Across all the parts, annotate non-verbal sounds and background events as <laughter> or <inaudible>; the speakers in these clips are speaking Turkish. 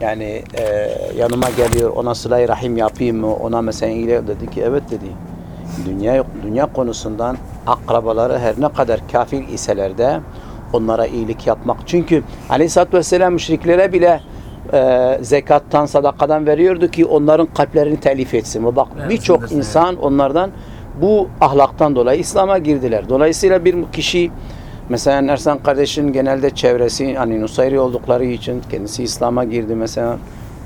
yani e, yanıma geliyor ona sıla rahim yapayım mı ona mesela iyilik dedi ki evet dedi. Dünya dünya konusundan akrabaları her ne kadar kafir iseler de onlara iyilik yapmak. Çünkü Aleyhisselatü Vesselam müşriklere bile e, zekattan, sadakadan veriyordu ki onların kalplerini telif etsin. Ve bak Evet, birçok insan onlardan bu ahlaktan dolayı İslam'a girdiler. Dolayısıyla bir kişi mesela Ersan kardeşin genelde çevresi hani Nusayri oldukları için kendisi İslam'a girdi mesela.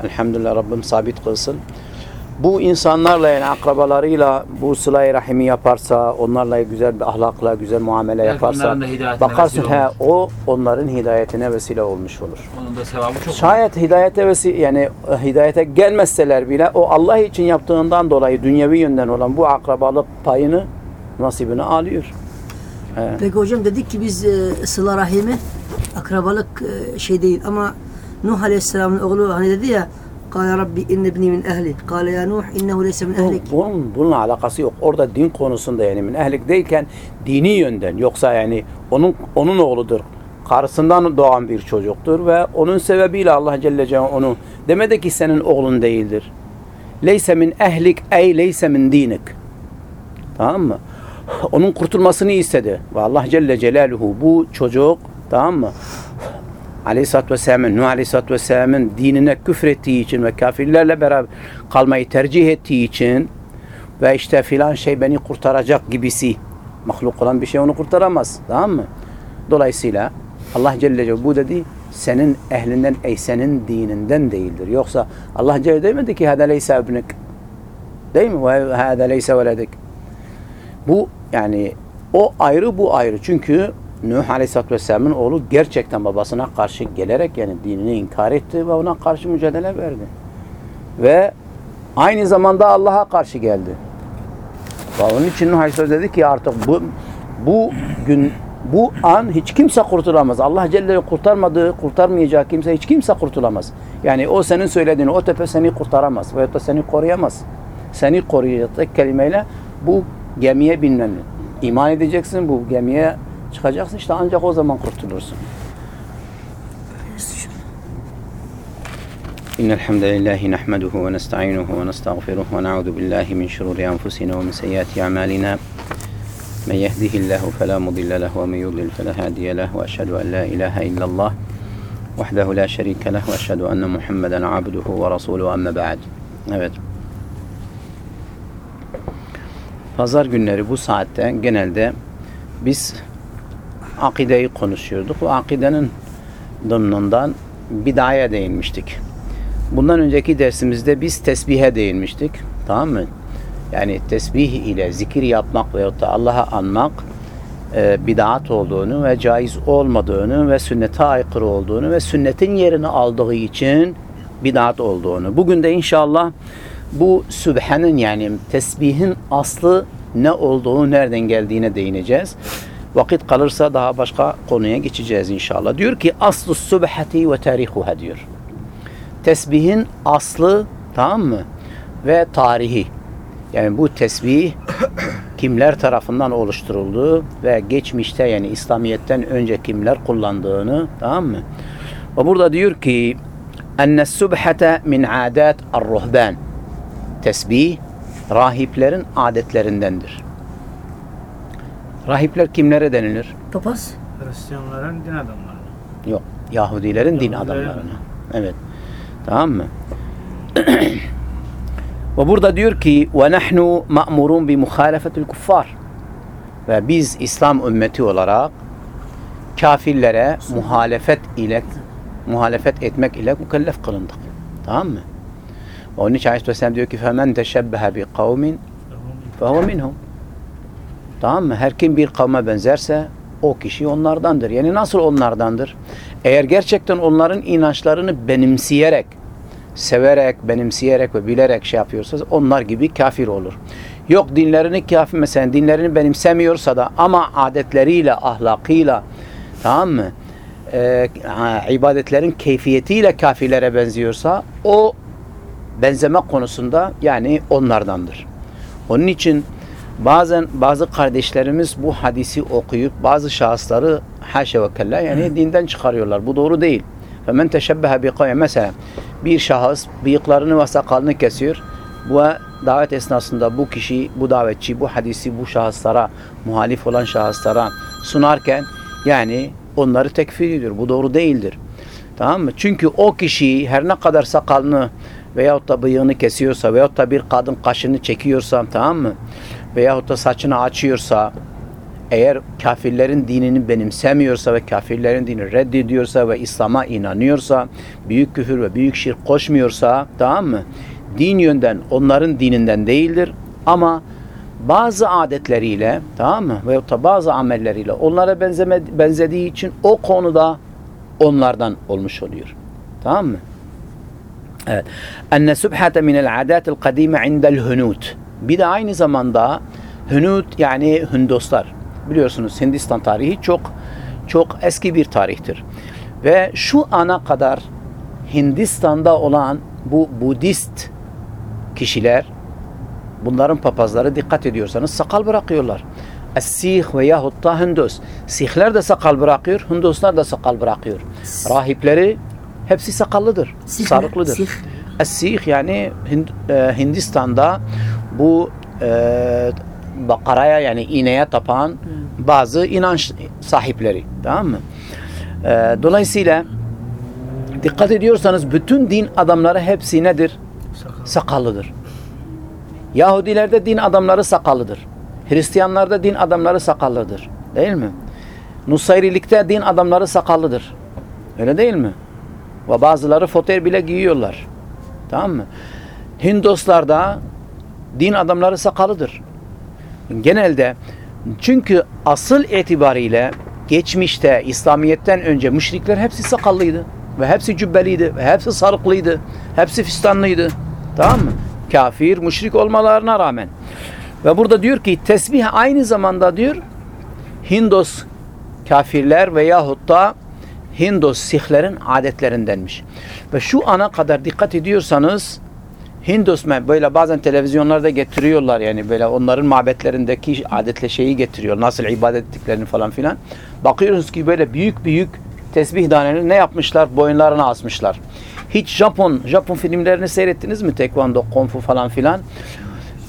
Elhamdülillah Rabbim sabit kılsın. Bu insanlarla yani akrabalarıyla bu sıla-i rahimi yaparsa, onlarla güzel bir ahlakla, güzel muamele Belki yaparsa bakarsın he, olur. o onların hidayetine vesile olmuş olur. Onun da sevabı çok. Şayet hidayete vesile yani e, hidayete gelmezseler bile o Allah için yaptığından dolayı dünyevi yönden olan bu akrabalık payını nasibini alıyor. He. Peki hocam dedik ki biz e, sıla rahimi akrabalık e, şey değil ama Nuh Aleyhisselam'ın oğlu hani dedi ya Kale Rabbi inne ibni min ehli. Kale ya Nuh innehu leyse min ehlik. Bunun, bununla alakası yok. Orada din konusunda yani min ehlik değilken dini yönden yoksa yani onun onun oğludur. Karısından doğan bir çocuktur ve onun sebebiyle Allah Celle Celaluhu onu demedi ki senin oğlun değildir. Leyse min ehlik ey leyse min dinik. Tamam mı? Onun kurtulmasını istedi. Ve Allah Celle Celaluhu bu çocuk tamam mı? Aleyhisselatü Vesselam'ın, Nuh Aleyhisselatü Vesselam'ın dinine küfrettiği için ve kafirlerle beraber kalmayı tercih ettiği için ve işte filan şey beni kurtaracak gibisi mahluk olan bir şey onu kurtaramaz. Tamam mı? Dolayısıyla Allah Celle Celaluhu bu dedi senin ehlinden ey senin dininden değildir. Yoksa Allah Celle demedi ki hâdâ leyse ebnik. Değil mi? Ve hâdâ leyse veledik. Bu yani o ayrı bu ayrı. Çünkü Nuh Aleyhisselatü Vesselam'ın oğlu gerçekten babasına karşı gelerek yani dinini inkar etti ve ona karşı mücadele verdi. Ve aynı zamanda Allah'a karşı geldi. Ve onun için Nuh Aleyhisselam dedi ki artık bu bu gün bu an hiç kimse kurtulamaz. Allah Celle kurtarmadığı, kurtarmayacağı kimse hiç kimse kurtulamaz. Yani o senin söylediğin o tepe seni kurtaramaz veyahut da seni koruyamaz. Seni koruyacak kelimeyle bu gemiye binmen. İman edeceksin bu gemiye çıkacaksın işte ancak o zaman kurtulursun. إن الحمد لله نحمده ونستعينه ونستغفره ونعوذ بالله من شرور أنفسنا ومن سيئات أعمالنا من يهده الله فلا مضل له ومن يضلل فلا هادي له وأشهد أن لا إله إلا الله وحده لا شريك له وأشهد أن محمدا عبده ورسوله أما بعد Evet. Pazar günleri bu saatte genelde biz akideyi konuşuyorduk. Bu akidenin dımnından bidaya değinmiştik. Bundan önceki dersimizde biz tesbihe değinmiştik. Tamam mı? Yani tesbih ile zikir yapmak veyahut da Allah'a anmak e, bid'at olduğunu ve caiz olmadığını ve sünnete aykırı olduğunu ve sünnetin yerini aldığı için bid'at olduğunu. Bugün de inşallah bu sübhanenin yani tesbihin aslı ne olduğu, nereden geldiğine değineceğiz. Vakit kalırsa daha başka konuya geçeceğiz inşallah. Diyor ki aslu sübhati ve tarihuha diyor. Tesbihin aslı tamam mı? Ve tarihi. Yani bu tesbih <coughs> kimler tarafından oluşturulduğu ve geçmişte yani İslamiyet'ten önce kimler kullandığını tamam mı? Ve burada diyor ki enne subhate min adat ar-ruhban. Tesbih rahiplerin adetlerindendir. Rahipler kimlere denilir? Papaz. Hristiyanların din adamlarına. Yok. Yahudilerin din Yahudilerin. adamlarına. Evet. Tamam mı? <clears throat> Ve burada diyor ki ve nahnu ma'murun bi muhalefetil kuffar. Ve biz İslam ümmeti olarak kafirlere muhalefet ile muhalefet etmek ile mükellef kılındık. Tamam mı? Onun için Aleyhisselam diyor ki teşebbehe bi kavmin fehuve minhum. Tamam mı? Her kim bir kavme benzerse o kişi onlardandır. Yani nasıl onlardandır? Eğer gerçekten onların inançlarını benimseyerek, severek, benimseyerek ve bilerek şey yapıyorsa onlar gibi kafir olur. Yok dinlerini kafir mesela dinlerini benimsemiyorsa da ama adetleriyle, ahlakıyla tamam mı? Ee, ibadetlerin keyfiyetiyle kafirlere benziyorsa o benzeme konusunda yani onlardandır. Onun için bazen bazı kardeşlerimiz bu hadisi okuyup bazı şahısları haşa ve kella yani dinden çıkarıyorlar. Bu doğru değil. Femen teşebbehe bi kavmin mesela bir şahıs bıyıklarını ve sakalını kesiyor. Bu davet esnasında bu kişi, bu davetçi, bu hadisi bu şahıslara, muhalif olan şahıslara sunarken yani onları tekfir ediyor. Bu doğru değildir. Tamam mı? Çünkü o kişi her ne kadar sakalını veyahut da bıyığını kesiyorsa veyahut da bir kadın kaşını çekiyorsa tamam mı? Veyahut da saçını açıyorsa eğer kafirlerin dinini benimsemiyorsa ve kafirlerin dinini reddediyorsa ve İslam'a inanıyorsa, büyük küfür ve büyük şirk koşmuyorsa, tamam mı? Din yönden onların dininden değildir ama bazı adetleriyle, tamam mı? Veyahut da bazı amelleriyle onlara benzeme, benzediği için o konuda onlardan olmuş oluyor. Tamam mı? Evet. Enne subhate minel adatil kadime indel hunut. Bir de aynı zamanda hunut yani Hindoslar. Biliyorsunuz Hindistan tarihi çok çok eski bir tarihtir. Ve şu ana kadar Hindistan'da olan bu Budist kişiler bunların papazları dikkat ediyorsanız sakal bırakıyorlar. Es-Sih ve yahut da Hindus. Sihler de sakal bırakıyor, Hinduslar da sakal bırakıyor. Rahipleri hepsi sakallıdır, Sih sarıklıdır. Sih. Es-Sih yani Hind- e, Hindistan'da bu e, bakaraya yani ineğe tapan bazı inanç sahipleri. Tamam mı? E, dolayısıyla dikkat ediyorsanız bütün din adamları hepsi nedir? Sakal. Sakallıdır. Yahudilerde din adamları sakallıdır. Hristiyanlarda din adamları sakallıdır. Değil mi? Nusayrilikte din adamları sakallıdır. Öyle değil mi? Ve bazıları foter bile giyiyorlar. Tamam mı? Hindoslarda din adamları sakallıdır. Genelde çünkü asıl itibariyle geçmişte İslamiyet'ten önce müşrikler hepsi sakallıydı ve hepsi cübbeliydi ve hepsi sarıklıydı. Hepsi fistanlıydı. Tamam mı? Kafir, müşrik olmalarına rağmen. Ve burada diyor ki tesbih aynı zamanda diyor Hindos kafirler veyahut da Hindos Sihlerin adetlerindenmiş. Ve şu ana kadar dikkat ediyorsanız Hindus böyle bazen televizyonlarda getiriyorlar yani böyle onların mabetlerindeki adetle şeyi getiriyor. Nasıl ibadet ettiklerini falan filan. Bakıyoruz ki böyle büyük büyük tesbih daneleri ne yapmışlar? Boyunlarına asmışlar. Hiç Japon Japon filmlerini seyrettiniz mi? Taekwondo, Kung Fu falan filan.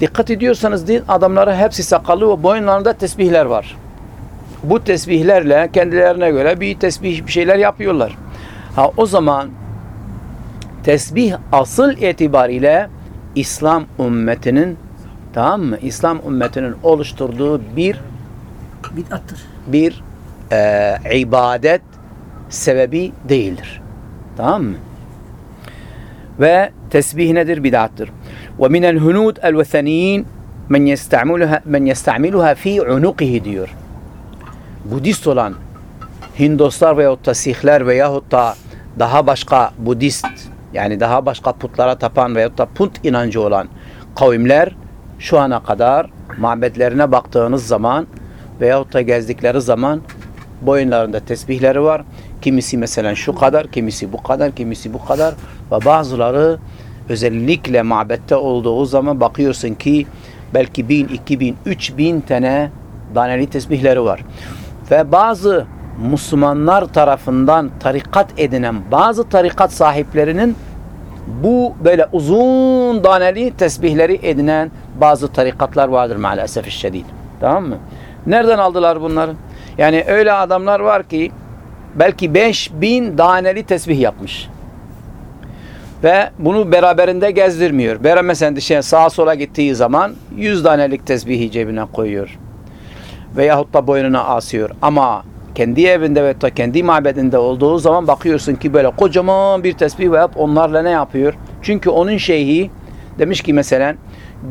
Dikkat ediyorsanız din adamları hepsi sakallı ve boyunlarında tesbihler var. Bu tesbihlerle kendilerine göre bir tesbih bir şeyler yapıyorlar. Ha o zaman tesbih asıl itibariyle İslam ümmetinin tamam mı? İslam ümmetinin oluşturduğu bir Bid'attır. bir e, ibadet sebebi değildir. Tamam mı? Ve tesbih nedir? Bid'attır. Ve minel hunud el vesaniyin men yesta'miluha men yesta'miluha fi unuqihi diyor. Budist olan Hindoslar veyahut da Sihler veyahut da daha başka Budist yani daha başka putlara tapan veyahut da put inancı olan kavimler şu ana kadar mabetlerine baktığınız zaman veyahut da gezdikleri zaman boyunlarında tesbihleri var. Kimisi mesela şu kadar, kimisi bu kadar, kimisi bu kadar ve bazıları özellikle mabette olduğu zaman bakıyorsun ki belki bin, iki bin, üç bin tane daneli tesbihleri var. Ve bazı Müslümanlar tarafından tarikat edinen bazı tarikat sahiplerinin bu böyle uzun daneli tesbihleri edinen bazı tarikatlar vardır maalesef şiddet. Tamam mı? Nereden aldılar bunları? Yani öyle adamlar var ki belki 5000 daneli tesbih yapmış. Ve bunu beraberinde gezdirmiyor. Beraber mesela dışarı sağa sola gittiği zaman 100 tanelik tesbihi cebine koyuyor. Veyahut da boynuna asıyor. Ama kendi evinde ve kendi mabedinde olduğu zaman bakıyorsun ki böyle kocaman bir tesbih ve hep onlarla ne yapıyor? Çünkü onun şeyhi demiş ki mesela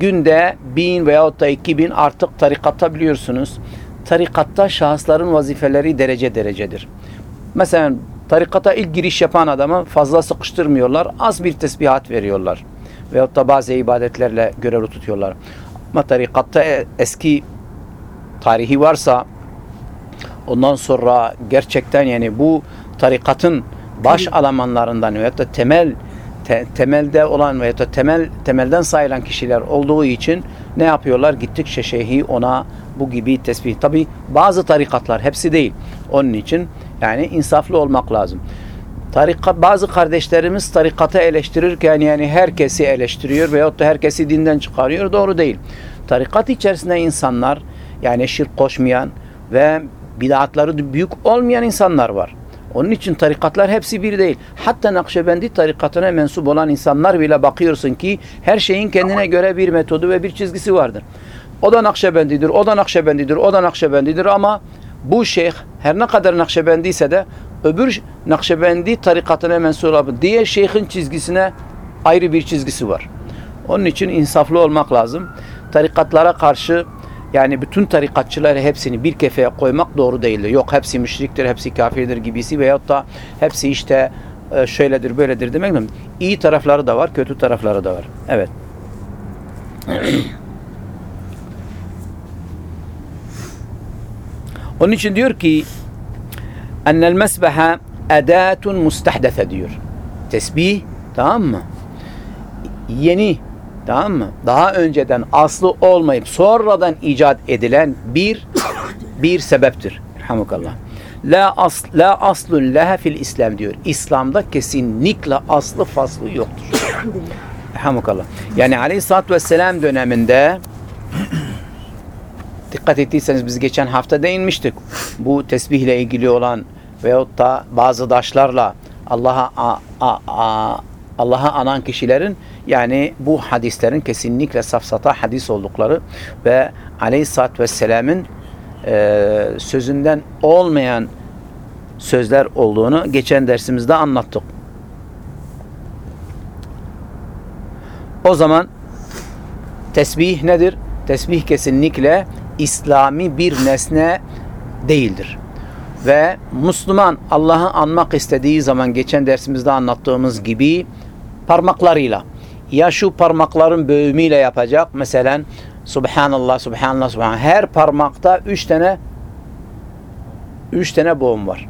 günde bin veyahut da iki bin artık tarikatta biliyorsunuz. Tarikatta şahısların vazifeleri derece derecedir. Mesela tarikata ilk giriş yapan adamı fazla sıkıştırmıyorlar. Az bir tesbihat veriyorlar. Veyahut da bazı ibadetlerle görevli tutuyorlar. Ama tarikatta e- eski tarihi varsa ondan sonra gerçekten yani bu tarikatın baş alamanlarından veyahut da temel te- temelde olan veyahut da temel temelden sayılan kişiler olduğu için ne yapıyorlar? Gittikçe şeyhi ona bu gibi tesbih. Tabi bazı tarikatlar hepsi değil. Onun için yani insaflı olmak lazım. Tarikat, bazı kardeşlerimiz tarikatı eleştirirken yani herkesi eleştiriyor veyahut da herkesi dinden çıkarıyor. Doğru değil. Tarikat içerisinde insanlar yani şirk koşmayan ve bid'atları büyük olmayan insanlar var. Onun için tarikatlar hepsi bir değil. Hatta Nakşibendi tarikatına mensup olan insanlar bile bakıyorsun ki her şeyin kendine göre bir metodu ve bir çizgisi vardır. O da Nakşibendidir, o da Nakşibendidir, o da Nakşibendidir ama bu şeyh her ne kadar Nakşibendiyse de öbür Nakşibendi tarikatına mensup olan diğer şeyhin çizgisine ayrı bir çizgisi var. Onun için insaflı olmak lazım. Tarikatlara karşı yani bütün tarikatçıları hepsini bir kefeye koymak doğru değildir. Yok hepsi müşriktir, hepsi kafirdir gibisi veyahut da hepsi işte e, şöyledir böyledir demek mi? İyi tarafları da var, kötü tarafları da var. Evet. <clears throat> Onun için diyor ki ennel mesbeha edatun mustahdese diyor. Tesbih tamam mı? Yeni tamam mı? Daha önceden aslı olmayıp sonradan icat edilen bir bir sebeptir. Elhamdülillah. La as la aslun leha fil İslam diyor. İslam'da kesinlikle aslı faslı yoktur. Elhamdülillah. Yani Aleyhisselatü Vesselam döneminde dikkat ettiyseniz biz geçen hafta değinmiştik. Bu tesbihle ilgili olan veyahut da bazı taşlarla Allah'a Allah'a anan kişilerin yani bu hadislerin kesinlikle safsata hadis oldukları ve Aleyhisselatü Vesselam'ın e, sözünden olmayan sözler olduğunu geçen dersimizde anlattık. O zaman tesbih nedir? Tesbih kesinlikle İslami bir nesne değildir. Ve Müslüman Allah'ı anmak istediği zaman geçen dersimizde anlattığımız gibi parmaklarıyla ya şu parmakların bölümüyle yapacak. Mesela Subhanallah, Subhanallah, Subhanallah. Her parmakta üç tane üç tane boğum var.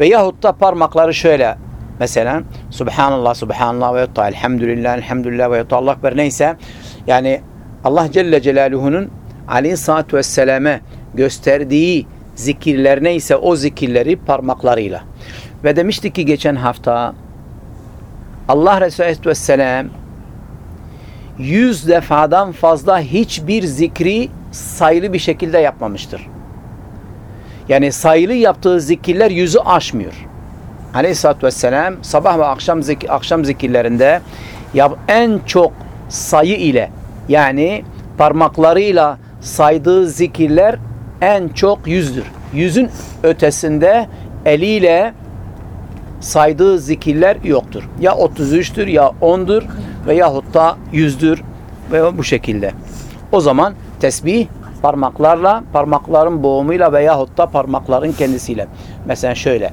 Ve yahut da parmakları şöyle mesela Subhanallah, Subhanallah ve da Elhamdülillah, Elhamdülillah ve da Allah Ekber neyse yani Allah Celle Celaluhu'nun Aleyhisselatü Vesselam'e gösterdiği zikirler neyse o zikirleri parmaklarıyla. Ve demiştik ki geçen hafta Allah Resulü Aleyhisselam yüz defadan fazla hiçbir zikri sayılı bir şekilde yapmamıştır. Yani sayılı yaptığı zikirler yüzü aşmıyor. Aleyhisselatü Vesselam sabah ve akşam, zik akşam zikirlerinde yap en çok sayı ile yani parmaklarıyla saydığı zikirler en çok yüzdür. Yüzün ötesinde eliyle saydığı zikirler yoktur. Ya 33'tür ya 10'dur veyahut da 100'dür ve bu şekilde. O zaman tesbih parmaklarla, parmakların boğumuyla veyahut da parmakların kendisiyle. Mesela şöyle.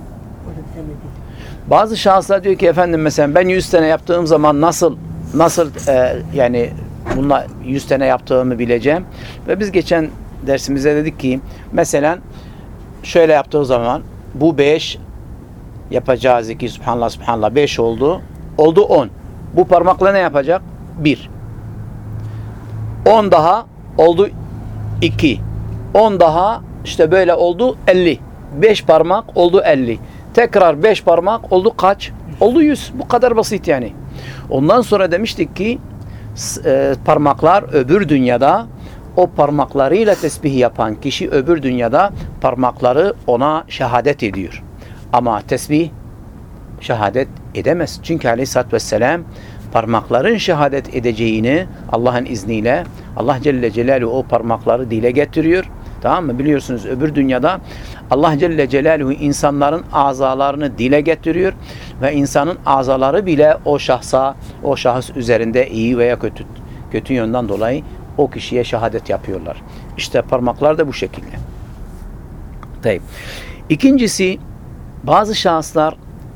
Bazı şahıslar diyor ki efendim mesela ben 100 tane yaptığım zaman nasıl nasıl e, yani bununla 100 tane yaptığımı bileceğim. Ve biz geçen dersimize dedik ki mesela şöyle yaptığı zaman bu 5 yapacağı zikir subhanallah subhanallah 5 oldu. Oldu 10. Bu parmakla ne yapacak? 1. 10 daha oldu 2. 10 daha işte böyle oldu 50. 5 parmak oldu 50. Tekrar 5 parmak oldu kaç? Oldu 100. Bu kadar basit yani. Ondan sonra demiştik ki e, parmaklar öbür dünyada o parmaklarıyla tesbih yapan kişi öbür dünyada parmakları ona şehadet ediyor. Ama tesbih şehadet edemez. Çünkü aleyhissalatü vesselam parmakların şehadet edeceğini Allah'ın izniyle Allah Celle Celaluhu o parmakları dile getiriyor. Tamam mı? Biliyorsunuz öbür dünyada Allah Celle Celaluhu insanların azalarını dile getiriyor ve insanın azaları bile o şahsa, o şahıs üzerinde iyi veya kötü kötü yönden dolayı o kişiye şehadet yapıyorlar. İşte parmaklar da bu şekilde. Tayyip. İkincisi bazı şahıslar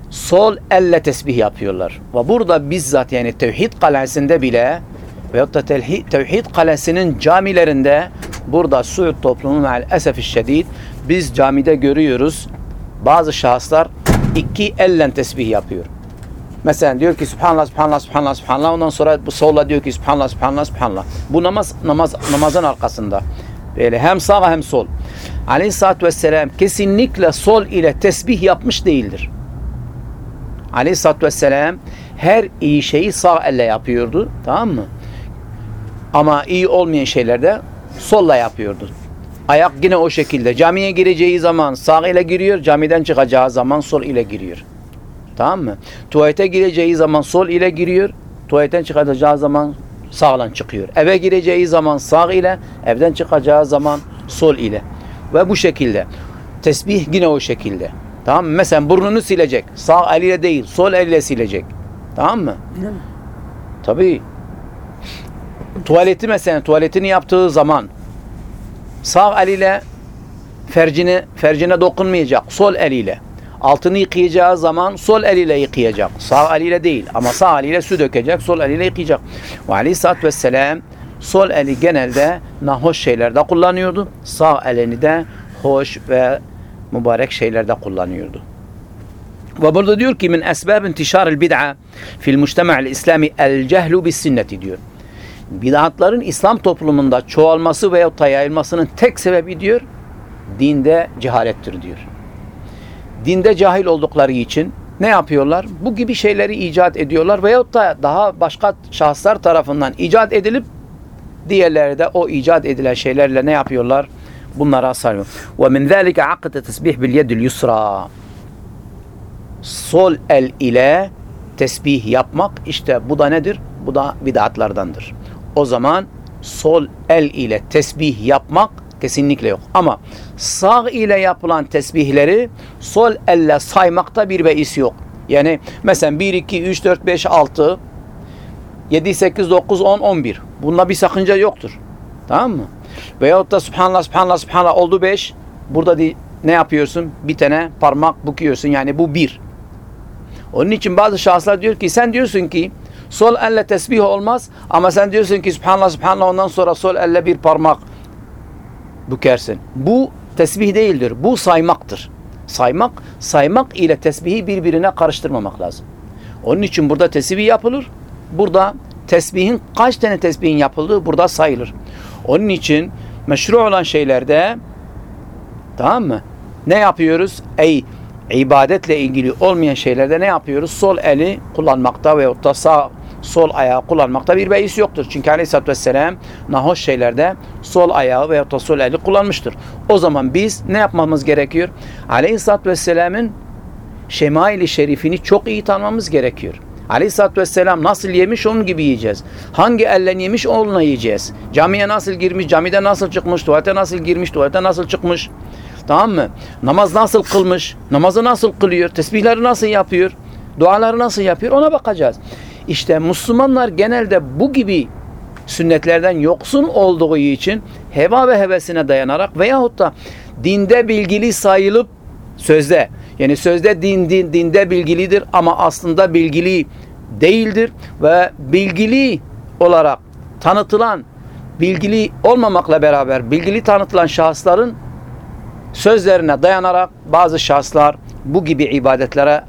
sol elle tesbih yapıyorlar. Ve burada bizzat yani tevhid kalesinde bile veyahut da tevhid, kalesinin camilerinde burada Suud toplumu maalesef şiddet biz camide görüyoruz bazı şahıslar iki elle tesbih yapıyor. Mesela diyor ki Subhanallah, Subhanallah, Subhanallah, Subhanallah. Ondan sonra bu solla diyor ki Subhanallah, Subhanallah, Subhanallah. Bu namaz, namaz namazın arkasında. Böyle hem sağ hem sol. Aleyhisselatü Vesselam kesinlikle sol ile tesbih yapmış değildir. Aleyhisselatü Vesselam her iyi şeyi sağ elle yapıyordu. Tamam mı? Ama iyi olmayan şeylerde solla yapıyordu. Ayak yine o şekilde. Camiye gireceği zaman sağ ile giriyor, camiden çıkacağı zaman sol ile giriyor. Tamam mı? Tuvalete gireceği zaman sol ile giriyor, tuvaletten çıkacağı zaman sağla çıkıyor. Eve gireceği zaman sağ ile, evden çıkacağı zaman sol ile. Ve bu şekilde. Tesbih yine o şekilde. Tamam mı? Mesela burnunu silecek. Sağ eliyle değil, sol eliyle silecek. Tamam mı? Tabii. Tuvaleti mesela tuvaletini yaptığı zaman sağ eliyle fercini fercine dokunmayacak. Sol eliyle. Altını yıkayacağı zaman sol eliyle yıkayacak. Sağ eliyle değil ama sağ eliyle su dökecek. Sol eliyle yıkayacak. Ve aleyhissalatü vesselam sol eli genelde nahoş şeylerde kullanıyordu. Sağ elini de hoş ve mübarek şeylerde kullanıyordu. Ve burada diyor ki min esbab intişaril bid'a fil mujtema'l İslami el cehlu bis sünneti diyor. Bid'atların İslam toplumunda çoğalması veya yayılmasının tek sebebi diyor dinde cehalettir diyor. Dinde cahil oldukları için ne yapıyorlar? Bu gibi şeyleri icat ediyorlar veyahut da daha başka şahıslar tarafından icat edilip diğerleri de o icat edilen şeylerle ne yapıyorlar? Bunlara sarıyor. Ve min zalika akde tesbih bil yedil yusra sol el ile tesbih yapmak işte bu da nedir? Bu da bid'atlardandır. O zaman sol el ile tesbih yapmak kesinlikle yok. Ama sağ ile yapılan tesbihleri sol elle saymakta bir beis yok. Yani mesela 1, 2, 3, 4, 5, 6, 7, 8, 9, 10, 11. Bunda bir sakınca yoktur. Tamam mı? Veyahut da Subhanallah, Subhanallah, Subhanallah oldu 5. Burada ne yapıyorsun? Bir tane parmak bukuyorsun. Yani bu bir. Onun için bazı şahıslar diyor ki sen diyorsun ki sol elle tesbih olmaz ama sen diyorsun ki Subhanallah Subhanallah ondan sonra sol elle bir parmak bükersin. Bu tesbih değildir. Bu saymaktır. Saymak, saymak ile tesbihi birbirine karıştırmamak lazım. Onun için burada tesbih yapılır. Burada tesbihin kaç tane tesbihin yapıldığı burada sayılır. Onun için meşru olan şeylerde tamam mı? Ne yapıyoruz? Ey ibadetle ilgili olmayan şeylerde ne yapıyoruz? Sol eli kullanmakta veyahut da sağ sol ayağı kullanmakta bir beis yoktur. Çünkü aleyhissalatü vesselam nahoş şeylerde sol ayağı veyahut da sol eli kullanmıştır. O zaman biz ne yapmamız gerekiyor? Aleyhissalatü vesselamın şemaili şerifini çok iyi tanımamız gerekiyor. Aleyhisselatü Vesselam nasıl yemiş onun gibi yiyeceğiz. Hangi ellen yemiş onunla yiyeceğiz. Camiye nasıl girmiş, camide nasıl çıkmış, tuvalete nasıl girmiş, tuvalete nasıl çıkmış. Tamam mı? Namaz nasıl kılmış, namazı nasıl kılıyor, tesbihleri nasıl yapıyor, duaları nasıl yapıyor ona bakacağız. İşte Müslümanlar genelde bu gibi sünnetlerden yoksun olduğu için heva ve hevesine dayanarak veyahut da dinde bilgili sayılıp sözde yani sözde din, din dinde bilgilidir ama aslında bilgili değildir ve bilgili olarak tanıtılan bilgili olmamakla beraber bilgili tanıtılan şahısların sözlerine dayanarak bazı şahıslar bu gibi ibadetlere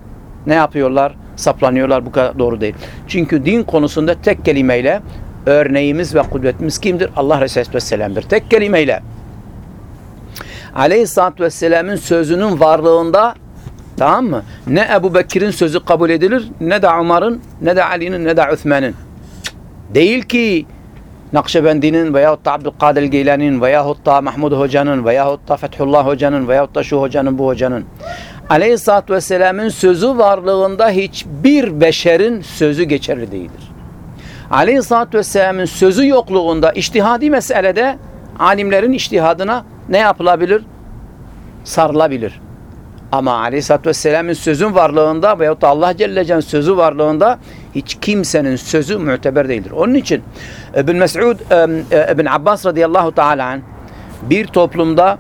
ne yapıyorlar? Saplanıyorlar. Bu kadar doğru değil. Çünkü din konusunda tek kelimeyle örneğimiz ve kudretimiz kimdir? Allah Resulü Vesselam'dır. Tek kelimeyle. Aleyhisselatü Vesselam'ın sözünün varlığında tamam mı? Ne Ebu Bekir'in sözü kabul edilir, ne de Umar'ın, ne de Ali'nin, ne de Üthman'ın. Değil ki Nakşibendi'nin veyahut da Abdülkadir Geylani'nin veyahut da Mahmud Hoca'nın veyahut da Fethullah Hoca'nın veyahut da şu hocanın bu hocanın. Aleyhisselatü Vesselam'ın sözü varlığında hiçbir beşerin sözü geçerli değildir. Aleyhisselatü Vesselam'ın sözü yokluğunda iştihadi meselede alimlerin iştihadına ne yapılabilir? Sarılabilir. Ama Aleyhisselatü Vesselam'ın sözün varlığında veyahut da Allah Celle Celle'nin sözü varlığında hiç kimsenin sözü müteber değildir. Onun için İbn Mes'ud, İbn Abbas radıyallahu teala bir toplumda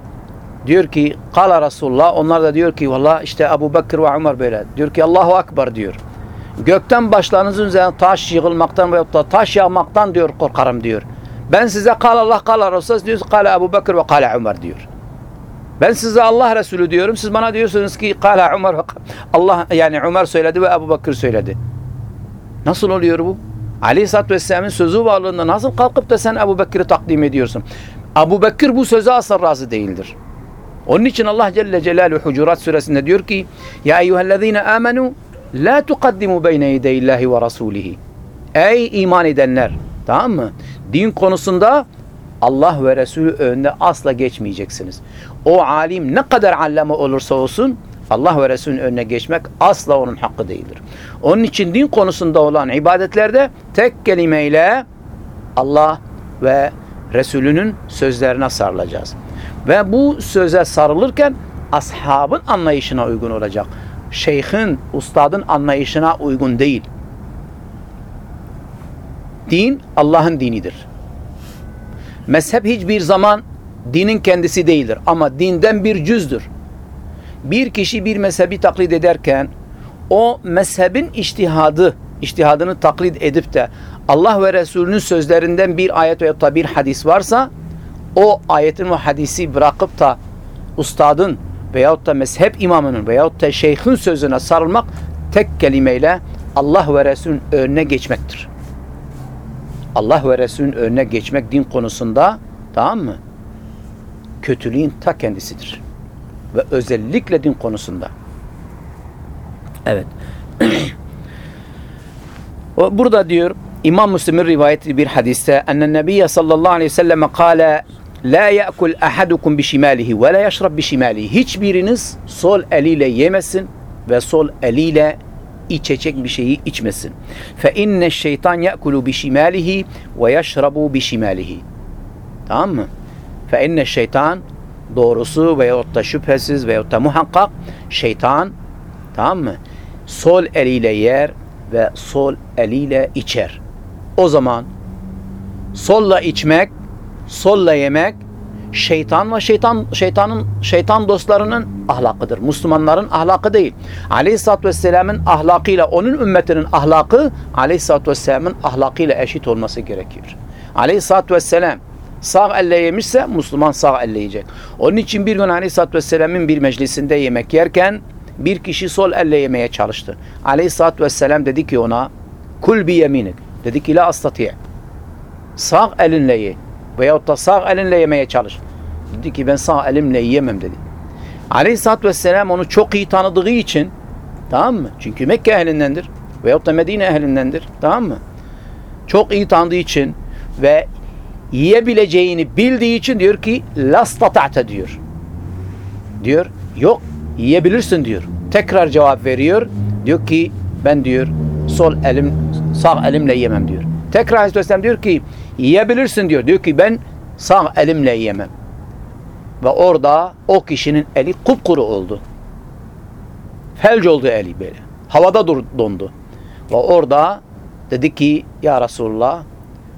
diyor ki Kala Resulullah onlar da diyor ki valla işte Ebu Bekir ve Ömer böyle. Diyor ki Allahu Akbar diyor. Gökten başlarınızın üzerine taş yığılmaktan veyahut da taş yağmaktan diyor korkarım diyor. Ben size kal Allah kal Resulullah diyor kal Ebu Bekir ve kal Ömer diyor. Ben size Allah Resulü diyorum. Siz bana diyorsunuz ki kala Ömer Allah yani Ömer söyledi ve Ebu Bakır söyledi. Nasıl oluyor bu? Aleyhisselatü Vesselam'ın sözü varlığında nasıl kalkıp da sen Ebu Bekir'i takdim ediyorsun? Ebu Bekir bu söze asla razı değildir. Onun için Allah Celle Celaluhu Hucurat suresinde diyor ki Ya eyyühellezine amenu La tuqaddimu beyne yedeyillahi ve rasulihi. Ey iman edenler. Tamam mı? Din konusunda Allah ve Resulü önünde asla geçmeyeceksiniz. O alim ne kadar allame olursa olsun Allah ve Resulün önüne geçmek asla onun hakkı değildir. Onun için din konusunda olan ibadetlerde tek kelimeyle Allah ve Resulünün sözlerine sarılacağız. Ve bu söze sarılırken ashabın anlayışına uygun olacak. Şeyhin, ustadın anlayışına uygun değil. Din Allah'ın dinidir. Mezhep hiçbir zaman dinin kendisi değildir ama dinden bir cüzdür. Bir kişi bir mezhebi taklit ederken o mezhebin iştihadı, iştihadını taklit edip de Allah ve Resulünün sözlerinden bir ayet veya da bir hadis varsa o ayetin ve hadisi bırakıp da ustadın veyahut da mezhep imamının veyahut da şeyhin sözüne sarılmak tek kelimeyle Allah ve Resulün önüne geçmektir. Allah ve Resulün önüne geçmek din konusunda tamam mı? Kötülüğün ta kendisidir. Ve özellikle din konusunda. Evet. <clears throat> Burada diyor İmam Müslim'in rivayeti bir hadiste ennen Nebiye sallallahu aleyhi ve sellem kâle La ye'kul ahadukum bişimalihi ve la yeşrab bişimalihi. Hiçbiriniz sol eliyle yemesin ve sol eliyle içecek bir şeyi içmesin. Fe inne şeytan ye'kulu bişimalihi ve yeşrabu bişimalihi. Tamam mı? Fe inne şeytan doğrusu veyahut da şüphesiz veyahut da muhakkak şeytan tamam mı? Sol eliyle yer ve sol eliyle içer. O zaman solla içmek, solla yemek şeytan ve şeytan şeytanın şeytan dostlarının ahlakıdır. Müslümanların ahlakı değil. Aleyhisselatü Vesselam'ın ahlakıyla onun ümmetinin ahlakı Aleyhisselatü Vesselam'ın ahlakıyla eşit olması gerekiyor. Aleyhisselatü Vesselam sağ elle yemişse Müslüman sağ elle yiyecek. Onun için bir gün Aleyhisselatü Vesselam'ın bir meclisinde yemek yerken bir kişi sol elle yemeye çalıştı. Aleyhisselatü Vesselam dedi ki ona kul bi yeminik. Dedi ki la astati' sağ elinle ye veyahut da sağ elinle yemeye çalış. Dedi ki ben sağ elimle yiyemem dedi. Aleyhisselatü Vesselam onu çok iyi tanıdığı için tamam mı? Çünkü Mekke ehlindendir veyahut da Medine ehlindendir tamam mı? Çok iyi tanıdığı için ve yiyebileceğini bildiği için diyor ki lastata'te diyor. Diyor yok yiyebilirsin diyor. Tekrar cevap veriyor. Diyor ki ben diyor sol elim sağ elimle yemem diyor. Tekrar Aleyhisselam diyor ki yiyebilirsin diyor. Diyor ki ben sağ elimle yemem. Ve orada o kişinin eli kupkuru oldu. Felç oldu eli böyle. Havada dondu. Ve orada dedi ki ya Resulullah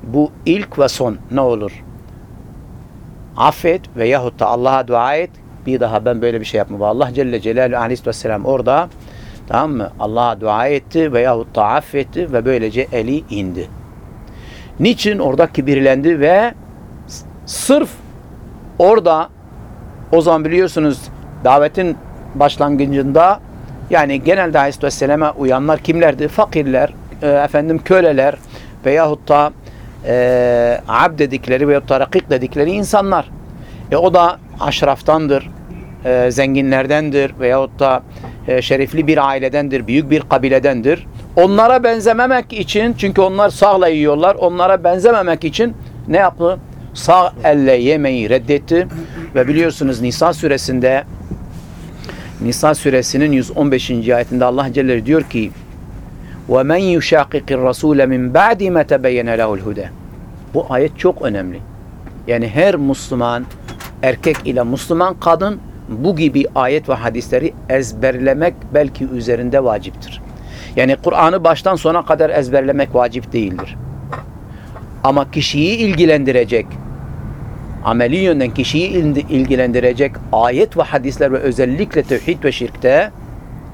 bu ilk ve son ne olur? Affet veyahut da Allah'a dua et. Bir daha ben böyle bir şey yapmam. Allah Celle Celaluhu Aleyhisselam orada tamam mı? Allah'a dua etti veyahut da affetti ve böylece eli indi. Niçin? Orada kibirlendi ve sırf orada o zaman biliyorsunuz davetin başlangıcında yani genelde Aleyhisselam'a uyanlar kimlerdi? Fakirler, e, efendim köleler veyahut da e, abd dedikleri veyahut da rakik dedikleri insanlar. E, o da aşraftandır, e, zenginlerdendir veyahut da e, şerefli bir ailedendir, büyük bir kabiledendir. Onlara benzememek için çünkü onlar sağla yiyorlar. Onlara benzememek için ne yaptı? Sağ elle yemeği reddetti ve biliyorsunuz Nisa suresinde Nisa suresinin 115. ayetinde Allah Celle diyor ki وَمَنْ يُشَاقِقِ الرَّسُولَ مِنْ بَعْدِ مَا تَبَيَّنَ لَهُ الْهُدَى Bu ayet çok önemli. Yani her Müslüman erkek ile Müslüman kadın bu gibi ayet ve hadisleri ezberlemek belki üzerinde vaciptir. Yani Kur'an'ı baştan sona kadar ezberlemek vacip değildir. Ama kişiyi ilgilendirecek, ameli yönden kişiyi ilgilendirecek ayet ve hadisler ve özellikle tevhid ve şirkte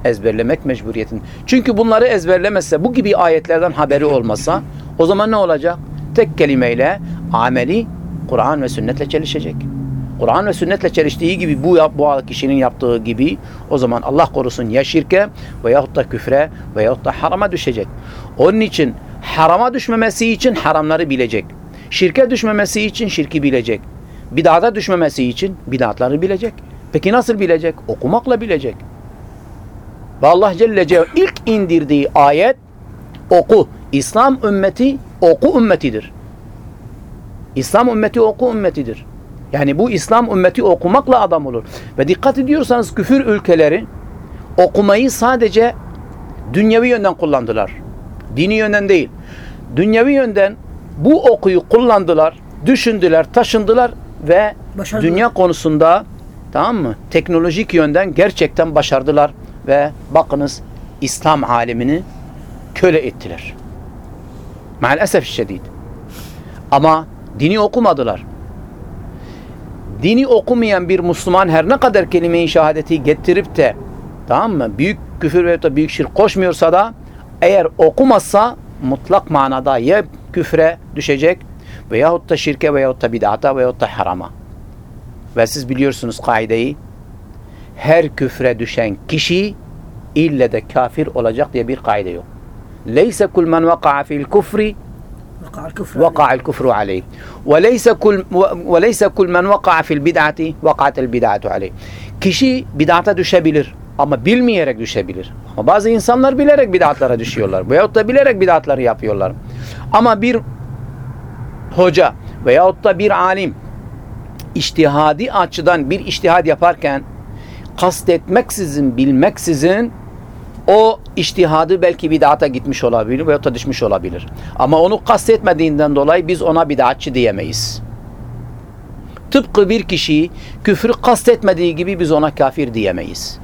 ezberlemek mecburiyetin. Çünkü bunları ezberlemezse, bu gibi ayetlerden haberi olmasa o zaman ne olacak? Tek kelimeyle ameli Kur'an ve sünnetle çelişecek. Kur'an ve sünnetle çeliştiği gibi bu, bu kişinin yaptığı gibi o zaman Allah korusun ya şirke veyahut da küfre veyahut da harama düşecek. Onun için harama düşmemesi için haramları bilecek. Şirke düşmemesi için şirki bilecek. Bid'ata düşmemesi için bid'atları bilecek. Peki nasıl bilecek? Okumakla bilecek. Ve Allah Celle Celaluhu ilk indirdiği ayet oku. İslam ümmeti oku ümmetidir. İslam ümmeti oku ümmetidir. Yani bu İslam ümmeti okumakla adam olur. Ve dikkat ediyorsanız küfür ülkeleri okumayı sadece dünyevi yönden kullandılar. Dini yönden değil. Dünyevi yönden bu okuyu kullandılar, düşündüler, taşındılar ve Başardılar. dünya konusunda tamam mı? Teknolojik yönden gerçekten başardılar ve bakınız İslam alemini köle ettiler. Maalesef şiddet. Ama dini okumadılar. Dini okumayan bir Müslüman her ne kadar kelime-i şehadeti getirip de tamam mı? Büyük küfür ve da büyük şirk koşmuyorsa da eğer okumazsa mutlak manada ya küfre düşecek veyahut da şirke veyahut da bid'ata veyahut da harama. Ve siz biliyorsunuz kaideyi her küfre düşen kişi ille de kafir olacak diye bir kaide yok. Leyse kul men vaka'a fil kufri. وقع الكفر عليه وليس كل وليس كل من وقع في البدعة وقعت البدعة عليه kişi bid'ata düşebilir ama bilmeyerek düşebilir. Ama bazı insanlar bilerek bid'atlara düşüyorlar veyahut da bilerek bid'atları yapıyorlar. Ama bir hoca veyahut da bir alim iştihadi açıdan bir iştihad yaparken kastetmeksizin, bilmeksizin o iştihadı belki bid'ata gitmiş olabilir veyahut da düşmüş olabilir. Ama onu kastetmediğinden dolayı biz ona bid'atçı diyemeyiz. Tıpkı bir kişi küfrü kastetmediği gibi biz ona kafir diyemeyiz.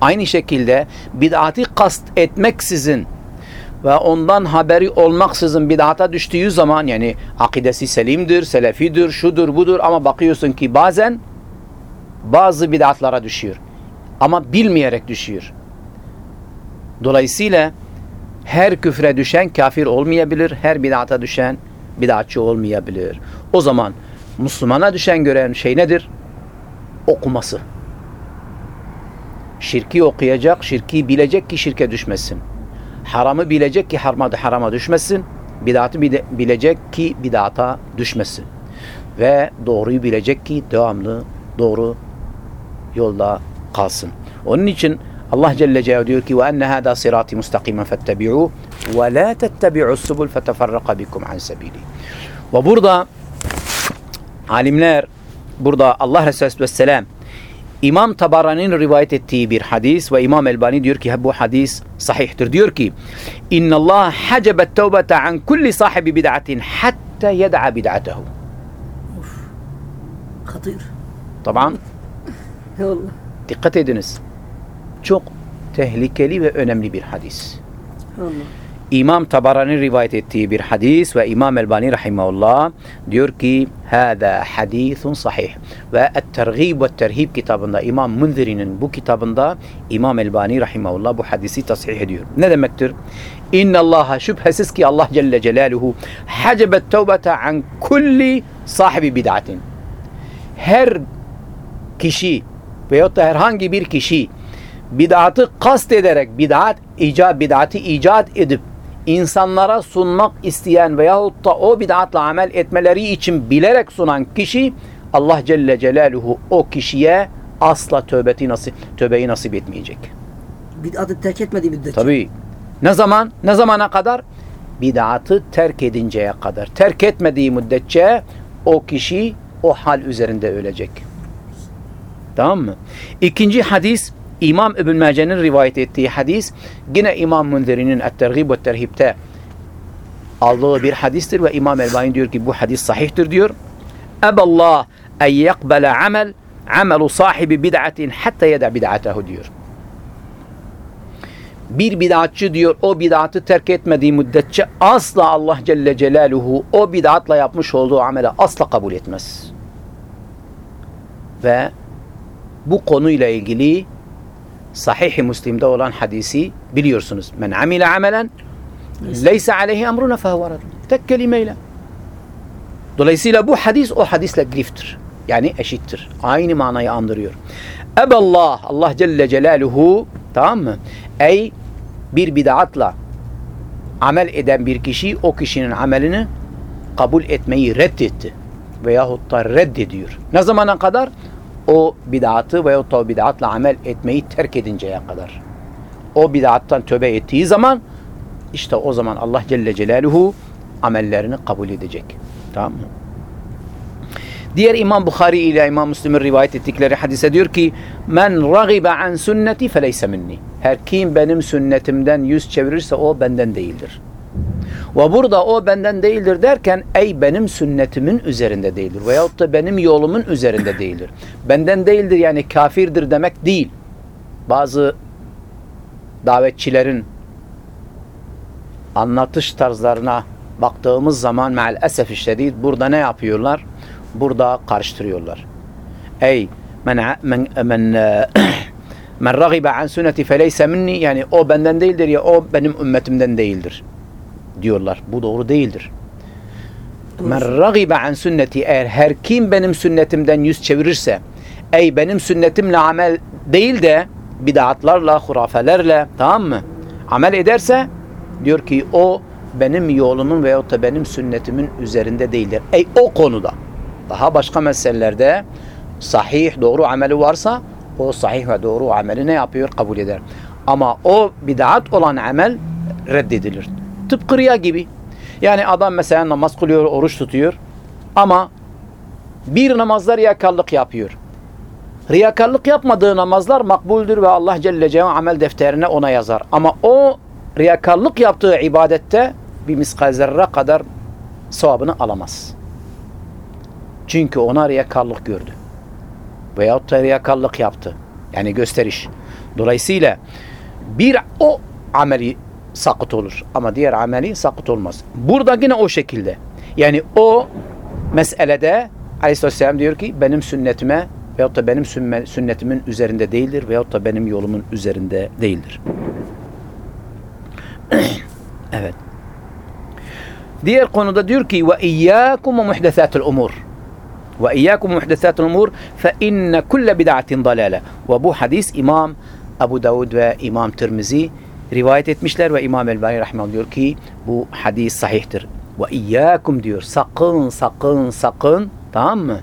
Aynı şekilde bid'atı kast etmeksizin ve ondan haberi olmaksızın bid'ata düştüğü zaman yani akidesi selimdir, selefidir, şudur budur ama bakıyorsun ki bazen bazı bid'atlara düşüyor. Ama bilmeyerek düşüyor. Dolayısıyla her küfre düşen kafir olmayabilir, her bid'ata düşen bid'atçı olmayabilir. O zaman Müslümana düşen gören şey nedir? Okuması. Şirki okuyacak, şirki bilecek ki şirke düşmesin. Haramı bilecek ki harama, harama düşmesin. Bid'atı bile- bilecek ki bid'ata düşmesin. Ve doğruyu bilecek ki devamlı doğru yolda kalsın. Onun için Allah Celle Celaluhu diyor ki ve enne hada sirati mustakimen fettebi'u ve la tettebi'u subul feteferraka bikum an sebili. Ve burada alimler burada Allah Resulü Aleyhisselam İmam Tabarani'nin rivayet ettiği bir hadis ve İmam Elbani diyor ki bu hadis sahihtir. Diyor ki İnna Allah hacebet tevbete an kulli sahibi bid'atin hatta yed'a bid'atehu. Hatır. Taban Eyvallah. dikkat ediniz. Çok tehlikeli ve önemli bir hadis. Allah. İmam Tabarani rivayet ettiği bir hadis ve İmam Elbani rahimahullah diyor ki hâzâ hadîthun sahih ve et-tergîb ve terhib kitabında İmam Munziri'nin bu kitabında İmam Elbani rahimahullah bu hadisi tasih ediyor. Ne demektir? İnna şüphesiz ki Allah Celle Celaluhu hacebet tevbete an kulli sahibi bid'atin. Her kişi veyahut da herhangi bir kişi bid'atı kast ederek bid'at icat bid'atı icat edip insanlara sunmak isteyen veyahut da o bid'atla amel etmeleri için bilerek sunan kişi Allah Celle Celaluhu o kişiye asla tövbeti nasip, tövbeyi nasip etmeyecek. Bid'atı terk etmediği müddetçe. Tabii. Ne zaman? Ne zamana kadar? Bid'atı terk edinceye kadar. Terk etmediği müddetçe o kişi o hal üzerinde ölecek. Tamam mı? İkinci hadis İmam İbn Mace'nin rivayet ettiği hadis yine İmam Munziri'nin Et-Tergib ve Terhib'te aldığı bir hadistir ve İmam Elbani diyor ki bu hadis sahihtir diyor. Eballah en yekbele amel amelu sahibi bid'atin hatta yeda bid'atehu diyor. Bir bid'atçı diyor o bid'atı terk etmediği müddetçe asla Allah Celle Celaluhu o bid'atla yapmış olduğu amele asla kabul etmez. Ve bu konuyla ilgili Sahih-i Müslim'de olan hadisi biliyorsunuz. Men amile amelen leysa aleyhi emruna fehuve raddun. Tek kelimeyle. Dolayısıyla bu hadis o hadisle griftir. Yani eşittir. Aynı manayı andırıyor. Eballah Allah Celle Celaluhu tamam mı? Ey bir bid'atla amel eden bir kişi o kişinin amelini kabul etmeyi reddetti. Veyahut da reddediyor. Ne zamana kadar? O bid'atı veyahut da o bid'atla amel etmeyi terk edinceye kadar. o bid'attan tövbe ettiği zaman işte o zaman Allah Celle Celaluhu amellerini kabul edecek. Tamam mı? Diğer İmam Bukhari ile İmam Müslim'in rivayet ettikleri hadise diyor ki Men ragibe an sünneti feleyse minni. Her kim benim sünnetimden yüz çevirirse o benden değildir. Ve burada o benden değildir derken ey benim sünnetimin üzerinde değildir. Veyahut da benim yolumun üzerinde değildir. Benden değildir yani kafirdir demek değil. Bazı davetçilerin anlatış tarzlarına baktığımız zaman maalesef şiddet burada ne yapıyorlar? Burada karıştırıyorlar. Ey men men men <clears throat> men ragibe an sünneti feleyse minni yani o benden değildir ya o benim ümmetimden değildir diyorlar. Bu doğru değildir. Men ragibe an sünneti eğer her kim benim sünnetimden yüz çevirirse ey benim sünnetimle amel değil de bid'atlarla, hurafelerle tamam mı? Amel ederse diyor ki o benim yolumun veyahut da benim sünnetimin üzerinde değildir. Ey o konuda. Daha başka meselelerde sahih doğru ameli varsa o sahih ve doğru ameli ne yapıyor? Kabul eder. Ama o bid'at olan amel reddedilir. Tıpkı gibi. Yani adam mesela namaz kılıyor, oruç tutuyor ama bir namazda riyakarlık yapıyor. Riyakarlık yapmadığı namazlar makbuldür ve Allah Celle Celaluhu amel defterine ona yazar. Ama o riyakarlık yaptığı ibadette bir miskal zerre kadar sevabını alamaz. Çünkü ona riyakarlık gördü. Veyahut da riyakarlık yaptı. Yani gösteriş. Dolayısıyla bir o ameli sakıt olur. Ama diğer ameli sakıt olmaz. Burada yine o şekilde. Yani o meselede Aleyhisselam diyor ki benim sünnetime veyahut da benim sünnetimin üzerinde değildir veyahut da benim yolumun üzerinde değildir. <clears throat> evet. Diğer konuda diyor ki ve iyyakum ve muhdesatul umur. Ve iyyakum muhdesatul umur fe inne kulle bid'atin dalale. Ve bu hadis İmam Abu Davud ve İmam Tirmizi rivayet etmişler ve İmam Elbani rahmetullah diyor ki bu hadis sahihtir. Ve iyyakum diyor sakın sakın sakın tamam mı?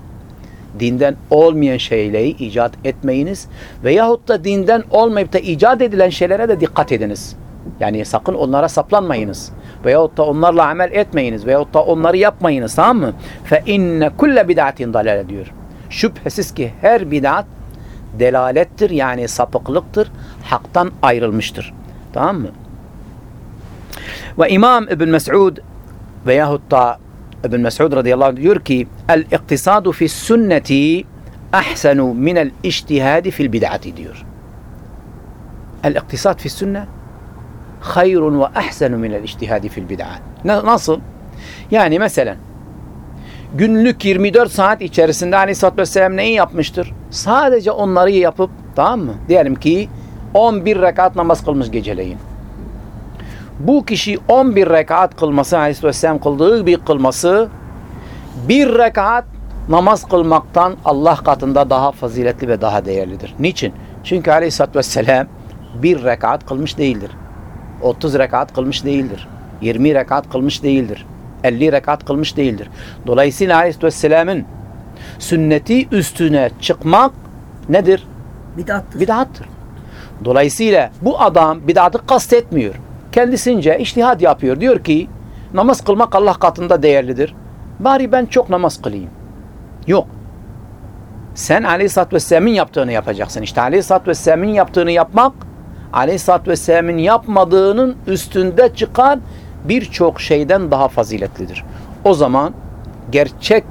Dinden olmayan şeyleri icat etmeyiniz veyahut da dinden olmayıp da icat edilen şeylere de dikkat ediniz. Yani sakın onlara saplanmayınız. Veyahut da onlarla amel etmeyiniz. Veyahut da onları yapmayınız. Tamam mı? Fe inne kulle bid'atin dalale diyor. Şüphesiz ki her bid'at delalettir yani sapıklıktır. Haktan ayrılmıştır. Tamam mı? Ve İmam İbn Mes'ud veyahut da İbn Mes'ud radıyallahu anh diyor ki el-iktisadu fi sünneti ahsenu minel iştihadi fil bid'ati diyor. El-iktisad fi sünne hayrun ve ahsenu minel iştihadi fil bid'at. Nasıl? Yani mesela günlük 24 saat içerisinde Aleyhisselatü Vesselam neyi yapmıştır? Sadece onları yapıp tamam mı? Diyelim ki 11 rekat namaz kılmış geceleyin. Bu kişi 11 rekat kılması Aleyhisselatü Vesselam kıldığı bir kılması bir rekat namaz kılmaktan Allah katında daha faziletli ve daha değerlidir. Niçin? Çünkü Aleyhisselatü Vesselam bir rekat kılmış değildir. 30 rekat kılmış değildir. 20 rekat kılmış değildir. 50 rekat kılmış değildir. Dolayısıyla Aleyhisselam'ın sünneti üstüne çıkmak nedir? Bid'attır. Bid'attır. Dolayısıyla bu adam bid'atı kastetmiyor. Kendisince iştihad yapıyor. Diyor ki namaz kılmak Allah katında değerlidir. Bari ben çok namaz kılayım. Yok. Sen Aleyhisselatü Vesselam'ın yaptığını yapacaksın. İşte Aleyhisselatü Vesselam'ın yaptığını yapmak Aleyhisselatü Vesselam'ın yapmadığının üstünde çıkan birçok şeyden daha faziletlidir. O zaman gerçek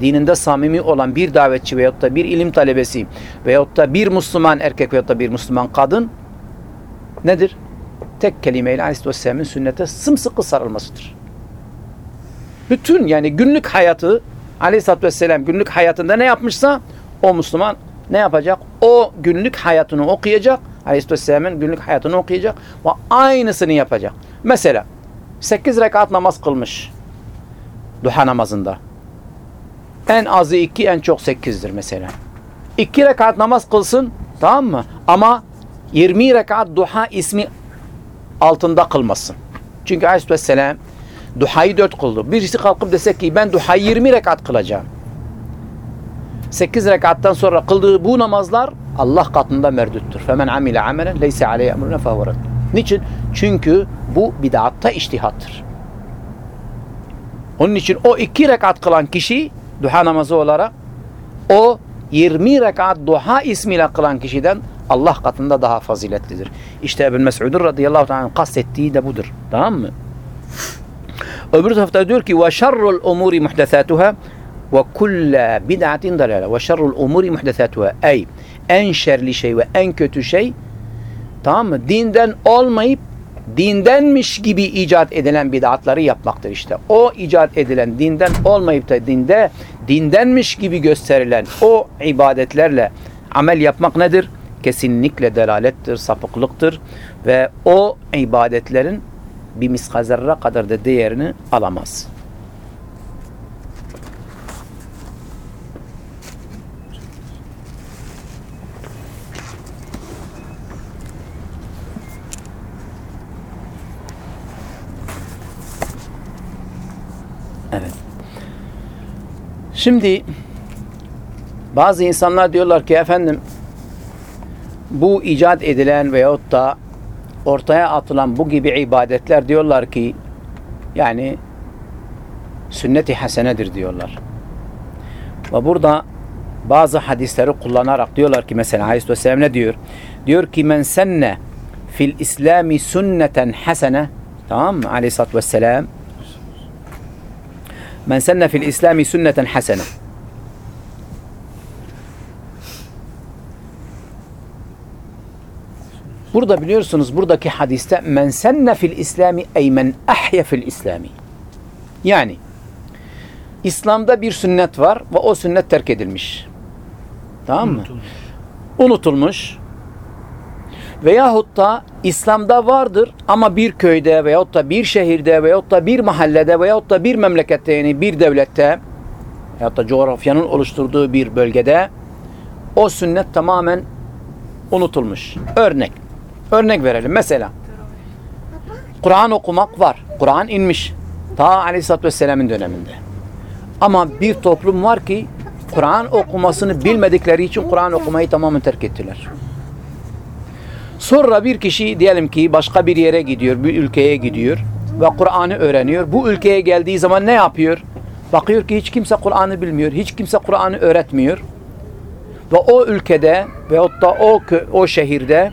dininde samimi olan bir davetçi veyahut da bir ilim talebesi veyahut da bir Müslüman erkek veyahut da bir Müslüman kadın nedir? Tek kelimeyle Aleyhisselam'ın sünnete sımsıkı sarılmasıdır. Bütün yani günlük hayatı Aleyhisselatü Vesselam günlük hayatında ne yapmışsa o Müslüman ne yapacak? O günlük hayatını okuyacak. Aleyhisselam'ın günlük hayatını okuyacak ve aynısını yapacak. Mesela 8 rekat namaz kılmış duha namazında. En azı 2 en çok 8'dir mesela. 2 rekat namaz kılsın tamam mı? Ama 20 rekat duha ismi altında kılmasın. Çünkü Aleyhisselam duhayı 4 kıldı. Birisi kalkıp dese ki ben duhayı 20 rekat kılacağım. 8 rekattan sonra kıldığı bu namazlar Allah katında merduttur. Femen amile amelen leyse aleyhi emruna fehuve redd. Niçin? Çünkü bu bid'atta iştihattır. Onun için o iki rekat kılan kişi duha namazı olarak o 20 rekat duha ismiyle kılan kişiden Allah katında daha faziletlidir. İşte Ebu Mes'ud'un radıyallahu ta'ala kastettiği de budur. Tamam mı? Öbür tarafta diyor ki muhdesatuhâ ve kulle bid'atin dalale ve şerrul umuri muhdesatuhâ ey en şerli şey ve en kötü şey tamam mı? Dinden olmayıp dindenmiş gibi icat edilen bid'atları yapmaktır işte. O icat edilen dinden olmayıp da dinde dindenmiş gibi gösterilen o ibadetlerle amel yapmak nedir? Kesinlikle delalettir, sapıklıktır ve o ibadetlerin bir miskazerre kadar da değerini alamaz. Evet. Şimdi bazı insanlar diyorlar ki efendim bu icat edilen veyahut da ortaya atılan bu gibi ibadetler diyorlar ki yani sünnet-i hasenedir diyorlar. Ve burada bazı hadisleri kullanarak diyorlar ki mesela Aleyhisselam ne diyor? Diyor ki men senne fil İslami sünneten hasene tamam mı Aleyhisselatü Vesselam men senne fil İslami sünneten hasene Burada biliyorsunuz buradaki hadiste men senne fil İslami ey men ahya fil İslami. Yani İslam'da bir sünnet var ve o sünnet terk edilmiş. Tamam mı? Unutulmuş. Unutulmuş. Veyahut da İslam'da vardır ama bir köyde veyahut da bir şehirde veyahut da bir mahallede veyahut da bir memlekette yani bir devlette veyahut da coğrafyanın oluşturduğu bir bölgede o sünnet tamamen unutulmuş. Örnek. Örnek verelim. Mesela Kur'an okumak var. Kur'an inmiş. Ta Aleyhisselatü Vesselam'ın döneminde. Ama bir toplum var ki Kur'an okumasını bilmedikleri için Kur'an okumayı tamamen terk ettiler. Sonra bir kişi diyelim ki başka bir yere gidiyor, bir ülkeye gidiyor ve Kur'an'ı öğreniyor. Bu ülkeye geldiği zaman ne yapıyor? Bakıyor ki hiç kimse Kur'an'ı bilmiyor, hiç kimse Kur'an'ı öğretmiyor. Ve o ülkede veyahut da o, o şehirde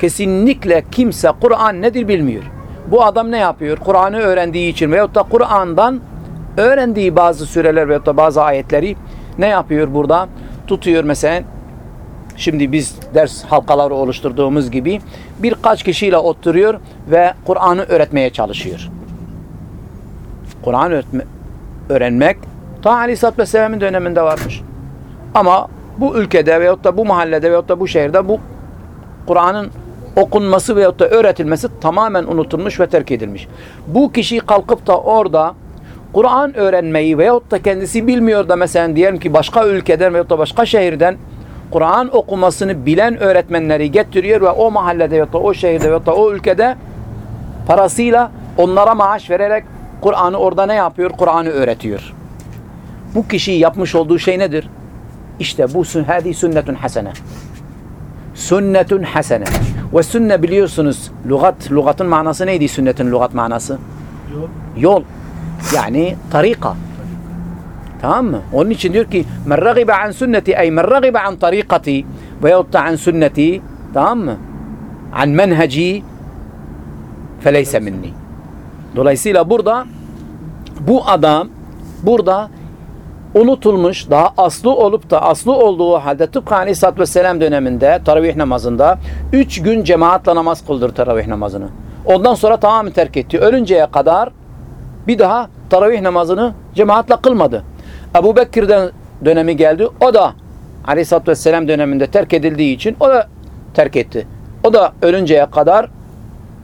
kesinlikle kimse Kur'an nedir bilmiyor. Bu adam ne yapıyor? Kur'an'ı öğrendiği için veyahut da Kur'an'dan öğrendiği bazı süreler veyahut da bazı ayetleri ne yapıyor burada? Tutuyor mesela Şimdi biz ders halkaları oluşturduğumuz gibi birkaç kişiyle oturuyor ve Kur'an'ı öğretmeye çalışıyor. Kur'an öğrenmek ta Aleyhisselatü Vesselam'ın döneminde varmış. Ama bu ülkede veyahut da bu mahallede veyahut da bu şehirde bu Kur'an'ın okunması veyahut da öğretilmesi tamamen unutulmuş ve terk edilmiş. Bu kişi kalkıp da orada Kur'an öğrenmeyi veyahut da kendisi bilmiyor da mesela diyelim ki başka ülkeden veyahut da başka şehirden Kur'an okumasını bilen öğretmenleri getiriyor ve o mahallede veyahut da o şehirde veyahut da o ülkede parasıyla onlara maaş vererek Kur'an'ı orada ne yapıyor? Kur'an'ı öğretiyor. Bu kişi yapmış olduğu şey nedir? İşte bu hadi sünnetun hasene. Sünnetun hasene. Ve sünne biliyorsunuz lügat, lügatın manası neydi sünnetin lügat manası? Yol. Yol. Yani tarika. Tamam mı? Onun için diyor ki men ragibe an sünneti ey men ragibe an tarikati veyahut da an sünneti tamam mı? An menheci feleyse minni. Dolayısıyla burada bu adam burada unutulmuş daha aslı olup da aslı olduğu halde tıpkı Aleyhisselatü Vesselam döneminde taravih namazında üç gün cemaatle namaz kıldır taravih namazını. Ondan sonra tamamen terk etti. Ölünceye kadar bir daha taravih namazını cemaatle kılmadı. Ebu Bekir'den dönemi geldi. O da Aleyhisselatü Vesselam döneminde terk edildiği için o da terk etti. O da ölünceye kadar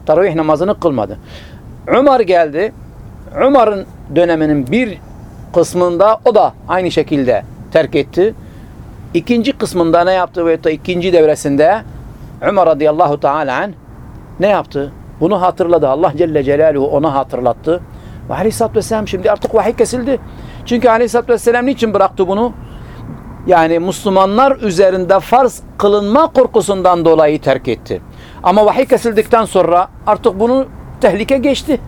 taravih namazını kılmadı. Ömer geldi. Ömer'in döneminin bir kısmında o da aynı şekilde terk etti. İkinci kısmında ne yaptı ve ikinci devresinde Ömer radıyallahu teala ne yaptı? Bunu hatırladı. Allah Celle Celaluhu ona hatırlattı. Ve aleyhissalatü vesselam şimdi artık vahiy kesildi. Çünkü aleyhissalatü vesselam niçin bıraktı bunu? yani Müslümanlar üzerinde farz kılınma korkusundan dolayı terk etti. Ama vahiy kesildikten sonra artık bunu tehlike geçti.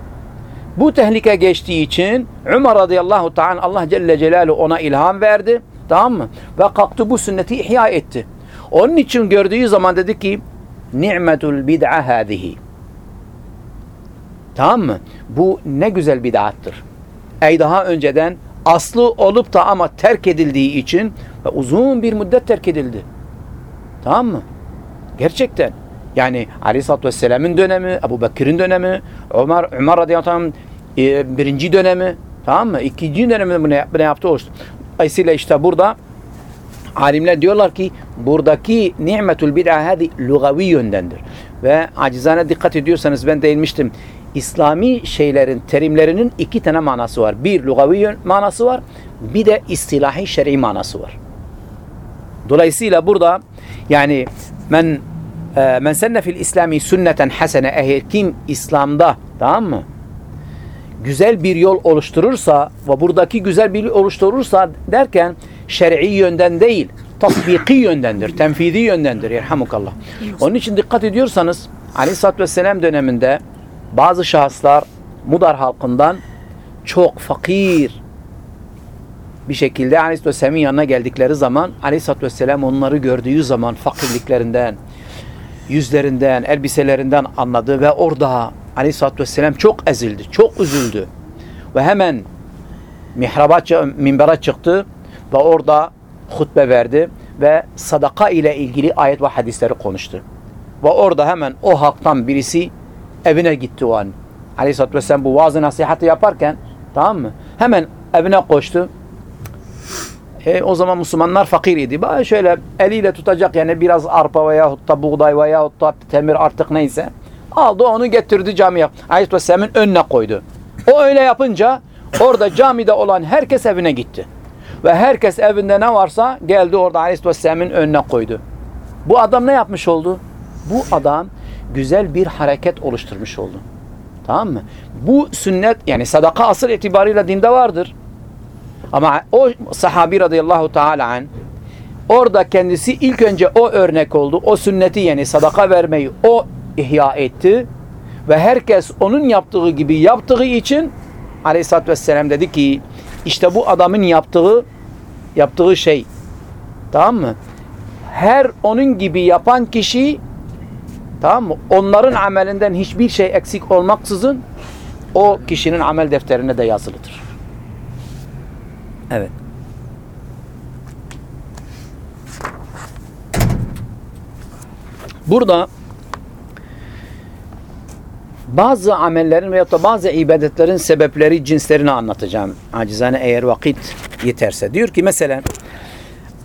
Bu tehlike geçtiği için Ömer radıyallahu ta'ala Allah Celle Celaluhu ona ilham verdi. Tamam mı? Ve kalktı bu sünneti ihya etti. Onun için gördüğü zaman dedi ki ni'metul bid'a hadihi. Tamam mı? Bu ne güzel bid'attır. Ey daha önceden aslı olup da ama terk edildiği için ve uzun bir müddet terk edildi. Tamam mı? Gerçekten. Yani Aleyhisselatü Vesselam'ın dönemi, Ebu Bekir'in dönemi, Ömer, Ömer radıyallahu anh'ın e, birinci dönemi, tamam mı? İkinci dönemi bunu, bunu yaptı. O. Dolayısıyla işte burada alimler diyorlar ki buradaki ni'metul bid'a hadi lugavi yöndendir. Ve acizane dikkat ediyorsanız ben değinmiştim. İslami şeylerin, terimlerinin iki tane manası var. Bir lugavi manası var, bir de istilahi şer'i manası var. Dolayısıyla burada yani men e, men senne fil İslami sünneten hasene eğer kim İslam'da tamam mı? Güzel bir yol oluşturursa ve buradaki güzel bir yol oluşturursa derken şer'i yönden değil, tatbiki yöndendir, tenfidi yöndendir. Yerhamukallah. Onun için dikkat ediyorsanız Aleyhisselatü Vesselam döneminde bazı şahıslar Mudar halkından çok fakir bir şekilde Aleyhisselatü Vesselam'ın yanına geldikleri zaman Aleyhisselatü Vesselam onları gördüğü zaman fakirliklerinden, yüzlerinden, elbiselerinden anladı ve orada Aleyhisselatü Vesselam çok ezildi, çok üzüldü. Ve hemen mihraba, minbere çıktı ve orada hutbe verdi ve sadaka ile ilgili ayet ve hadisleri konuştu. Ve orada hemen o halktan birisi evine gitti o an. Aleyhisselatü Vesselam bu vaaz nasihatı yaparken tamam mı? Hemen evine koştu. E, o zaman Müslümanlar fakir idi. Böyle şöyle eliyle tutacak yani biraz arpa veyahut da buğday veyahut da temir artık neyse. Aldı onu getirdi camiye. Aleyhisselam'ın önüne koydu. O öyle yapınca orada camide olan herkes evine gitti. Ve herkes evinde ne varsa geldi orada Aleyhisselam'ın önüne koydu. Bu adam ne yapmış oldu? Bu adam güzel bir hareket oluşturmuş oldu. Tamam mı? Bu sünnet yani sadaka asıl itibariyle dinde vardır. Ama o sahabi radıyallahu teala an orada kendisi ilk önce o örnek oldu. O sünneti yani sadaka vermeyi o ihya etti. Ve herkes onun yaptığı gibi yaptığı için aleyhissalatü vesselam dedi ki işte bu adamın yaptığı yaptığı şey tamam mı? Her onun gibi yapan kişi tamam mı? Onların amelinden hiçbir şey eksik olmaksızın o kişinin amel defterine de yazılıdır. Evet. Burada bazı amellerin veyahut da bazı ibadetlerin sebepleri, cinslerini anlatacağım. Acizane eğer vakit yeterse. Diyor ki mesela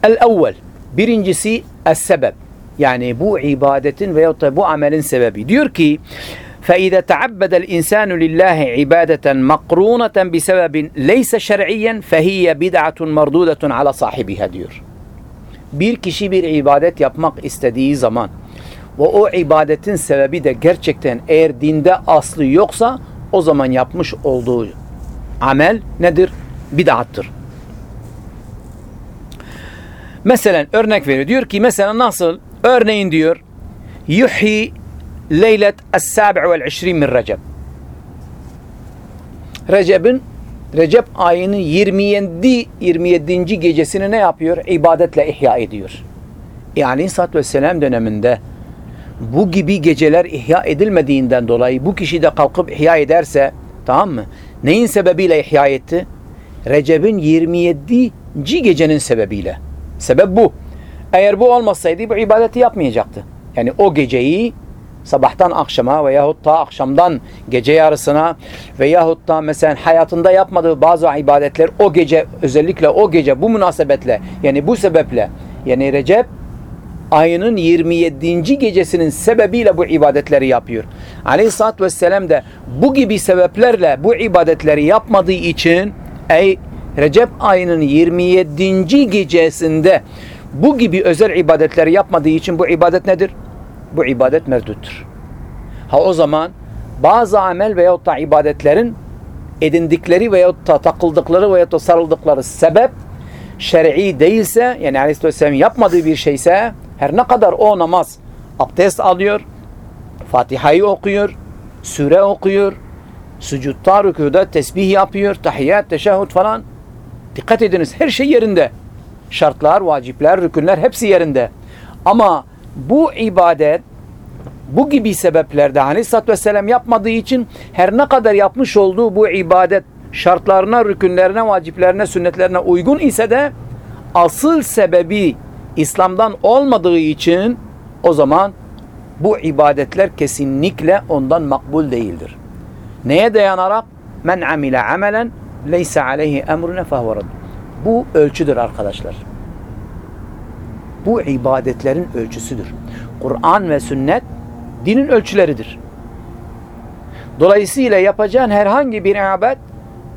el-evvel birincisi es-sebep. Yani bu ibadetin veyahut da bu amelin sebebi. Diyor ki فإذا تعبد الإنسان لله عبادة مقرونة بسبب ليس شرعيا فهي بدعة مردودة على صاحبها diyor. Bir kişi bir ibadet yapmak istediği zaman ve o ibadetin sebebi de gerçekten eğer dinde aslı yoksa o zaman yapmış olduğu amel nedir? Bid'attır. Mesela örnek veriyor. Diyor ki mesela nasıl? Örneğin diyor yuhi leylet es-sabi' vel 20 min Recep. Recep'in Recep ayının 27 27. gecesini ne yapıyor? İbadetle ihya ediyor. Yani Aleyhisselatü Vesselam döneminde bu gibi geceler ihya edilmediğinden dolayı bu kişi de kalkıp ihya ederse tamam mı? Neyin sebebiyle ihya etti? Recep'in 27. gecenin sebebiyle. Sebep bu. Eğer bu olmasaydı bu ibadeti yapmayacaktı. Yani o geceyi sabahtan akşama veyahut da akşamdan gece yarısına veyahut da mesela hayatında yapmadığı bazı ibadetler o gece özellikle o gece bu münasebetle yani bu sebeple yani Recep ayının 27. gecesinin sebebiyle bu ibadetleri yapıyor. Aleyhisselatü Vesselam da bu gibi sebeplerle bu ibadetleri yapmadığı için ey Recep ayının 27. gecesinde bu gibi özel ibadetleri yapmadığı için bu ibadet nedir? Bu ibadet merduttur. Ha o zaman bazı amel veyahut da ibadetlerin edindikleri veyahut da takıldıkları veyahut da sarıldıkları sebep şer'i değilse yani Aleyhisselam yapmadığı bir şeyse her ne kadar o namaz abdest alıyor, Fatiha'yı okuyor, sure okuyor, sücutta, rükuda tesbih yapıyor, tahiyyat, teşehhüd falan. Dikkat ediniz her şey yerinde. Şartlar, vacipler, rükünler hepsi yerinde. Ama bu ibadet bu gibi sebeplerde Aleyhisselatü Vesselam yapmadığı için her ne kadar yapmış olduğu bu ibadet şartlarına, rükünlerine, vaciplerine, sünnetlerine uygun ise de asıl sebebi İslam'dan olmadığı için o zaman bu ibadetler kesinlikle ondan makbul değildir. Neye dayanarak? Men amile amelen leysa aleyhi emrune fehve radd. Bu ölçüdür arkadaşlar. Bu ibadetlerin ölçüsüdür. Kur'an ve sünnet dinin ölçüleridir. Dolayısıyla yapacağın herhangi bir ibadet,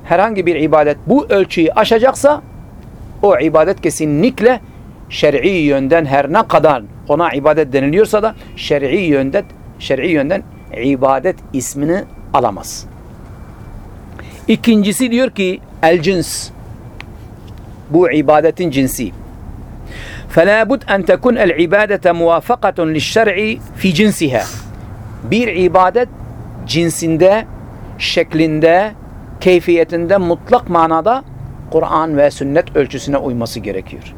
herhangi bir ibadet bu ölçüyü aşacaksa o ibadet kesinlikle şer'i yönden her ne kadar ona ibadet deniliyorsa da şer'i yönden şer'i yönden ibadet ismini alamaz. İkincisi diyor ki el cins Bu ibadetin cinsi. فلا بد أن تكون العبادة موافقة للشرع في جنسها. Bir ibadet cinsinde, şeklinde, keyfiyetinde mutlak manada Kur'an ve sünnet ölçüsüne uyması gerekiyor.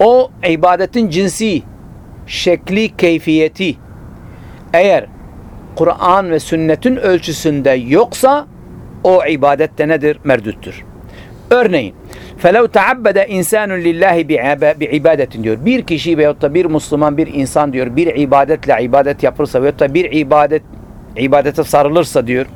O ibadetin cinsi, şekli, keyfiyeti eğer Kur'an ve sünnetin ölçüsünde yoksa o ibadette nedir? Merduttur. Örneğin فَلَوْ تَعَبَّدَ اِنْسَانٌ لِلّٰهِ بِعِبَادَةٍ diyor. Bir kişi veyahut da bir Müslüman bir insan diyor bir ibadetle ibadet yapırsa veyahut da bir ibadet ibadete sarılırsa diyor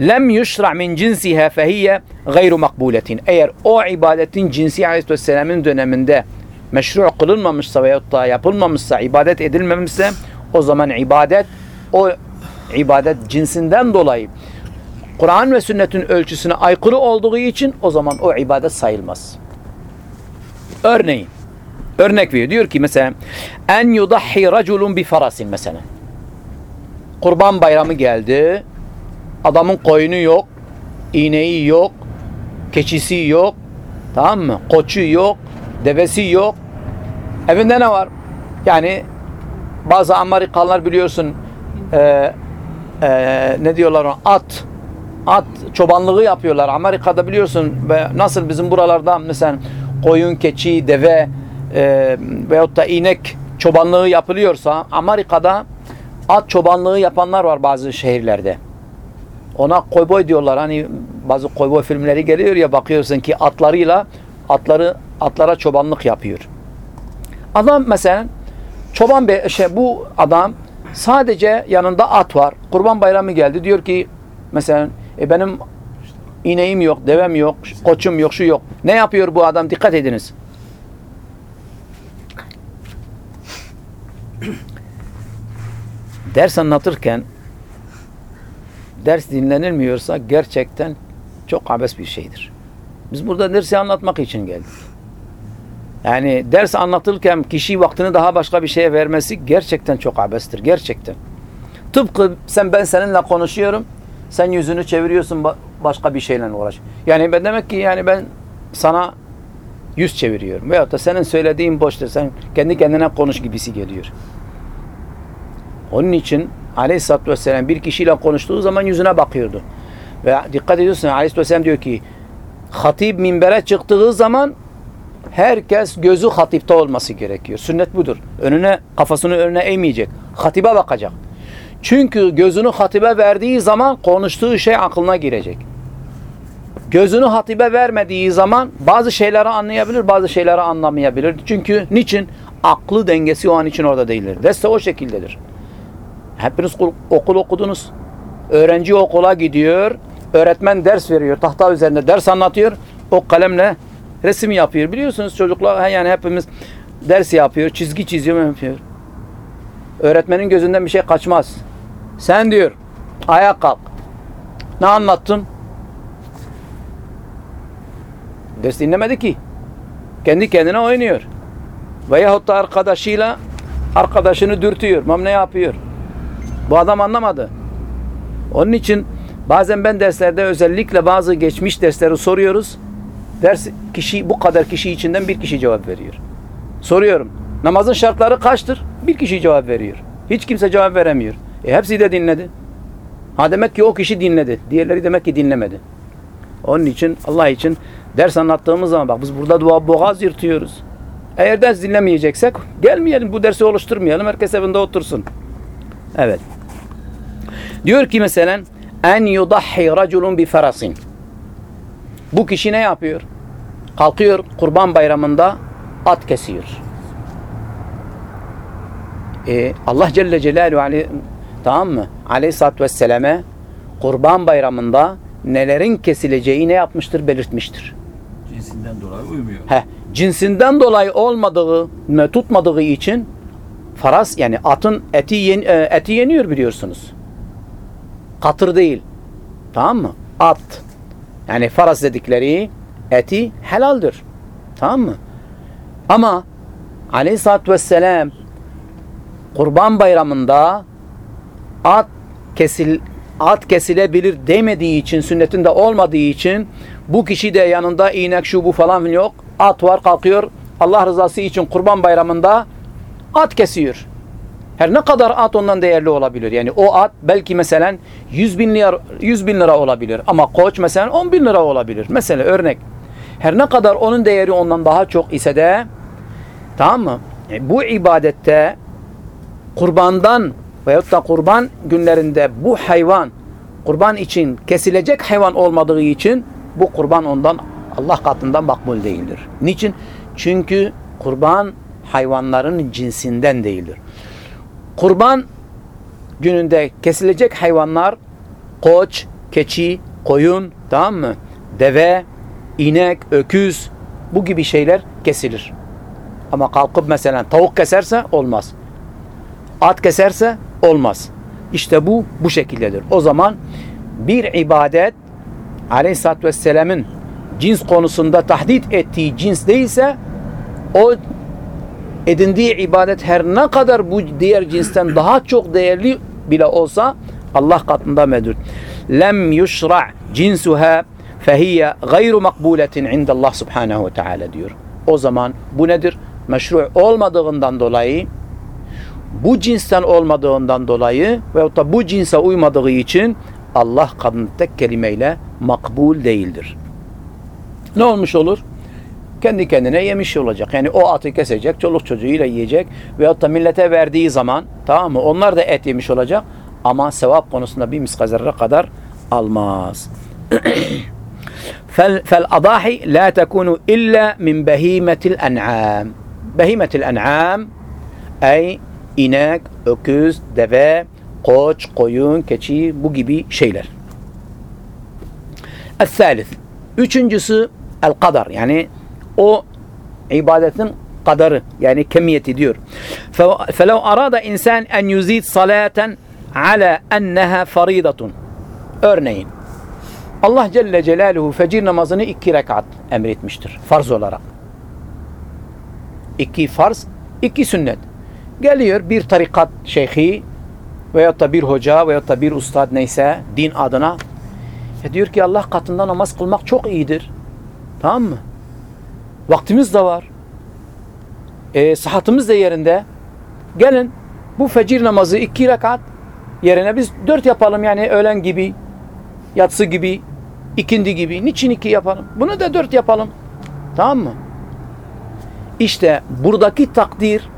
lem yuşra min cinsiha fehiye gayru makbuletin. Eğer o ibadetin cinsi Aleyhisselam'ın döneminde meşru kılınmamışsa veyahut da yapılmamışsa, ibadet edilmemişse o zaman ibadet o ibadet cinsinden dolayı Kur'an ve sünnetin ölçüsüne aykırı olduğu için o zaman o ibadet sayılmaz. Örneğin örnek veriyor. Diyor ki mesela en yudahhi raculun bi farasin mesela. Kurban bayramı geldi. Adamın koyunu yok, iğneyi yok, keçisi yok, tamam mı? Koçu yok, devesi yok. Evinde ne var? Yani bazı Amerikanlar biliyorsun e, e, ne diyorlar ona? At. At çobanlığı yapıyorlar. Amerika'da biliyorsun ve nasıl bizim buralarda mesela koyun, keçi, deve e, veyahut da inek çobanlığı yapılıyorsa Amerika'da at çobanlığı yapanlar var bazı şehirlerde. Ona koyboy diyorlar. Hani bazı koyboy filmleri geliyor ya bakıyorsun ki atlarıyla atları atlara çobanlık yapıyor. Adam mesela çoban be şey bu adam sadece yanında at var. Kurban bayramı geldi. Diyor ki mesela e benim ineğim yok, devem yok, koçum yok, şu yok. Ne yapıyor bu adam? Dikkat ediniz. <coughs> Ders anlatırken ders dinlenilmiyorsa gerçekten çok abes bir şeydir. Biz burada dersi anlatmak için geldik. Yani ders anlatırken kişi vaktini daha başka bir şeye vermesi gerçekten çok abestir. Gerçekten. Tıpkı sen ben seninle konuşuyorum. Sen yüzünü çeviriyorsun başka bir şeyle uğraş. Yani ben demek ki yani ben sana yüz çeviriyorum. Veyahut da senin söylediğin boştur. Sen kendi kendine konuş gibisi geliyor. Onun için Aleyhisselatü Vesselam bir kişiyle konuştuğu zaman yüzüne bakıyordu. Ve dikkat ediyorsun Aleyhisselatü Vesselam diyor ki hatip minbere çıktığı zaman herkes gözü hatipte olması gerekiyor. Sünnet budur. Önüne kafasını önüne eğmeyecek. Hatibe bakacak. Çünkü gözünü hatibe verdiği zaman konuştuğu şey aklına girecek. Gözünü hatibe vermediği zaman bazı şeyleri anlayabilir, bazı şeyleri anlamayabilir. Çünkü niçin? Aklı dengesi o an için orada değildir. Ders de o şekildedir. Hepiniz okul okudunuz. Öğrenci okula gidiyor. Öğretmen ders veriyor. Tahta üzerinde ders anlatıyor. O kalemle resim yapıyor. Biliyorsunuz çocuklar yani hepimiz ders yapıyor. Çizgi çiziyor yapıyor. Öğretmenin gözünden bir şey kaçmaz. Sen diyor ayağa kalk. Ne anlattın? Ders dinlemedi ki. Kendi kendine oynuyor. Veyahut da arkadaşıyla arkadaşını dürtüyor. Mam ne yapıyor? Bu adam anlamadı. Onun için bazen ben derslerde özellikle bazı geçmiş dersleri soruyoruz. Ders kişi bu kadar kişi içinden bir kişi cevap veriyor. Soruyorum. Namazın şartları kaçtır? Bir kişi cevap veriyor. Hiç kimse cevap veremiyor. E hepsi de dinledi. Ha demek ki o kişi dinledi. Diğerleri demek ki dinlemedi. Onun için Allah için ders anlattığımız zaman bak biz burada dua boğaz yırtıyoruz. Eğer ders dinlemeyeceksek gelmeyelim bu dersi oluşturmayalım. Herkes evinde otursun. Evet. Diyor ki mesela en yudahhi raculun bi farasin. Bu kişi ne yapıyor? Kalkıyor kurban bayramında at kesiyor. E, Allah Celle Celaluhu tamam mı? Aleyhisselatü Vesselam'e kurban bayramında nelerin kesileceği ne yapmıştır? Belirtmiştir. Cinsinden dolayı uymuyor. Heh, cinsinden dolayı olmadığı, tutmadığı için faras yani atın eti, yen, e, eti yeniyor biliyorsunuz. Katır değil. Tamam mı? At. Yani faras dedikleri eti helaldir. Tamam mı? Ama aleyhissalatü vesselam kurban bayramında at kesil at kesilebilir demediği için sünnetinde olmadığı için bu kişi de yanında iğnek şu bu falan yok. At var kalkıyor Allah rızası için kurban bayramında at kesiyor. Her ne kadar at ondan değerli olabilir. Yani o at belki mesela 100 bin lira, 100 bin lira olabilir. Ama koç mesela 10 bin lira olabilir. Mesela örnek. Her ne kadar onun değeri ondan daha çok ise de tamam mı? E, bu ibadette kurbandan veyahut da kurban günlerinde bu hayvan kurban için kesilecek hayvan olmadığı için bu kurban ondan Allah katından makbul değildir. Niçin? Çünkü kurban hayvanların cinsinden değildir. Kurban gününde kesilecek hayvanlar koç, keçi, koyun, tamam mı? Deve, inek, öküz bu gibi şeyler kesilir. Ama kalkıp mesela tavuk keserse olmaz. At keserse olmaz. İşte bu bu şekildedir. O zaman bir ibadet Aleyhisselatü Vesselam'ın cins konusunda tahdit ettiği cins değilse o edindiği ibadet her ne kadar bu diğer cinsten daha çok değerli bile olsa Allah katında medur. Lem yuşra' cinsuha fehiye gayru makbuletin indallah subhanehu ve teala diyor. O zaman bu nedir? Meşru olmadığından dolayı bu cinsten olmadığından dolayı veyahut da bu cinse uymadığı için Allah katında tek kelimeyle makbul değildir. Ne olmuş olur? Kendi kendine yemiş olacak. Yani o atı kesecek, çoluk çocuğuyla yiyecek veyahut da millete verdiği zaman tamam mı? Onlar da et yemiş olacak ama sevap konusunda bir miskazerre kadar almaz. <clears throat> fel adahi la tekunu illa min behimetil en'am. Behimetil en'am ey inek, öküz, deve, koç, koyun, keçi bu gibi şeyler. El-thalith. Üçüncüsü el-kadar yani o ibadetin kadarı yani kemiyeti diyor. فَلَوْ arada insan en yuzid salaten ala enneha faridatun. Örneğin Allah Celle Celaluhu fecir namazını iki rekat emretmiştir. Farz olarak. İki farz, iki sünnet. Geliyor bir tarikat şeyhi veyahut da bir hoca veyahut da bir ustad neyse din adına e diyor ki Allah katında namaz kılmak çok iyidir. Tamam mı? Vaktimiz de var. E, sıhhatimiz de yerinde. Gelin bu fecir namazı iki rekat yerine biz dört yapalım yani öğlen gibi, yatsı gibi, ikindi gibi. Niçin iki yapalım? Bunu da dört yapalım. Tamam mı? İşte buradaki takdir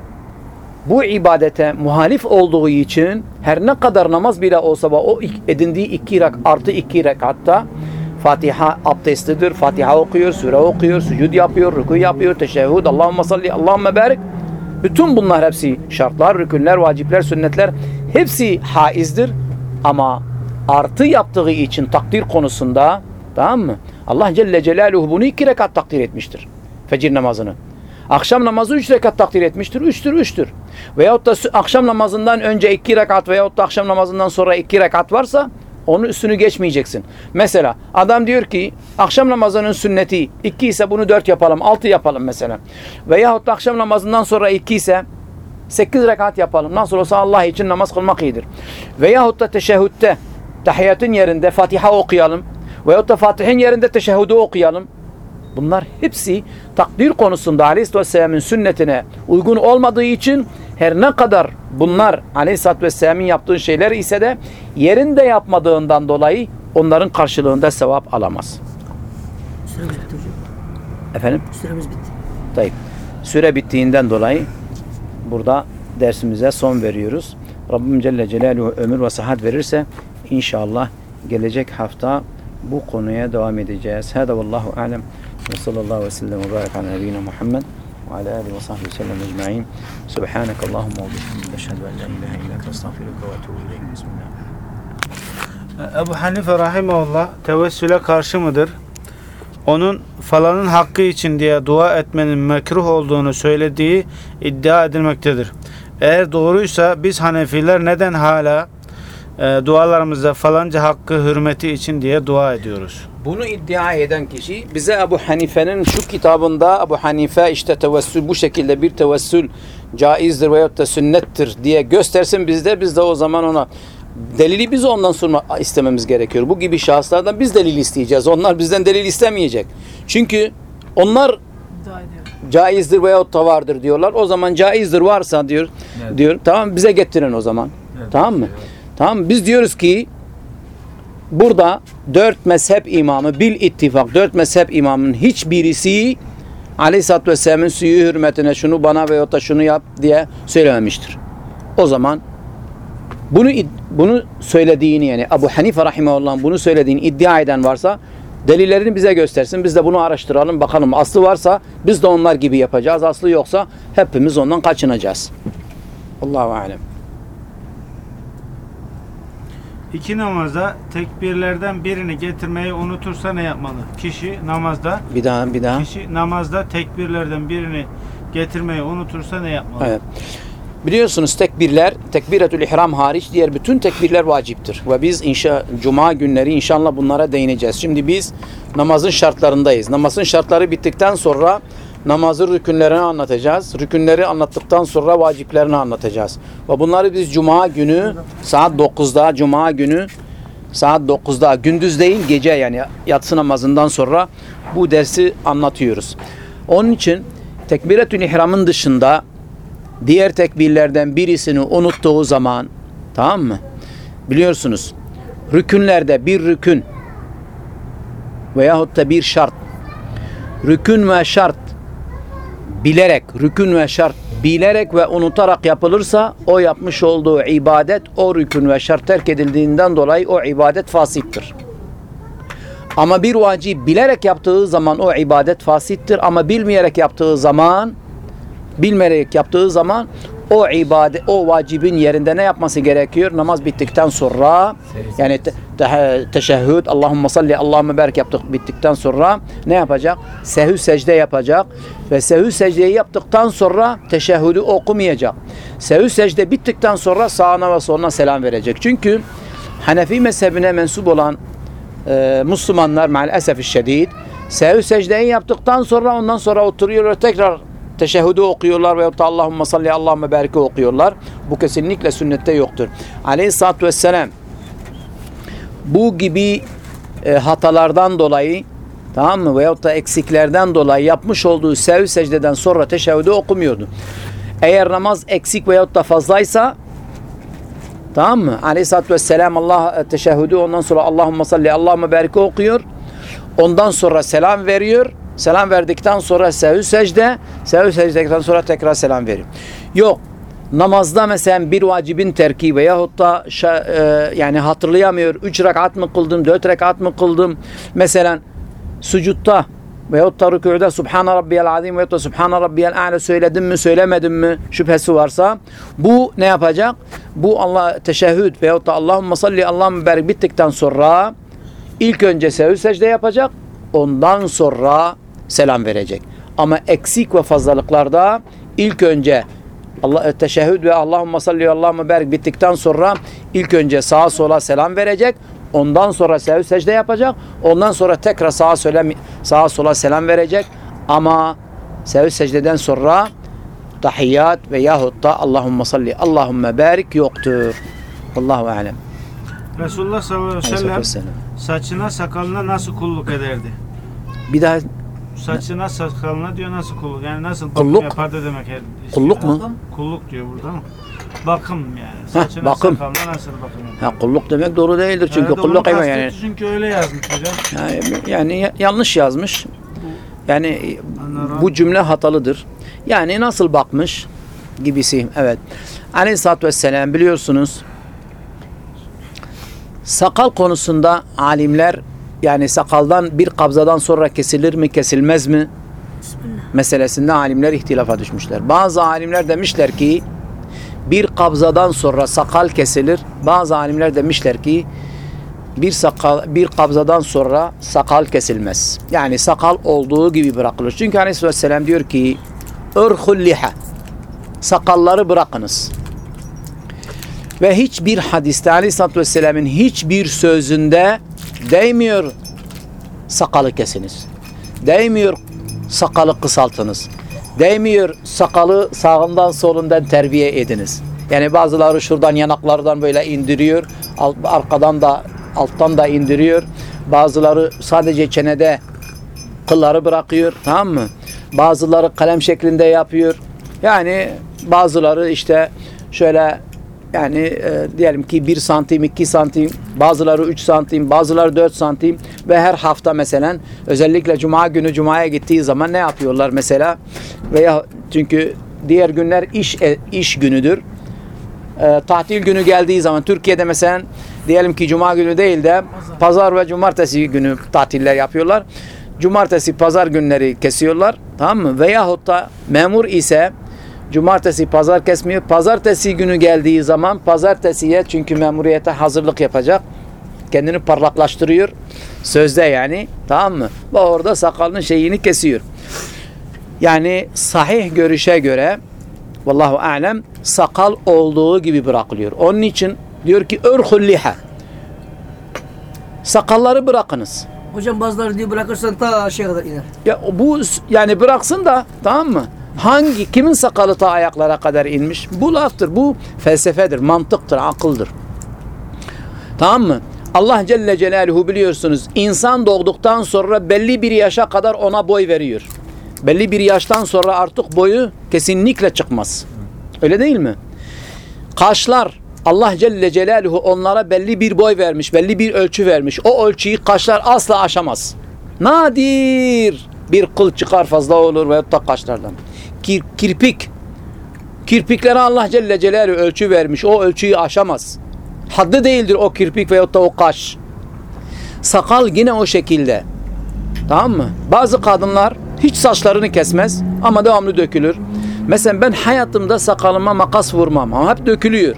bu ibadete muhalif olduğu için her ne kadar namaz bile olsa o edindiği iki rak artı iki rekatta Fatiha abdestidir. Fatiha okuyor, sure okuyor, sucud yapıyor, ruku yapıyor, teşehhüd, Allahümme salli, Allahümme barik. Bütün bunlar hepsi şartlar, rükünler, vacipler, sünnetler hepsi haizdir. Ama artı yaptığı için takdir konusunda tamam mı? Allah Celle Celaluhu bunu iki rekat takdir etmiştir. Fecir namazını. Akşam namazı üç rekat takdir etmiştir. Üçtür, üçtür. Veyahut da akşam namazından önce iki rekat veyahut da akşam namazından sonra iki rekat varsa onun üstünü geçmeyeceksin. Mesela adam diyor ki akşam namazının sünneti iki ise bunu dört yapalım, altı yapalım mesela. Veyahut da akşam namazından sonra iki ise sekiz rekat yapalım. Nasıl olsa Allah için namaz kılmak iyidir. Veyahut da teşehhütte tahiyyatın yerinde Fatiha okuyalım. Veyahut da Fatih'in yerinde teşehhüdü okuyalım. Bunlar hepsi takdir konusunda Aleyhisselatü Vesselam'ın sünnetine uygun olmadığı için her ne kadar bunlar Aleyhisselatü Vesselam'ın yaptığı şeyler ise de yerinde yapmadığından dolayı onların karşılığında sevap alamaz. Süremiz bitti hocam. Efendim? Süremiz bitti. Tayyip. Süre bittiğinden dolayı burada dersimize son veriyoruz. Rabbim Celle Celaluhu ömür ve sıhhat verirse inşallah gelecek hafta bu konuya devam edeceğiz. Hada vallahu alem ve sallallahu aleyhi ve sellem ve barik ala nebiyyina Muhammed ve ala alihi ve sahbihi sellem ecma'in. Subhanak Allahumma ve bihamdike eşhedü en la ilahe illa ente estağfiruke ve etûbü ileyk. Bismillah. Ebu Hanife Rahimahullah tevessüle karşı mıdır? Onun falanın hakkı için diye dua etmenin mekruh olduğunu söylediği iddia edilmektedir. Eğer doğruysa biz Hanefiler neden hala e, dualarımızda falanca hakkı hürmeti için diye dua ediyoruz? Bunu iddia eden kişi bize Ebu Hanife'nin şu kitabında Ebu Hanife işte tevessül bu şekilde bir tevessül caizdir veyahut da sünnettir diye göstersin bizde biz de o zaman ona delili biz ondan sonra istememiz gerekiyor. Bu gibi şahıslardan biz delil isteyeceğiz. Onlar bizden delil istemeyecek. Çünkü onlar caizdir veyahut da vardır diyorlar. O zaman caizdir varsa diyor Evet. diyor. Tamam bize getirin o zaman. Evet. Tamam mı? Evet. Tamam biz diyoruz ki burada dört mezhep imamı bil ittifak dört mezhep imamının hiçbirisi Aleyhisselatü Vesselam'ın suyu hürmetine şunu bana veyahut da şunu yap diye söylememiştir. O zaman bunu bunu söylediğini yani Ebu Hanife Rahimahullah'ın bunu söylediğini iddia eden varsa delillerini bize göstersin. Biz de bunu araştıralım bakalım. Aslı varsa biz de onlar gibi yapacağız. Aslı yoksa hepimiz ondan kaçınacağız. Allahu alem. İki namazda tekbirlerden birini getirmeyi unutursa ne yapmalı? Kişi namazda Bir daha bir daha. kişi namazda tekbirlerden birini getirmeyi unutursa ne yapmalı? Evet. Biliyorsunuz tekbirler, tekbiretül ihram hariç diğer bütün tekbirler vaciptir. Ve biz inşa, cuma günleri inşallah bunlara değineceğiz. Şimdi biz namazın şartlarındayız. Namazın şartları bittikten sonra namazın rükünlerini anlatacağız. Rükünleri anlattıktan sonra vaciplerini anlatacağız. Ve bunları biz cuma günü saat 9'da cuma günü saat 9'da gündüz değil gece yani yatsı namazından sonra bu dersi anlatıyoruz. Onun için tekbiretül ihramın dışında diğer tekbirlerden birisini unuttuğu zaman tamam mı? Biliyorsunuz rükünlerde bir rükün veyahut da bir şart rükün ve şart bilerek rükün ve şart bilerek ve unutarak yapılırsa o yapmış olduğu ibadet o rükün ve şart terk edildiğinden dolayı o ibadet fasittir. Ama bir vacip bilerek yaptığı zaman o ibadet fasittir ama bilmeyerek yaptığı zaman bilmeyerek yaptığı zaman o ibadet o vacibin yerinde ne yapması gerekiyor? Namaz bittikten sonra yani te, te, teşehhüd Allahümme salli Allahümme berk yaptık bittikten sonra ne yapacak? Sehü secde yapacak ve sehü secdeyi yaptıktan sonra teşehhüdü okumayacak. Sehü secde bittikten sonra sağına ve soluna selam verecek. Çünkü Hanefi mezhebine mensup olan e, Müslümanlar maalesef şiddet sehü secdeyi yaptıktan sonra ondan sonra oturuyorlar tekrar teşehhüdü okuyorlar veyahut da Allahümme salli Allahümme berike okuyorlar. Bu kesinlikle sünnette yoktur. Aleyhisselatü vesselam bu gibi e, hatalardan dolayı tamam mı veyahut da eksiklerden dolayı yapmış olduğu sev secdeden sonra teşehhüdü okumuyordu. Eğer namaz eksik veyahut da fazlaysa Tamam mı? Aleyhisselatü Vesselam Allah e, teşehhüdü ondan sonra Allahümme salli Allahümme berike okuyor. Ondan sonra selam veriyor. Selam verdikten sonra sehü secde. Sehü secdekten sonra tekrar selam veriyor. Yok. Namazda mesela bir vacibin terki veyahut da e, yani hatırlayamıyor. Üç rekat mı kıldım, dört rekat mı kıldım? Mesela sucutta veyahut da rükûda Subhane Rabbiyel Azim veyahut da Subhane Rabbiyel A'la söyledim mi söylemedim mi şüphesi varsa bu ne yapacak? Bu Allah teşehhüd veyahut da Allahümme salli Allahümme barik bittikten sonra ilk önce sehü secde yapacak ondan sonra selam verecek. Ama eksik ve fazlalıklarda ilk önce Allah teşehhüd ve Allahümme salli Allahümme barik bittikten sonra ilk önce sağa sola selam verecek. Ondan sonra sehü secde yapacak. Ondan sonra tekrar sağa söyle sağa sola selam verecek. Ama sehü secdeden sonra tahiyyat ve yahut da Allahümme salli Allahümme barik yoktur. Allahu alem. Resulullah sallallahu aleyhi ve sellem saçına sakalına nasıl kulluk ederdi? Bir daha Saçına sakalına diyor nasıl kulluk? Yani nasıl Kulluk? bakım yapar da demek. her- Kulluk mu? Kulluk diyor burada ama. Bakım yani. Heh, Saçına bakım. sakalına nasıl bakım yapar? Ha, kulluk demek doğru değildir çünkü Herhalde kulluk onu kastetti yani. Çünkü öyle yazmış hocam. Yani, yani ya- yanlış yazmış. Yani Anladım. bu cümle hatalıdır. Yani nasıl bakmış gibisi. Evet. Aleyhisselatü Vesselam biliyorsunuz sakal konusunda alimler yani sakaldan bir kabzadan sonra kesilir mi kesilmez mi meselesinde alimler ihtilafa düşmüşler. Bazı alimler demişler ki bir kabzadan sonra sakal kesilir. Bazı alimler demişler ki bir sakal bir kabzadan sonra sakal kesilmez. Yani sakal olduğu gibi bırakılır. Çünkü Aleyhisselam diyor ki ırhul liha sakalları bırakınız. Ve hiçbir hadiste Aleyhisselatü Vesselam'ın hiçbir sözünde değmiyor sakalı kesiniz. Değmiyor sakalı kısaltınız. Değmiyor sakalı sağından solundan terbiye ediniz. Yani bazıları şuradan yanaklardan böyle indiriyor. Arkadan da alttan da indiriyor. Bazıları sadece çenede kılları bırakıyor. Tamam mı? Bazıları kalem şeklinde yapıyor. Yani bazıları işte şöyle yani e, diyelim ki 1 santim, 2 santim, bazıları 3 santim, bazıları 4 santim ve her hafta mesela özellikle cuma günü cumaya gittiği zaman ne yapıyorlar mesela? Veya çünkü diğer günler iş e, iş günüdür. E, tatil günü geldiği zaman Türkiye'de mesela diyelim ki cuma günü değil de pazar ve cumartesi günü tatiller yapıyorlar. Cumartesi pazar günleri kesiyorlar. Tamam mı? Veyahut da memur ise cumartesi pazar kesmiyor. Pazartesi günü geldiği zaman pazartesiye çünkü memuriyete hazırlık yapacak. Kendini parlaklaştırıyor. Sözde yani. Tamam mı? Ve orada sakalının şeyini kesiyor. Yani sahih görüşe göre Vallahu alem sakal olduğu gibi bırakılıyor. Onun için diyor ki örhul liha. Sakalları bırakınız. Hocam bazıları diyor bırakırsan ta aşağı kadar iner. Ya bu yani bıraksın da tamam mı? Hangi kimin sakalı ta ayaklara kadar inmiş? Bu laftır. Bu felsefedir, mantıktır, akıldır. Tamam mı? Allah Celle Celaluhu biliyorsunuz insan doğduktan sonra belli bir yaşa kadar ona boy veriyor. Belli bir yaştan sonra artık boyu kesinlikle çıkmaz. Öyle değil mi? Kaşlar Allah Celle Celaluhu onlara belli bir boy vermiş, belli bir ölçü vermiş. O ölçüyü kaşlar asla aşamaz. Nadir bir kıl çıkar fazla olur veyahut da kaşlardan. Kir, kirpik. Kirpiklere Allah Celle Celaluhu ölçü vermiş. O ölçüyü aşamaz. Haddi değildir o kirpik veyahut da o kaş. Sakal yine o şekilde. Tamam mı? Bazı kadınlar hiç saçlarını kesmez ama devamlı dökülür. Mesela ben hayatımda sakalıma makas vurmam ama hep dökülüyor.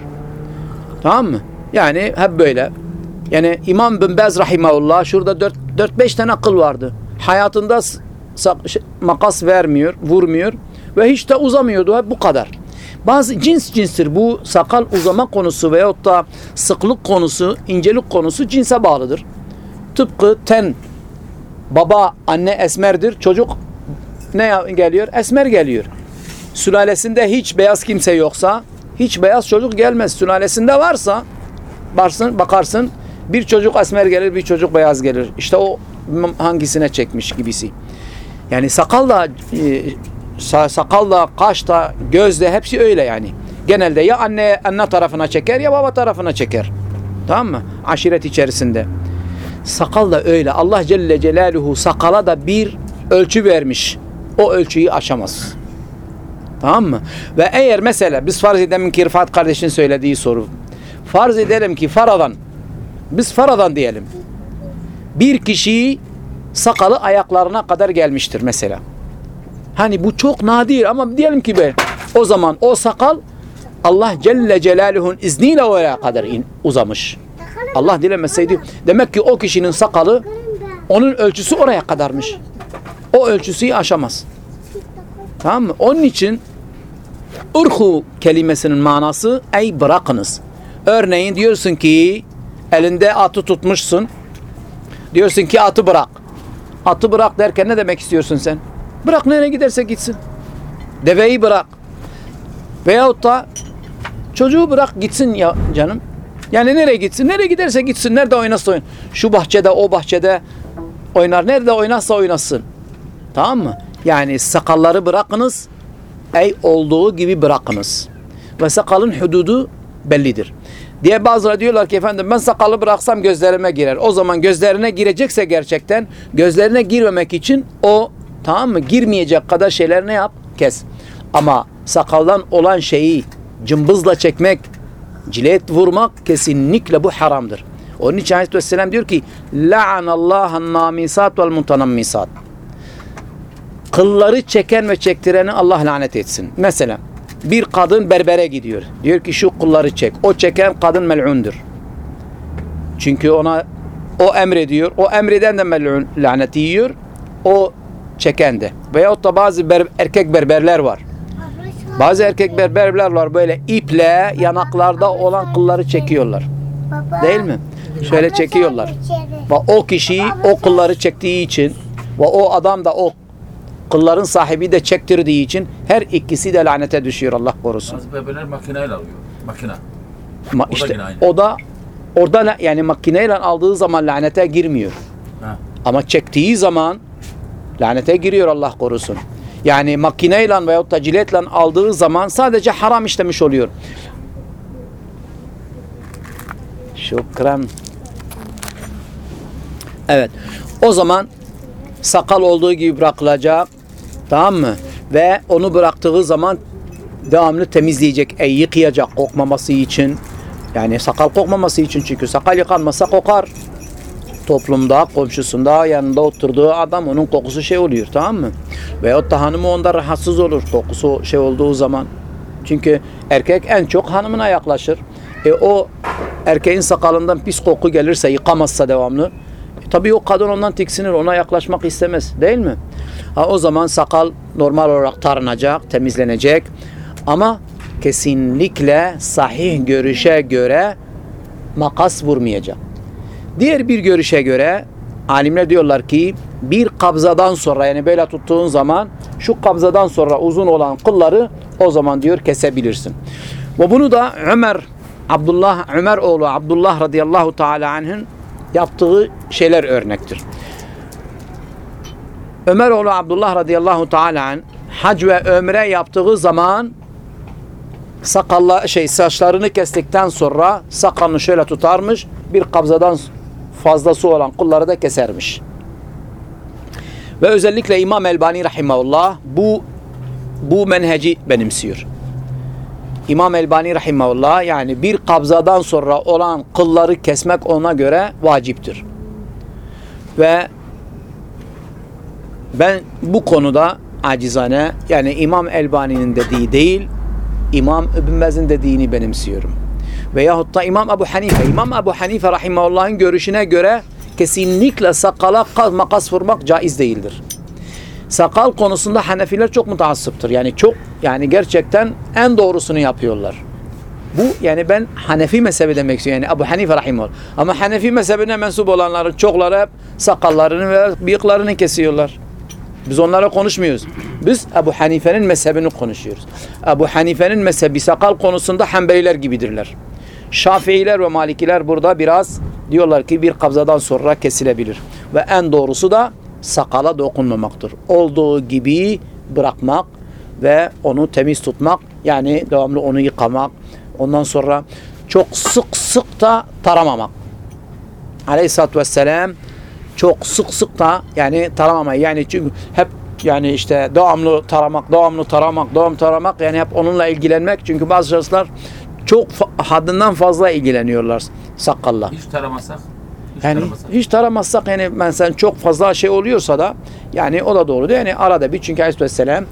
Tamam mı? Yani hep böyle. Yani İmam bin Bez rahimahullah şurada 4-5 tane akıl vardı. Hayatında şey, makas vermiyor, vurmuyor ve hiç de uzamıyordu. Hep bu kadar. Bazı cins cinstir. Bu sakal uzama konusu veyahut da sıklık konusu, incelik konusu cinse bağlıdır. Tıpkı ten baba anne esmerdir. Çocuk ne geliyor? Esmer geliyor. Sülalesinde hiç beyaz kimse yoksa hiç beyaz çocuk gelmez. Sülalesinde varsa barsın, bakarsın bir çocuk esmer gelir bir çocuk beyaz gelir. İşte o hangisine çekmiş gibisi. Yani sakalla e, sa- sakalla, kaşta, gözde hepsi öyle yani. Genelde ya anne anne tarafına çeker ya baba tarafına çeker. Tamam mı? Aşiret içerisinde. Sakal da öyle. Allah Celle Celaluhu sakala da bir ölçü vermiş. O ölçüyü aşamaz. Tamam mı? Ve eğer mesela biz farz edelim ki Rıfat kardeşin söylediği soru. Farz edelim ki faradan biz faradan diyelim. Bir kişi sakalı ayaklarına kadar gelmiştir mesela. Hani bu çok nadir ama diyelim ki be o zaman o sakal Allah Celle Celaluhu'nun izniyle oraya kadar in, uzamış. Allah dilemeseydi demek ki o kişinin sakalı onun ölçüsü oraya kadarmış. O ölçüsü aşamaz. Tamam mı? Onun için ırhu kelimesinin manası ey bırakınız. Örneğin diyorsun ki elinde atı tutmuşsun. Diyorsun ki atı bırak. Atı bırak derken ne demek istiyorsun sen? Bırak nereye giderse gitsin. Deveyi bırak. Veyahut da çocuğu bırak gitsin ya canım. Yani nereye gitsin? Nereye giderse gitsin. Nerede oynarsa oynasın. Şu bahçede, o bahçede oynar. Nerede oynarsa oynasın. Tamam mı? Yani sakalları bırakınız. Ey olduğu gibi bırakınız. Ve sakalın hududu bellidir. Diye bazıları diyorlar ki efendim ben sakalı bıraksam gözlerime girer. O zaman gözlerine girecekse gerçekten gözlerine girmemek için o tamam mı girmeyecek kadar şeyler ne yap? Kes. Ama sakaldan olan şeyi cımbızla çekmek, cilet vurmak kesinlikle bu haramdır. Onun için Aleyhisselam diyor ki La'anallahan namisat vel mutanammisat kılları çeken ve çektireni Allah lanet etsin. Mesela bir kadın berbere gidiyor. Diyor ki şu kılları çek. O çeken kadın mel'undur. Çünkü ona o emrediyor. O emreden de mel'un laneti yiyor. O çeken de. Veyahut da bazı ber- erkek berberler var. Bazı erkek berberler var böyle iple yanaklarda olan kılları çekiyorlar. Değil mi? Şöyle çekiyorlar. Ve o kişiyi o kılları çektiği için ve o adam da o kılların sahibi de çektirdiği için her ikisi de lanete düşüyor Allah korusun. Bazı bebeler makineyle alıyor. Makine. Ma da işte aynı. o da orada yani makineyle aldığı zaman lanete girmiyor. Ha. Ama çektiği zaman lanete giriyor Allah korusun. Yani makineyle veyahut da ciletle aldığı zaman sadece haram işlemiş oluyor. Şükran. Evet. O zaman sakal olduğu gibi bırakılacak. Tamam mı? Ve onu bıraktığı zaman devamlı temizleyecek, ey yıkayacak kokmaması için. Yani sakal kokmaması için çünkü sakal yıkanmasa kokar. Toplumda, komşusunda, yanında oturduğu adam onun kokusu şey oluyor tamam mı? Veyahut da hanımı onda rahatsız olur kokusu şey olduğu zaman. Çünkü erkek en çok hanımına yaklaşır. E o erkeğin sakalından pis koku gelirse yıkamazsa devamlı. E, tabii o kadın ondan tiksinir, ona yaklaşmak istemez değil mi? Ha, o zaman sakal normal olarak taranacak, temizlenecek. Ama kesinlikle sahih görüşe göre makas vurmayacak. Diğer bir görüşe göre alimler diyorlar ki bir kabzadan sonra yani böyle tuttuğun zaman şu kabzadan sonra uzun olan kılları o zaman diyor kesebilirsin. Ve bunu da Ömer Abdullah Ömer oğlu Abdullah radıyallahu teala anh'ın yaptığı şeyler örnektir. Ömer oğlu Abdullah radıyallahu teala anh hac ve ömre yaptığı zaman sakalla şey saçlarını kestikten sonra sakalını şöyle tutarmış bir kabzadan fazlası olan kulları da kesermiş. Ve özellikle İmam Elbani rahimahullah bu bu menheci benimsiyor. İmam Elbani rahimahullah yani bir kabzadan sonra olan kılları kesmek ona göre vaciptir. Ve ben bu konuda acizane yani İmam Elbani'nin dediği değil İmam İbn Baz'ın dediğini benimsiyorum. Veyahut da İmam Ebu Hanife. İmam Ebu Hanife rahimahullah'ın görüşüne göre kesinlikle sakala makas vurmak caiz değildir. Sakal konusunda Hanefiler çok mutaassıptır. Yani çok yani gerçekten en doğrusunu yapıyorlar. Bu yani ben Hanefi mezhebi demek istiyorum. Yani Ebu Hanife rahimahullah. Ama Hanefi mezhebine mensup olanların çokları hep sakallarını ve bıyıklarını kesiyorlar. Biz onlara konuşmuyoruz. Biz Ebu Hanife'nin mezhebini konuşuyoruz. Ebu Hanife'nin mezhebi sakal konusunda Hanbeliler gibidirler. Şafiiler ve Malikiler burada biraz diyorlar ki bir kabzadan sonra kesilebilir. Ve en doğrusu da sakala dokunmamaktır. Olduğu gibi bırakmak ve onu temiz tutmak. Yani devamlı onu yıkamak. Ondan sonra çok sık sık da taramamak. Aleyhisselatü Vesselam çok sık sık da yani taramamayı yani çünkü hep yani işte devamlı taramak, devamlı taramak, devamlı taramak yani hep onunla ilgilenmek çünkü bazı şahıslar çok haddinden fazla ilgileniyorlar sakalla. Hiç taramazsak. Hiç Yani taramazsak. hiç taramazsak yani mesela çok fazla şey oluyorsa da yani o da doğru değil. Yani arada bir çünkü Aleyhisselam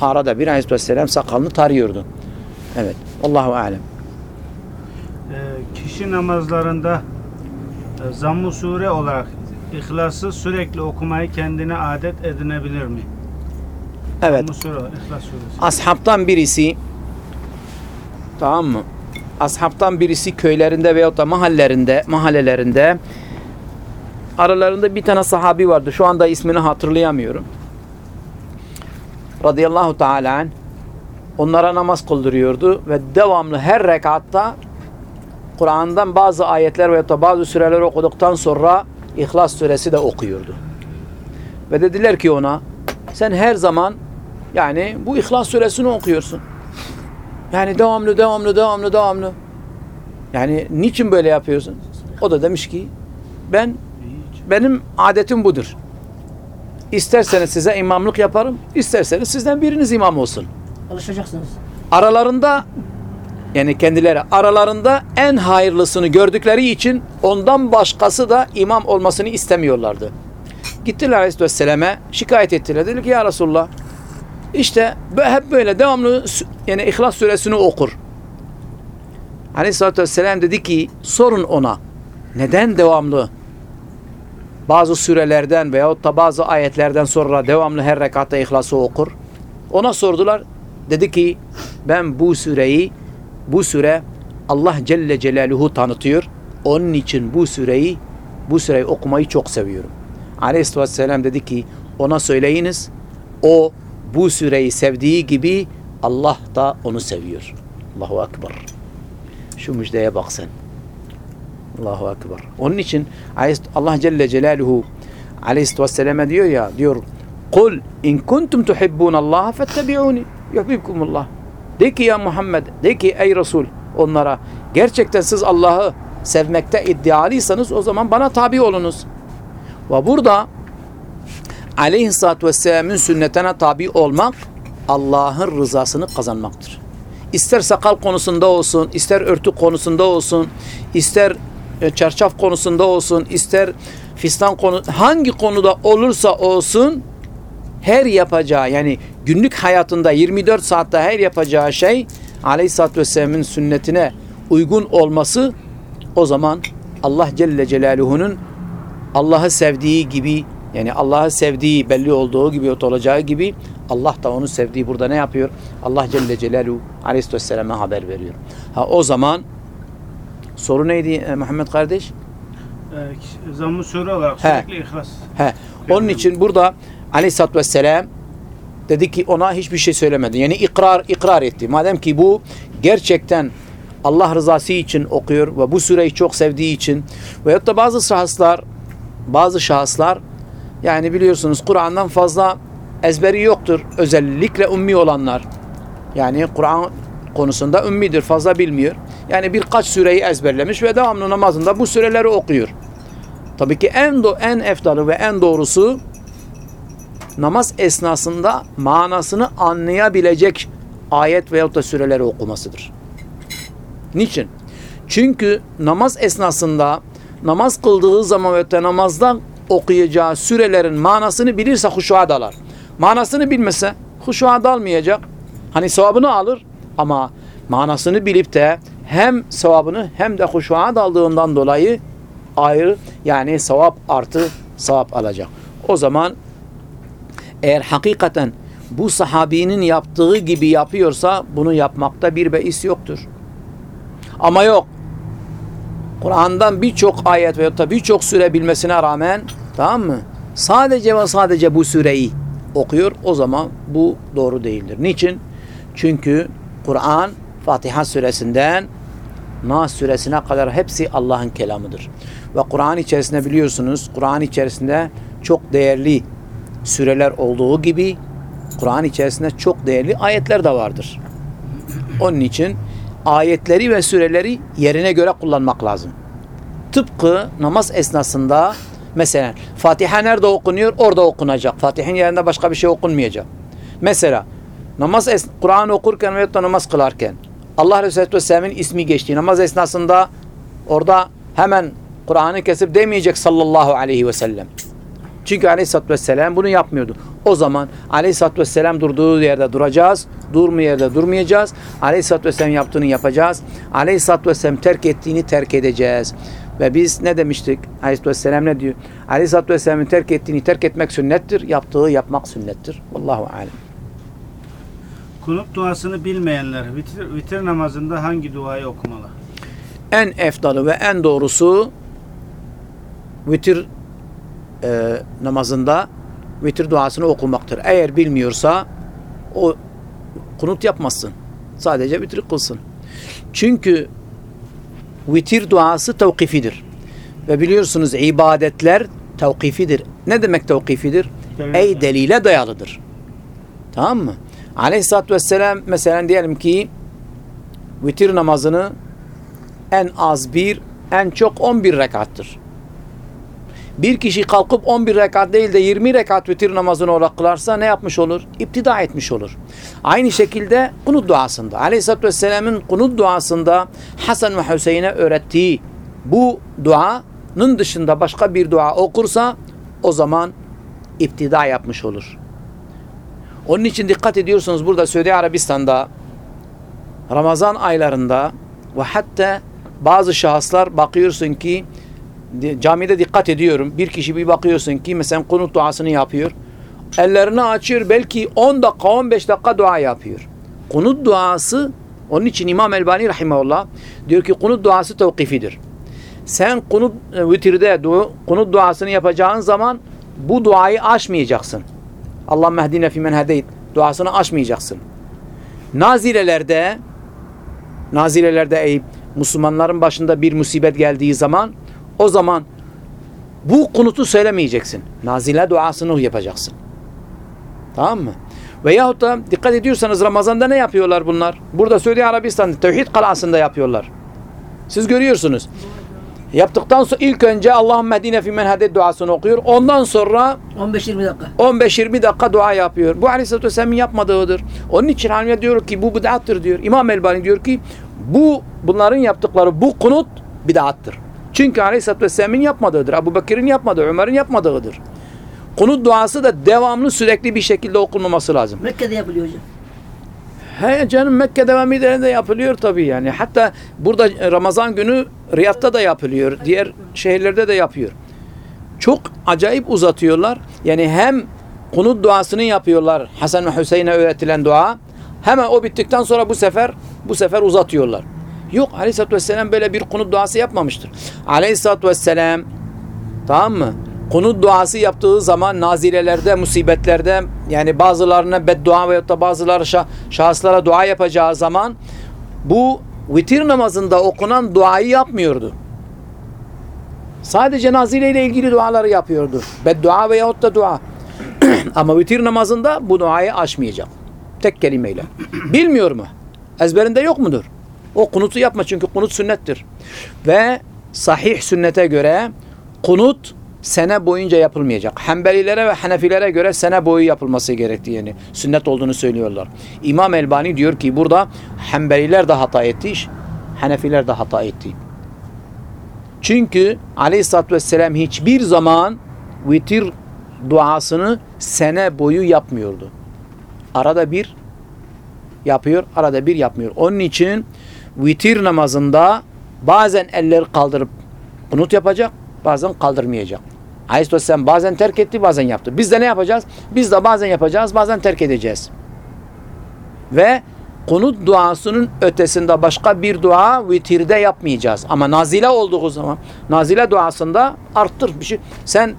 arada bir Aleyhisselam sakalını tarıyordu. Evet. Allahu alem. Ee, kişi namazlarında e, zamm-ı sure olarak İhlas'ı sürekli okumayı kendine adet edinebilir mi? Evet. Zamm-ı sure, İhlas suresi. ashabtan birisi tamam mı? Ashabtan birisi köylerinde veyahut da mahallelerinde, mahallelerinde aralarında bir tane sahabi vardı. Şu anda ismini hatırlayamıyorum. Radıyallahu teala onlara namaz kıldırıyordu ve devamlı her rekatta Kur'an'dan bazı ayetler veyahut da bazı süreler okuduktan sonra İhlas suresi de okuyordu. Ve dediler ki ona sen her zaman yani bu İhlas suresini okuyorsun. Yani devamlı devamlı devamlı devamlı. Yani niçin böyle yapıyorsun? O da demiş ki ben benim adetim budur. İsterseniz size imamlık yaparım, isterseniz sizden biriniz imam olsun. Alışacaksınız. Aralarında yani kendileri aralarında en hayırlısını gördükleri için ondan başkası da imam olmasını istemiyorlardı. Gittiler Aleyhisselam'a şikayet ettiler. Dedi ki ya Resulullah işte hep böyle devamlı yani İhlas suresini okur. Aleyhisselatü Vesselam dedi ki sorun ona neden devamlı bazı sürelerden veyahut da bazı ayetlerden sonra devamlı her rekatta İhlas'ı okur. Ona sordular. Dedi ki ben bu süreyi bu süre Allah Celle Celaluhu tanıtıyor. Onun için bu süreyi bu süreyi okumayı çok seviyorum. Aleyhisselatü Vesselam dedi ki ona söyleyiniz o bu süreyi sevdiği gibi Allah da onu seviyor. Allahu Ekber. Şu müjdeye bak sen. Allahu Ekber. Onun için Allah Celle Celaluhu Aleyhisselatü Vesselam'a diyor ya diyor Kul in kuntum tuhibbun Allah fettebi'uni yuhibbukumullah. De ki ya Muhammed, de ki ey Resul onlara gerçekten siz Allah'ı sevmekte iddialıysanız o zaman bana tabi olunuz. Ve burada Aleyhisselatü Vesselam'ın sünnetine tabi olmak Allah'ın rızasını kazanmaktır. İster sakal konusunda olsun, ister örtü konusunda olsun, ister e, çarşaf konusunda olsun, ister fistan konu hangi konuda olursa olsun her yapacağı yani günlük hayatında 24 saatte her yapacağı şey Aleyhisselatü Vesselam'ın sünnetine uygun olması o zaman Allah Celle Celaluhu'nun Allah'ı sevdiği gibi yani Allah'ı sevdiği belli olduğu gibi olacağı gibi Allah da onu sevdiği burada ne yapıyor? Allah Celle Celaluhu Aleyhisselatü Vesselam'a haber veriyor. Ha o zaman soru neydi e, Muhammed kardeş? Ee, Zamm-ı Sure olarak He. sürekli ihlas. He. Onun için burada Aleyhisselatü Vesselam dedi ki ona hiçbir şey söylemedi. Yani ikrar ikrar etti. Madem ki bu gerçekten Allah rızası için okuyor ve bu süreyi çok sevdiği için veyahut da bazı şahıslar bazı şahıslar yani biliyorsunuz Kur'an'dan fazla ezberi yoktur. Özellikle ummi olanlar. Yani Kur'an konusunda ümmidir. Fazla bilmiyor. Yani birkaç süreyi ezberlemiş ve devamlı namazında bu süreleri okuyor. Tabii ki en do en eftalı ve en doğrusu namaz esnasında manasını anlayabilecek ayet veyahut da süreleri okumasıdır. Niçin? Çünkü namaz esnasında namaz kıldığı zaman ve namazdan okuyacağı sürelerin manasını bilirse huşuğa dalar. Manasını bilmese huşuğa dalmayacak. Hani sevabını alır ama manasını bilip de hem sevabını hem de huşuğa daldığından dolayı ayrı yani sevap artı sevap alacak. O zaman eğer hakikaten bu sahabinin yaptığı gibi yapıyorsa bunu yapmakta bir beis yoktur. Ama yok. Kur'an'dan birçok ayet veyahut da birçok süre bilmesine rağmen tamam mı? Sadece ve sadece bu süreyi okuyor. O zaman bu doğru değildir. Niçin? Çünkü Kur'an Fatiha suresinden Nas suresine kadar hepsi Allah'ın kelamıdır. Ve Kur'an içerisinde biliyorsunuz Kur'an içerisinde çok değerli süreler olduğu gibi Kur'an içerisinde çok değerli ayetler de vardır. Onun için ayetleri ve süreleri yerine göre kullanmak lazım. Tıpkı namaz esnasında mesela Fatiha nerede okunuyor? Orada okunacak. Fatiha'nın yerinde başka bir şey okunmayacak. Mesela namaz Kur'an okurken veyahut da namaz kılarken Allah Resulü Aleyhisselam'ın ismi geçtiği namaz esnasında orada hemen Kur'an'ı kesip demeyecek sallallahu aleyhi ve sellem. Çünkü Aleyhisselatü Vesselam bunu yapmıyordu. O zaman Aleyhisselatü Vesselam durduğu yerde duracağız. Durmuyor yerde durmayacağız. Aleyhisselatü Vesselam yaptığını yapacağız. Aleyhisselatü Vesselam terk ettiğini terk edeceğiz. Ve biz ne demiştik? Aleyhisselatü Vesselam ne diyor? Aleyhisselatü Vesselam'ın terk ettiğini terk etmek sünnettir. Yaptığı yapmak sünnettir. Vallahu alem. Kunut duasını bilmeyenler vitir, vitir namazında hangi duayı okumalı? En efdalı ve en doğrusu vitir e, namazında vitir duasını okumaktır. Eğer bilmiyorsa o kunut yapmasın. Sadece vitir kılsın. Çünkü vitir duası tevkifidir. Ve biliyorsunuz ibadetler Tevkifidir. Ne demek tevkifidir? Ey delile dayalıdır. Tamam mı? Aleyhisselatü Vesselam mesela diyelim ki vitir namazını en az bir, en çok 11 rekattır. Bir kişi kalkıp 11 rekat değil de 20 rekat vitir namazını olarak kılarsa ne yapmış olur? İptida etmiş olur. Aynı şekilde kunut duasında. Aleyhisselatü Vesselam'ın kunut duasında Hasan ve Hüseyin'e öğrettiği bu duanın dışında başka bir dua okursa o zaman iptida yapmış olur. Onun için dikkat ediyorsunuz burada Suudi Arabistan'da Ramazan aylarında ve hatta bazı şahıslar bakıyorsun ki camide dikkat ediyorum. Bir kişi bir bakıyorsun ki mesela kunut duasını yapıyor. Ellerini açıyor belki 10 dakika 15 dakika dua yapıyor. Kunut duası onun için İmam Elbani rahimahullah diyor ki kunut duası tevkifidir. Sen kunut e, vitirde du- kunut duasını yapacağın zaman bu duayı aşmayacaksın. Allah mehdine fi men hedeyt duasını aşmayacaksın. Nazilelerde nazilelerde ey Müslümanların başında bir musibet geldiği zaman o zaman bu kunutu söylemeyeceksin. Nazile duasını yapacaksın. Tamam mı? Veyahut da dikkat ediyorsanız Ramazan'da ne yapıyorlar bunlar? Burada Suudi Arabistan'da Tevhid Kalası'nda yapıyorlar. Siz görüyorsunuz. Yaptıktan sonra ilk önce Allahümme Medine fi men heded duasını okuyor. Ondan sonra 15-20 dakika. 15-20 dakika dua yapıyor. Bu Aleyhisselatü Vesselam'ın yapmadığıdır. Onun için Hanifler diyor ki bu bid'attır diyor. İmam Elbani diyor ki bu bunların yaptıkları bu kunut bid'attır. Çünkü Aleyhisselatü Vesselam'ın yapmadığıdır. Ebu Bekir'in yapmadığı, Ömer'in yapmadığıdır. Kunut duası da devamlı sürekli bir şekilde okunmaması lazım. Mekke'de yapılıyor hocam. He canım Mekke'de ve Medine'de yapılıyor tabii yani. Hatta burada Ramazan günü Riyad'da da yapılıyor. Diğer şehirlerde de yapıyor. Çok acayip uzatıyorlar. Yani hem kunut duasını yapıyorlar. Hasan ve Hüseyin'e öğretilen dua. Hemen o bittikten sonra bu sefer bu sefer uzatıyorlar. Yok Aleyhisselatü Vesselam böyle bir kunut duası yapmamıştır. Aleyhisselatü Vesselam Tamam mı? Kunut duası yaptığı zaman nazilelerde, musibetlerde yani bazılarına beddua veyahut da bazıları şah- şahıslara dua yapacağı zaman bu vitir namazında okunan duayı yapmıyordu. Sadece nazile ile ilgili duaları yapıyordu. Beddua veyahut da dua. <clears throat> Ama vitir namazında bu duayı açmayacak. Tek kelimeyle. Bilmiyor mu? Ezberinde yok mudur? O kunutu yapma çünkü kunut sünnettir. Ve sahih sünnete göre kunut sene boyunca yapılmayacak. Hanbelilere ve Hanefilere göre sene boyu yapılması gerektiği yani sünnet olduğunu söylüyorlar. İmam Elbani diyor ki burada Hanbeliler de hata etti, Hanefiler de hata etti. Çünkü Aleyhisselatü Vesselam hiçbir zaman vitir duasını sene boyu yapmıyordu. Arada bir yapıyor, arada bir yapmıyor. Onun için vitir namazında bazen elleri kaldırıp kunut yapacak, bazen kaldırmayacak. Aleyhisselam bazen terk etti, bazen yaptı. Biz de ne yapacağız? Biz de bazen yapacağız, bazen terk edeceğiz. Ve kunut duasının ötesinde başka bir dua vitirde yapmayacağız. Ama nazile olduğu zaman nazile duasında arttır bir şey. Sen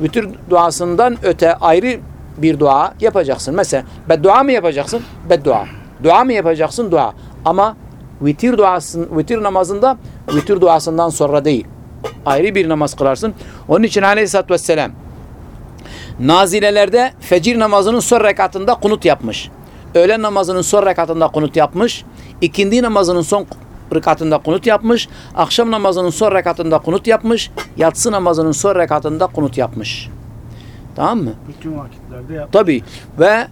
vitir duasından öte ayrı bir dua yapacaksın. Mesela beddua mı yapacaksın? Beddua. Dua mı yapacaksın? Dua. Ama vitir duasın, vitir namazında vitir duasından sonra değil. Ayrı bir namaz kılarsın. Onun için Aleyhisselatü Vesselam nazilelerde fecir namazının son rekatında kunut yapmış. Öğlen namazının son rekatında kunut yapmış. İkindi namazının son rekatında kunut yapmış. Akşam namazının son rekatında kunut yapmış. Yatsı namazının son rekatında kunut yapmış. Tamam mı? Bütün vakitlerde yap. Tabi ve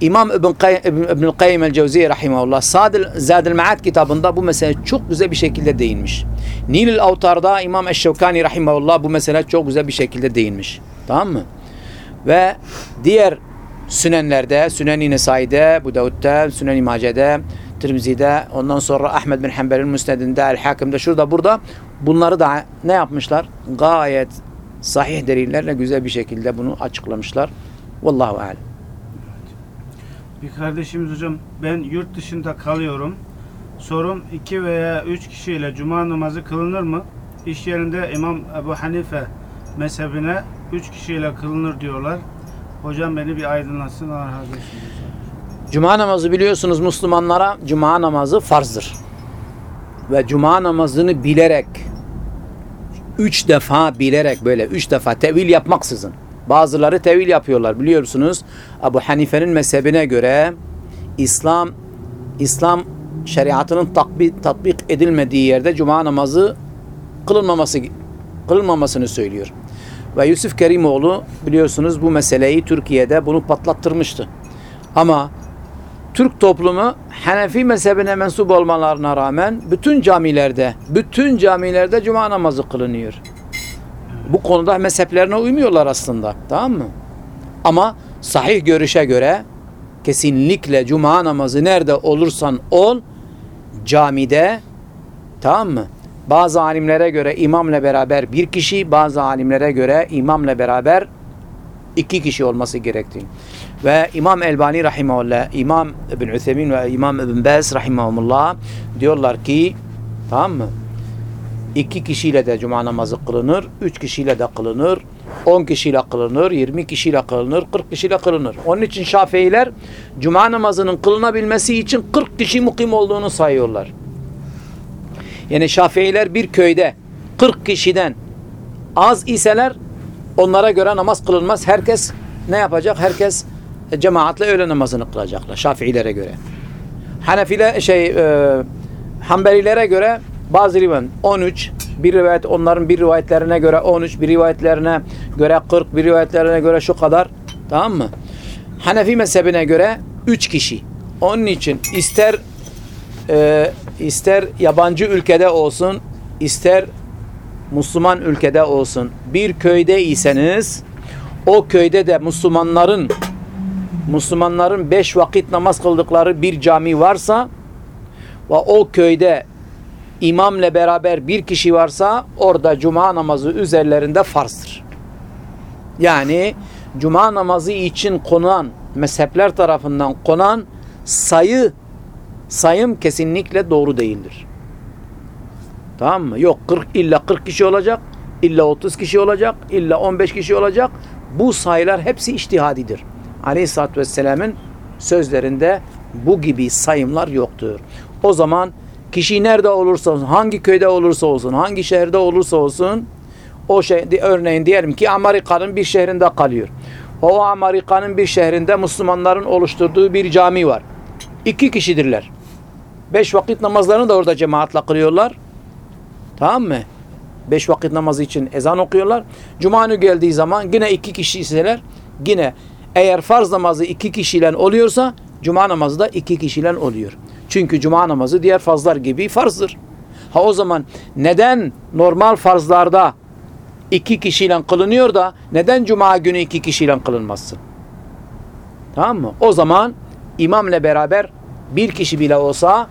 İmam İbn Kayyim, İbn Kayyim el-Cevziye rahimahullah Sadil Zadil Maad kitabında bu mesele çok güzel bir şekilde değinmiş. Nilül Avtar'da İmam Eşşevkani rahimahullah bu mesele çok güzel bir şekilde değinmiş. Tamam mı? Ve diğer sünenlerde, Sünen-i Nesai'de, Bu Davud'da, Sünen-i Mace'de, Tirmizi'de, ondan sonra Ahmed bin Hanbel'in Müsned'inde, El-Hakim'de, şurada burada bunları da ne yapmışlar? Gayet sahih delillerle güzel bir şekilde bunu açıklamışlar. Vallahu alem. Bir kardeşimiz hocam ben yurt dışında kalıyorum. Sorum iki veya üç kişiyle cuma namazı kılınır mı? İş yerinde İmam Ebu Hanife mezhebine üç kişiyle kılınır diyorlar. Hocam beni bir aydınlatsın. Allah razı olsun. Cuma namazı biliyorsunuz Müslümanlara cuma namazı farzdır. Ve cuma namazını bilerek üç defa bilerek böyle üç defa tevil yapmaksızın. Bazıları tevil yapıyorlar biliyorsunuz. Ebu Hanife'nin mezhebine göre İslam İslam şeriatının tatbik, tatbik edilmediği yerde cuma namazı kılınmaması kılınmamasını söylüyor. Ve Yusuf Kerimoğlu biliyorsunuz bu meseleyi Türkiye'de bunu patlattırmıştı. Ama Türk toplumu Hanefi mezhebine mensup olmalarına rağmen bütün camilerde, bütün camilerde cuma namazı kılınıyor. Bu konuda mezheplerine uymuyorlar aslında. Tamam mı? Ama sahih görüşe göre kesinlikle cuma namazı nerede olursan ol camide tamam mı? Bazı alimlere göre imamla beraber bir kişi, bazı alimlere göre imamla beraber iki kişi olması gerektiği. Ve İmam Elbani rahimahullah, İmam İbn Üthemin ve İmam İbn Baz rahimahumullah diyorlar ki tamam mı? İki kişiyle de cuma namazı kılınır, üç kişiyle de kılınır, on kişiyle kılınır, yirmi kişiyle kılınır, kırk kişiyle kılınır. Onun için Şafiiler cuma namazının kılınabilmesi için kırk kişi mukim olduğunu sayıyorlar. Yani Şafiiler bir köyde 40 kişiden az iseler onlara göre namaz kılınmaz. Herkes ne yapacak? Herkes e, cemaatle öğle namazını kılacaklar Şafiilere göre. Hanefile şey e, Hanbelilere göre bazı rivayet 13 bir rivayet onların bir rivayetlerine göre 13 bir rivayetlerine göre 40 bir rivayetlerine göre şu kadar tamam mı? Hanefi mezhebine göre 3 kişi. Onun için ister e, ister yabancı ülkede olsun, ister Müslüman ülkede olsun, bir köyde iseniz, o köyde de Müslümanların Müslümanların beş vakit namaz kıldıkları bir cami varsa ve o köyde imamla beraber bir kişi varsa orada cuma namazı üzerlerinde farzdır. Yani cuma namazı için konan mezhepler tarafından konan sayı sayım kesinlikle doğru değildir. Tamam mı? Yok 40 illa 40 kişi olacak, illa 30 kişi olacak, illa 15 kişi olacak. Bu sayılar hepsi iştihadidir. Aleyhisselatü Vesselam'ın sözlerinde bu gibi sayımlar yoktur. O zaman kişi nerede olursa olsun, hangi köyde olursa olsun, hangi şehirde olursa olsun o şey, örneğin diyelim ki Amerika'nın bir şehrinde kalıyor. O Amerika'nın bir şehrinde Müslümanların oluşturduğu bir cami var. İki kişidirler. Beş vakit namazlarını da orada cemaatle kılıyorlar. Tamam mı? Beş vakit namazı için ezan okuyorlar. Cuma günü geldiği zaman yine iki kişi iseler yine eğer farz namazı iki kişiyle oluyorsa cuma namazı da iki kişiyle oluyor. Çünkü cuma namazı diğer farzlar gibi farzdır. Ha o zaman neden normal farzlarda iki kişiyle kılınıyor da neden cuma günü iki kişiyle kılınmazsın? Tamam mı? O zaman imamla beraber bir kişi bile olsa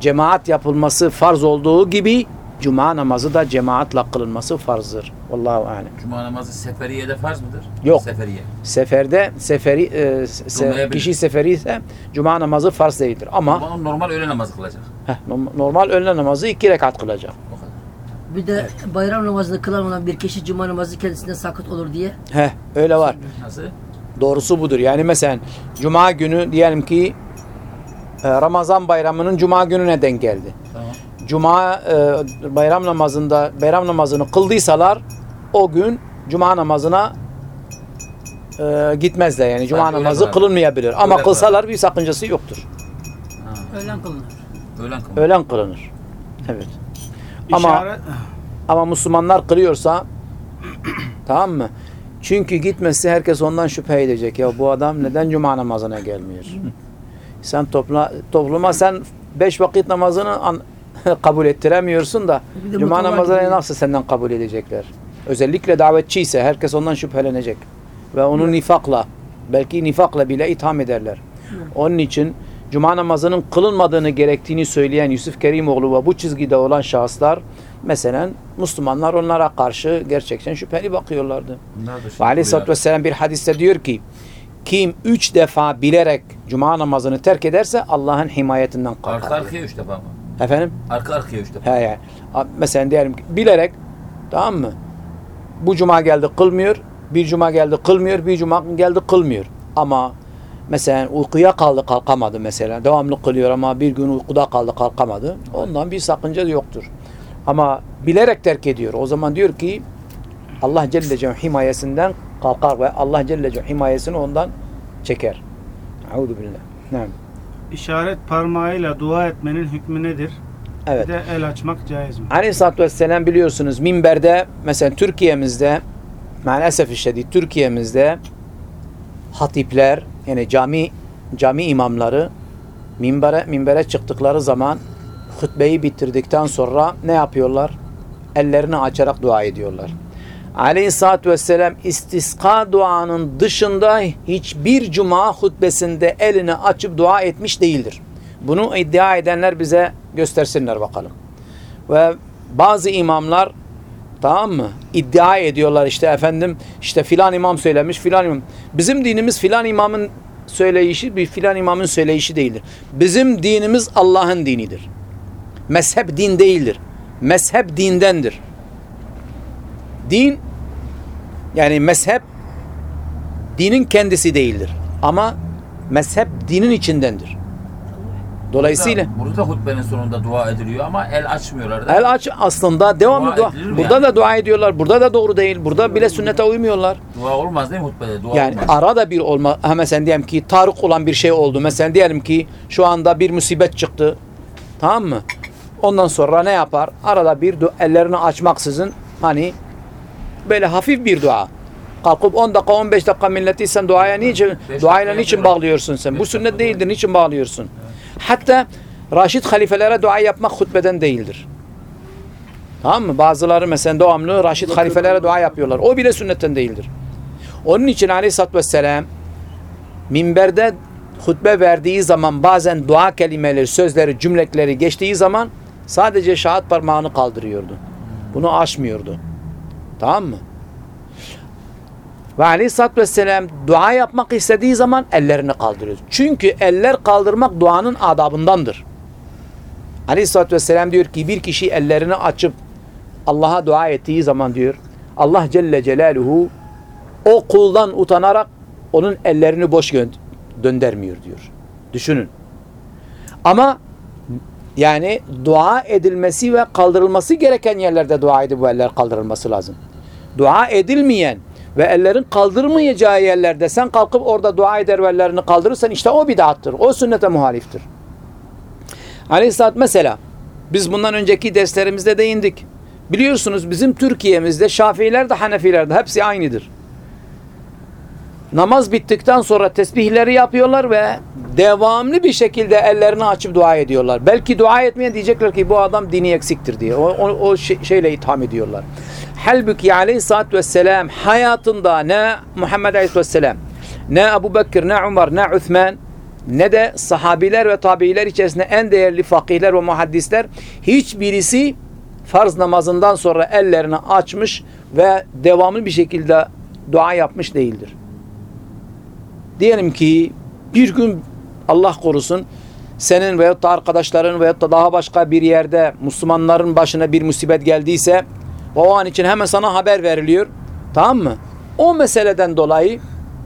cemaat yapılması farz olduğu gibi cuma namazı da cemaatle kılınması farzdır. Vallahu alem. Cuma namazı seferiyede farz mıdır? Yok. Seferiye. Seferde seferi e, se- kişi seferi ise cuma namazı farz değildir. Ama Ama normal öğle namazı kılacak. heh, norm- normal öğle namazı iki rekat kılacak. O kadar. Bir de bayram namazını kılamadan bir kişi cuma namazı kendisine sakıt olur diye. Heh, öyle var. Nasıl? Doğrusu budur. Yani mesela cuma günü diyelim ki e, Ramazan bayramının cuma gününe denk geldi. Cuma e, bayram namazında bayram namazını kıldıysalar o gün cuma namazına e, gitmezler. Yani cuma öğle namazı kılar. kılınmayabilir. Ama Öğle kılsalar bir sakıncası yoktur. Ha. Öğlen kılınır. Öğlen kılınır. Öğlen kılınır. Evet. Ama İşaret, ama Müslümanlar kılıyorsa <clears throat> tamam mı? Çünkü gitmesi herkes ondan şüphe edecek. Ya bu adam neden cuma namazına gelmiyor? sen topla, topluma sen beş vakit namazını an- <laughs> kabul ettiremiyorsun da cuma namazını nasıl senden kabul edecekler? Özellikle davetçi ise herkes ondan şüphelenecek. Ve onu nifakla belki nifakla bile itham ederler. Onun için cuma namazının kılınmadığını gerektiğini söyleyen Yusuf Kerimoğlu ve bu çizgide olan şahıslar mesela Müslümanlar onlara karşı gerçekten şüpheli bakıyorlardı. Ve Aleyhisselatü uyar. Vesselam bir hadiste diyor ki kim üç defa bilerek cuma namazını terk ederse Allah'ın himayetinden Arka kalkar. arkaya üç defa mı? Efendim? Arka arkaya üç defa. He yani. Mesela diyelim ki bilerek tamam mı? Bu cuma geldi kılmıyor. Bir cuma geldi kılmıyor. Bir cuma geldi kılmıyor. Ama mesela uykuya kaldı kalkamadı mesela. Devamlı kılıyor ama bir gün uykuda kaldı kalkamadı. Ondan bir sakınca yoktur. Ama bilerek terk ediyor. O zaman diyor ki Allah Celle Celaluhu himayesinden kalkar ve Allah Celle Celaluhu himayesini ondan çeker. Euzu billah. Naam. İşaret parmağıyla dua etmenin hükmü nedir? Evet. Bir de el açmak caiz mi? Aleyhisselatü Vesselam biliyorsunuz minberde mesela Türkiye'mizde maalesef şiddet Türkiye'mizde hatipler yani cami cami imamları minbere minbere çıktıkları zaman hutbeyi bitirdikten sonra ne yapıyorlar? Ellerini açarak dua ediyorlar. Aleyhisselatü Vesselam istiska duanın dışında hiçbir cuma hutbesinde elini açıp dua etmiş değildir. Bunu iddia edenler bize göstersinler bakalım. Ve bazı imamlar tamam mı? iddia ediyorlar işte efendim işte filan imam söylemiş filan imam. Bizim dinimiz filan imamın söyleyişi bir filan imamın söyleyişi değildir. Bizim dinimiz Allah'ın dinidir. Mezhep din değildir. Mezhep dindendir. Din yani mezhep dinin kendisi değildir. Ama mezhep dinin içindendir. Dolayısıyla Burada, burada hutbenin sonunda dua ediliyor ama el açmıyorlar. El aç aslında devamlı Dua dua. Burada yani? da dua ediyorlar. Burada da doğru değil. Burada bile sünnete uymuyorlar. Dua olmaz değil mi hutbede? Dua Yani olmaz. arada bir olma. Ha mesela diyelim ki tarık olan bir şey oldu. Mesela diyelim ki şu anda bir musibet çıktı. Tamam mı? Ondan sonra ne yapar? Arada bir ellerini açmaksızın hani böyle hafif bir dua. Kalkıp 10 dakika 15 dakika milleti sen duaya niçin duayla niçin bağlıyorsun sen? Bu sünnet değildir. Niçin bağlıyorsun? Hatta Raşid halifelere dua yapmak hutbeden değildir. Tamam mı? Bazıları mesela devamlı Raşid halifelere dua yapıyorlar. O bile sünnetten değildir. Onun için aleyhissalatü vesselam minberde hutbe verdiği zaman bazen dua kelimeleri, sözleri, cümleleri geçtiği zaman sadece şahat parmağını kaldırıyordu. Bunu aşmıyordu. Tamam mı? Ve aleyhissalatü vesselam dua yapmak istediği zaman ellerini kaldırıyor. Çünkü eller kaldırmak duanın adabındandır. Aleyhissalatü vesselam diyor ki bir kişi ellerini açıp Allah'a dua ettiği zaman diyor Allah Celle Celaluhu o kuldan utanarak onun ellerini boş döndürmüyor diyor. Düşünün. Ama yani dua edilmesi ve kaldırılması gereken yerlerde dua edip bu eller kaldırılması lazım. Dua edilmeyen ve ellerin kaldırmayacağı yerlerde sen kalkıp orada dua eder ve ellerini kaldırırsan işte o bidattır. O sünnete muhaliftir. Aleyhisselat mesela biz bundan önceki derslerimizde değindik. Biliyorsunuz bizim Türkiye'mizde Şafiiler de Hanefiler de hepsi aynıdır. Namaz bittikten sonra tesbihleri yapıyorlar ve devamlı bir şekilde ellerini açıp dua ediyorlar. Belki dua etmeyen diyecekler ki bu adam dini eksiktir diye. O, o, o şey- şeyle itham ediyorlar. Halbuki aleyhissalatü vesselam hayatında ne Muhammed aleyhisselam ne Ebu Bekir ne Umar ne Uthman ne de sahabiler ve tabiiler içerisinde en değerli fakihler ve muhaddisler hiçbirisi farz namazından sonra ellerini açmış ve devamlı bir şekilde dua yapmış değildir. Diyelim ki bir gün Allah korusun senin veyahut da arkadaşların veyahut da daha başka bir yerde Müslümanların başına bir musibet geldiyse o an için hemen sana haber veriliyor. Tamam mı? O meseleden dolayı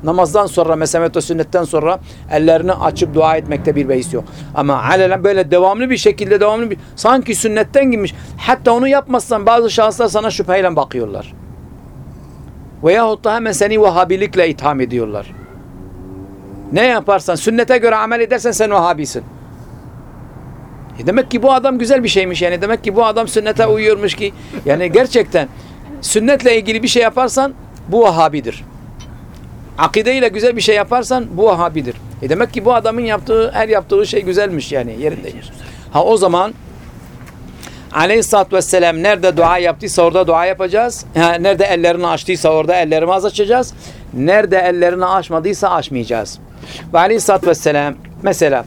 namazdan sonra mesemet ve sünnetten sonra ellerini açıp dua etmekte bir beis yok. Ama alelen böyle devamlı bir şekilde devamlı bir sanki sünnetten girmiş. Hatta onu yapmazsan bazı şahıslar sana şüpheyle bakıyorlar. Veyahut da hemen seni Vahabilikle itham ediyorlar. Ne yaparsan sünnete göre amel edersen sen Vahabisin. E demek ki bu adam güzel bir şeymiş yani. Demek ki bu adam sünnete uyuyormuş ki. Yani gerçekten sünnetle ilgili bir şey yaparsan bu Vahabidir. Akideyle güzel bir şey yaparsan bu Vahabidir. E demek ki bu adamın yaptığı her yaptığı şey güzelmiş yani yerindeymiş. Ha o zaman Aleyhisselatü Vesselam nerede dua yaptıysa orada dua yapacağız. Ha, nerede ellerini açtıysa orada ellerimizi açacağız. Nerede ellerini açmadıysa açmayacağız. Ve Aleyhisselatü Vesselam mesela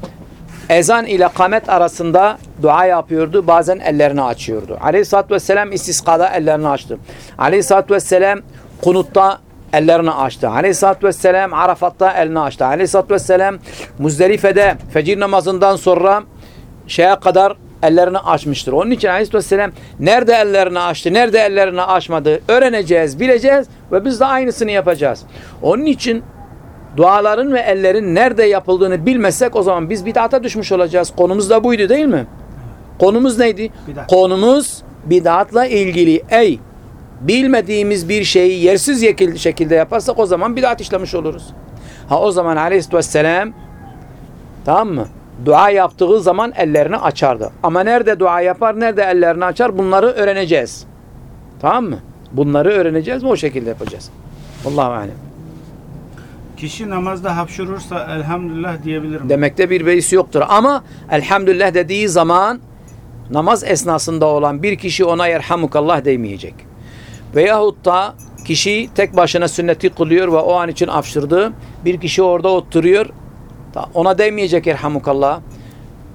ezan ile kamet arasında dua yapıyordu. Bazen ellerini açıyordu. Aleyhisselatü Vesselam istiskada ellerini açtı. Aleyhisselatü Vesselam kunutta ellerini açtı. Aleyhisselatü Vesselam Arafat'ta elini açtı. Aleyhisselatü Vesselam Muzdelife'de fecir namazından sonra şeye kadar ellerini açmıştır. Onun için Aleyhisselam nerede ellerini açtı, nerede ellerini açmadı öğreneceğiz, bileceğiz ve biz de aynısını yapacağız. Onun için duaların ve ellerin nerede yapıldığını bilmezsek o zaman biz bid'ata düşmüş olacağız. Konumuz da buydu değil mi? Konumuz neydi? Bid'at. Konumuz Bidatla ilgili ey bilmediğimiz bir şeyi yersiz şekilde yaparsak o zaman bidat işlemiş oluruz. Ha o zaman aleyhisselatü vesselam tamam mı? Dua yaptığı zaman ellerini açardı. Ama nerede dua yapar, nerede ellerini açar bunları öğreneceğiz. Tamam mı? Bunları öğreneceğiz ve o şekilde yapacağız. Allahu alem. Kişi namazda hapşurursa elhamdülillah diyebilir mi? Demekte bir beis yoktur. Ama elhamdülillah dediği zaman namaz esnasında olan bir kişi ona yerhamukallah demeyecek. Veyahut da kişi tek başına sünneti kılıyor ve o an için hapşırdı. Bir kişi orada oturuyor. Ona demeyecek yerhamukallah.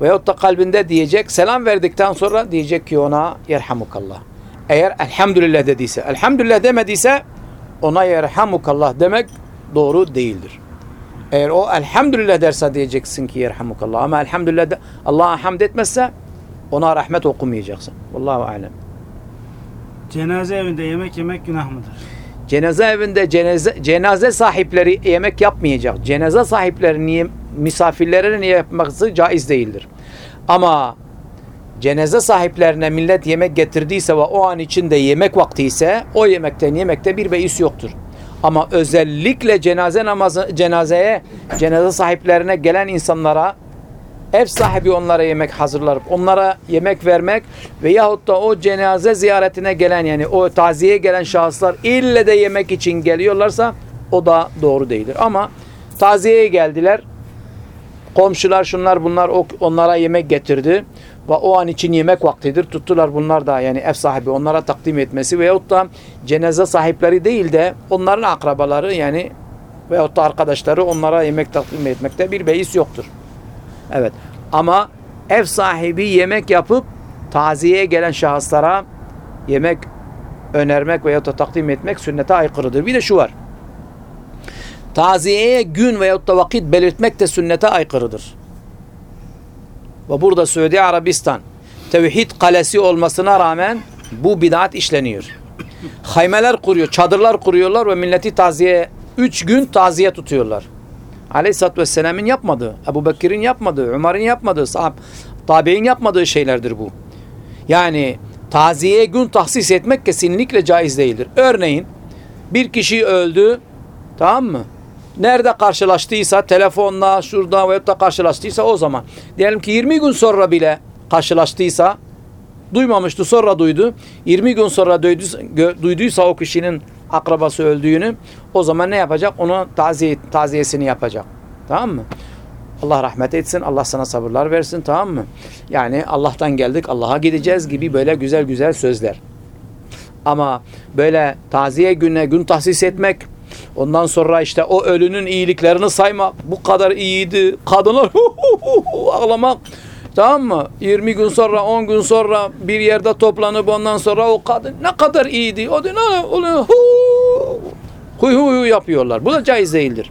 Veyahut da kalbinde diyecek. Selam verdikten sonra diyecek ki ona yerhamukallah. Eğer elhamdülillah dediyse. Elhamdülillah demediyse ona yerhamukallah demek doğru değildir. Eğer o elhamdülillah derse diyeceksin ki yerhamukallah. Ama elhamdülillah de, Allah'a hamd etmezse ona rahmet okumayacaksın. Vallahu alem. Cenaze evinde yemek yemek günah mıdır? Cenaze evinde cenaze, cenaze sahipleri yemek yapmayacak. Cenaze sahipleri niye, misafirlere niye yapması caiz değildir. Ama cenaze sahiplerine millet yemek getirdiyse ve o an içinde yemek vakti ise o yemekten yemekte bir beis yoktur. Ama özellikle cenaze namazı cenazeye cenaze sahiplerine gelen insanlara ev sahibi onlara yemek hazırlayıp onlara yemek vermek veyahut da o cenaze ziyaretine gelen yani o taziyeye gelen şahıslar ille de yemek için geliyorlarsa o da doğru değildir. Ama taziyeye geldiler komşular şunlar bunlar onlara yemek getirdi ve o an için yemek vaktidir. Tuttular bunlar da yani ev sahibi onlara takdim etmesi veyahut da cenaze sahipleri değil de onların akrabaları yani veyahut da arkadaşları onlara yemek takdim etmekte bir beis yoktur. Evet. Ama ev sahibi yemek yapıp taziyeye gelen şahıslara yemek önermek veyahut da takdim etmek sünnete aykırıdır. Bir de şu var. Taziyeye gün veyahut da vakit belirtmek de sünnete aykırıdır. Ve burada Suudi Arabistan tevhid kalesi olmasına rağmen bu bid'at işleniyor. Haymeler kuruyor, çadırlar kuruyorlar ve milleti taziye, üç gün taziye tutuyorlar. Aleyhisselatü Vesselam'ın yapmadığı, Ebu Bekir'in yapmadığı, Ömer'in yapmadığı, sahab, tabi'in yapmadığı şeylerdir bu. Yani taziyeye gün tahsis etmek kesinlikle caiz değildir. Örneğin bir kişi öldü, tamam mı? Nerede karşılaştıysa, telefonla, şurada veyahut da karşılaştıysa o zaman. Diyelim ki 20 gün sonra bile karşılaştıysa, duymamıştı sonra duydu. 20 gün sonra duyduysa, o kişinin akrabası öldüğünü o zaman ne yapacak? Onu taziye, taziyesini yapacak. Tamam mı? Allah rahmet etsin. Allah sana sabırlar versin. Tamam mı? Yani Allah'tan geldik Allah'a gideceğiz gibi böyle güzel güzel sözler. Ama böyle taziye gününe gün tahsis etmek ondan sonra işte o ölünün iyiliklerini saymak bu kadar iyiydi. Kadınlar <laughs> ağlamak Tamam mı? 20 gün sonra 10 gün sonra bir yerde toplanıp ondan sonra o kadın ne kadar iyiydi. O ne oluyor? Huy huy huy yapıyorlar. Bu da caiz değildir.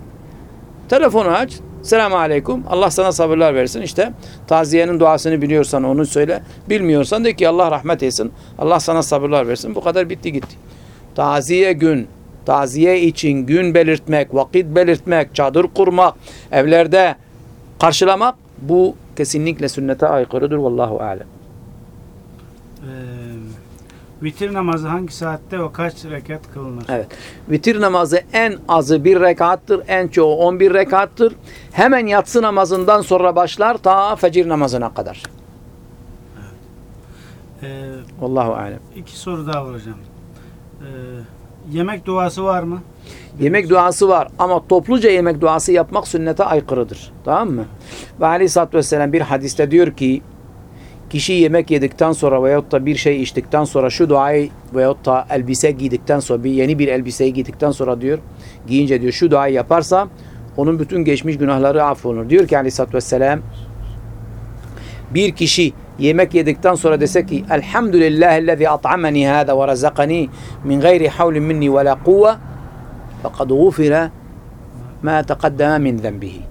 Telefonu aç. Selamun aleyküm. Allah sana sabırlar versin. İşte taziyenin duasını biliyorsan onu söyle. Bilmiyorsan de ki Allah rahmet etsin. Allah sana sabırlar versin. Bu kadar bitti gitti. Taziye gün, taziye için gün belirtmek, vakit belirtmek, çadır kurmak, evlerde karşılamak bu kesinlikle sünnete aykırıdır. Vallahu alem. Ee, vitir namazı hangi saatte ve kaç rekat kılınır? Evet. Vitir namazı en azı bir rekattır. En çoğu 11 rekattır. Hemen yatsı namazından sonra başlar ta fecir namazına kadar. Ee, Vallahu alem. iki soru daha var hocam. Ee, yemek duası var mı? Yemek duası var ama topluca yemek duası yapmak sünnete aykırıdır. Tamam mı? Ve aleyhissalatü vesselam bir hadiste diyor ki kişi yemek yedikten sonra veyahut da bir şey içtikten sonra şu duayı veyahut da elbise giydikten sonra bir yeni bir elbiseyi giydikten sonra diyor giyince diyor şu duayı yaparsa onun bütün geçmiş günahları affolunur. Diyor ki aleyhissalatü vesselam bir kişi yemek yedikten sonra desek ki Elhamdülillahillezî at'ameni hâda ve razakani min gayri havlin minni ve la kuvve fekad gufire ma tekaddeme min zenbihi.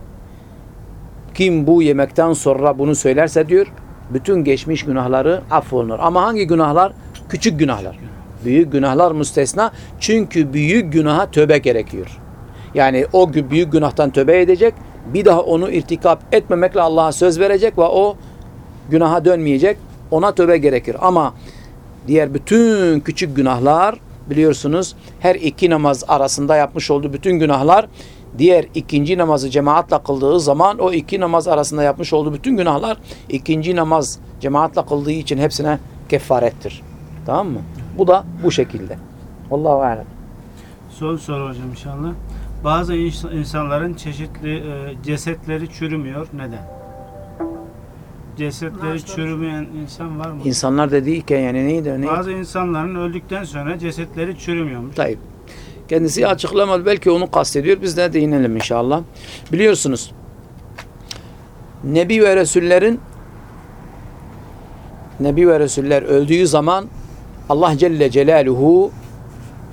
Kim bu yemekten sonra bunu söylerse diyor bütün geçmiş günahları affolunur. Ama hangi günahlar? Küçük günahlar. Büyük günahlar müstesna. Çünkü büyük günaha tövbe gerekiyor. Yani o büyük günahtan tövbe edecek. Bir daha onu irtikap etmemekle Allah'a söz verecek ve o günaha dönmeyecek. Ona tövbe gerekir. Ama diğer bütün küçük günahlar biliyorsunuz her iki namaz arasında yapmış olduğu bütün günahlar diğer ikinci namazı cemaatle kıldığı zaman o iki namaz arasında yapmış olduğu bütün günahlar ikinci namaz cemaatle kıldığı için hepsine kefarettir. Tamam mı? Bu da bu şekilde. Allahu alem. Son soru hocam inşallah. Bazı ins- insanların çeşitli e, cesetleri çürümüyor. Neden? Cesetleri çürümeyen insan var mı? İnsanlar dediyken yani neydi? neydi? Bazı insanların öldükten sonra cesetleri çürümüyormuş. Tayyip. Kendisi açıklamadı. Belki onu kastediyor. Biz de değinelim inşallah. Biliyorsunuz Nebi ve Resullerin Nebi ve Resuller öldüğü zaman Allah Celle Celaluhu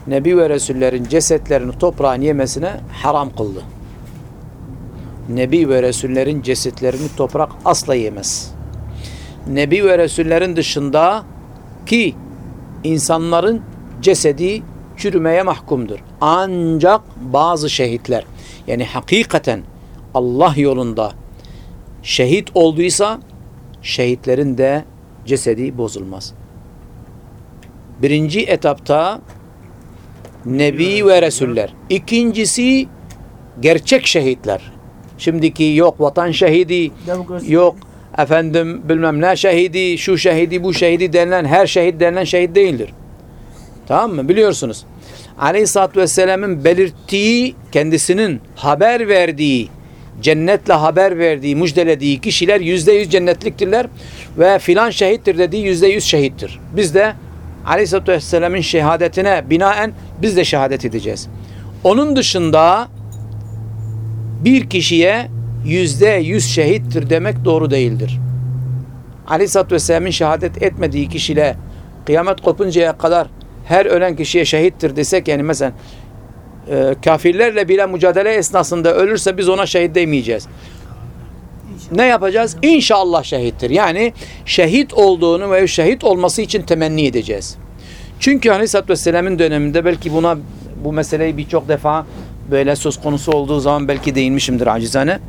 Nebi ve Resullerin cesetlerini toprağın yemesine haram kıldı. Nebi ve Resullerin cesetlerini toprak asla yemez. Nebi ve Resullerin dışında ki insanların cesedi çürümeye mahkumdur. Ancak bazı şehitler yani hakikaten Allah yolunda şehit olduysa şehitlerin de cesedi bozulmaz. Birinci etapta Nebi ve Resuller. İkincisi gerçek şehitler. Şimdiki yok vatan şehidi, yok efendim bilmem ne şehidi, şu şehidi, bu şehidi denilen her şehit denilen şehit değildir. Tamam mı? Biliyorsunuz. Aleyhisselatü Vesselam'ın belirttiği, kendisinin haber verdiği, cennetle haber verdiği, müjdelediği kişiler yüzde yüz cennetliktirler ve filan şehittir dediği yüzde yüz şehittir. Biz de Aleyhisselatü Vesselam'ın şehadetine binaen biz de şehadet edeceğiz. Onun dışında bir kişiye yüzde yüz şehittir demek doğru değildir. Aleyhisselatü Vesselam'ın şehadet etmediği kişiyle kıyamet kopuncaya kadar her ölen kişiye şehittir desek yani mesela e, kafirlerle bile mücadele esnasında ölürse biz ona şehit demeyeceğiz. Ne yapacağız? İnşallah şehittir. Yani şehit olduğunu ve şehit olması için temenni edeceğiz. Çünkü Aleyhisselatü Vesselam'ın döneminde belki buna bu meseleyi birçok defa böyle söz konusu olduğu zaman belki değinmişimdir acizane.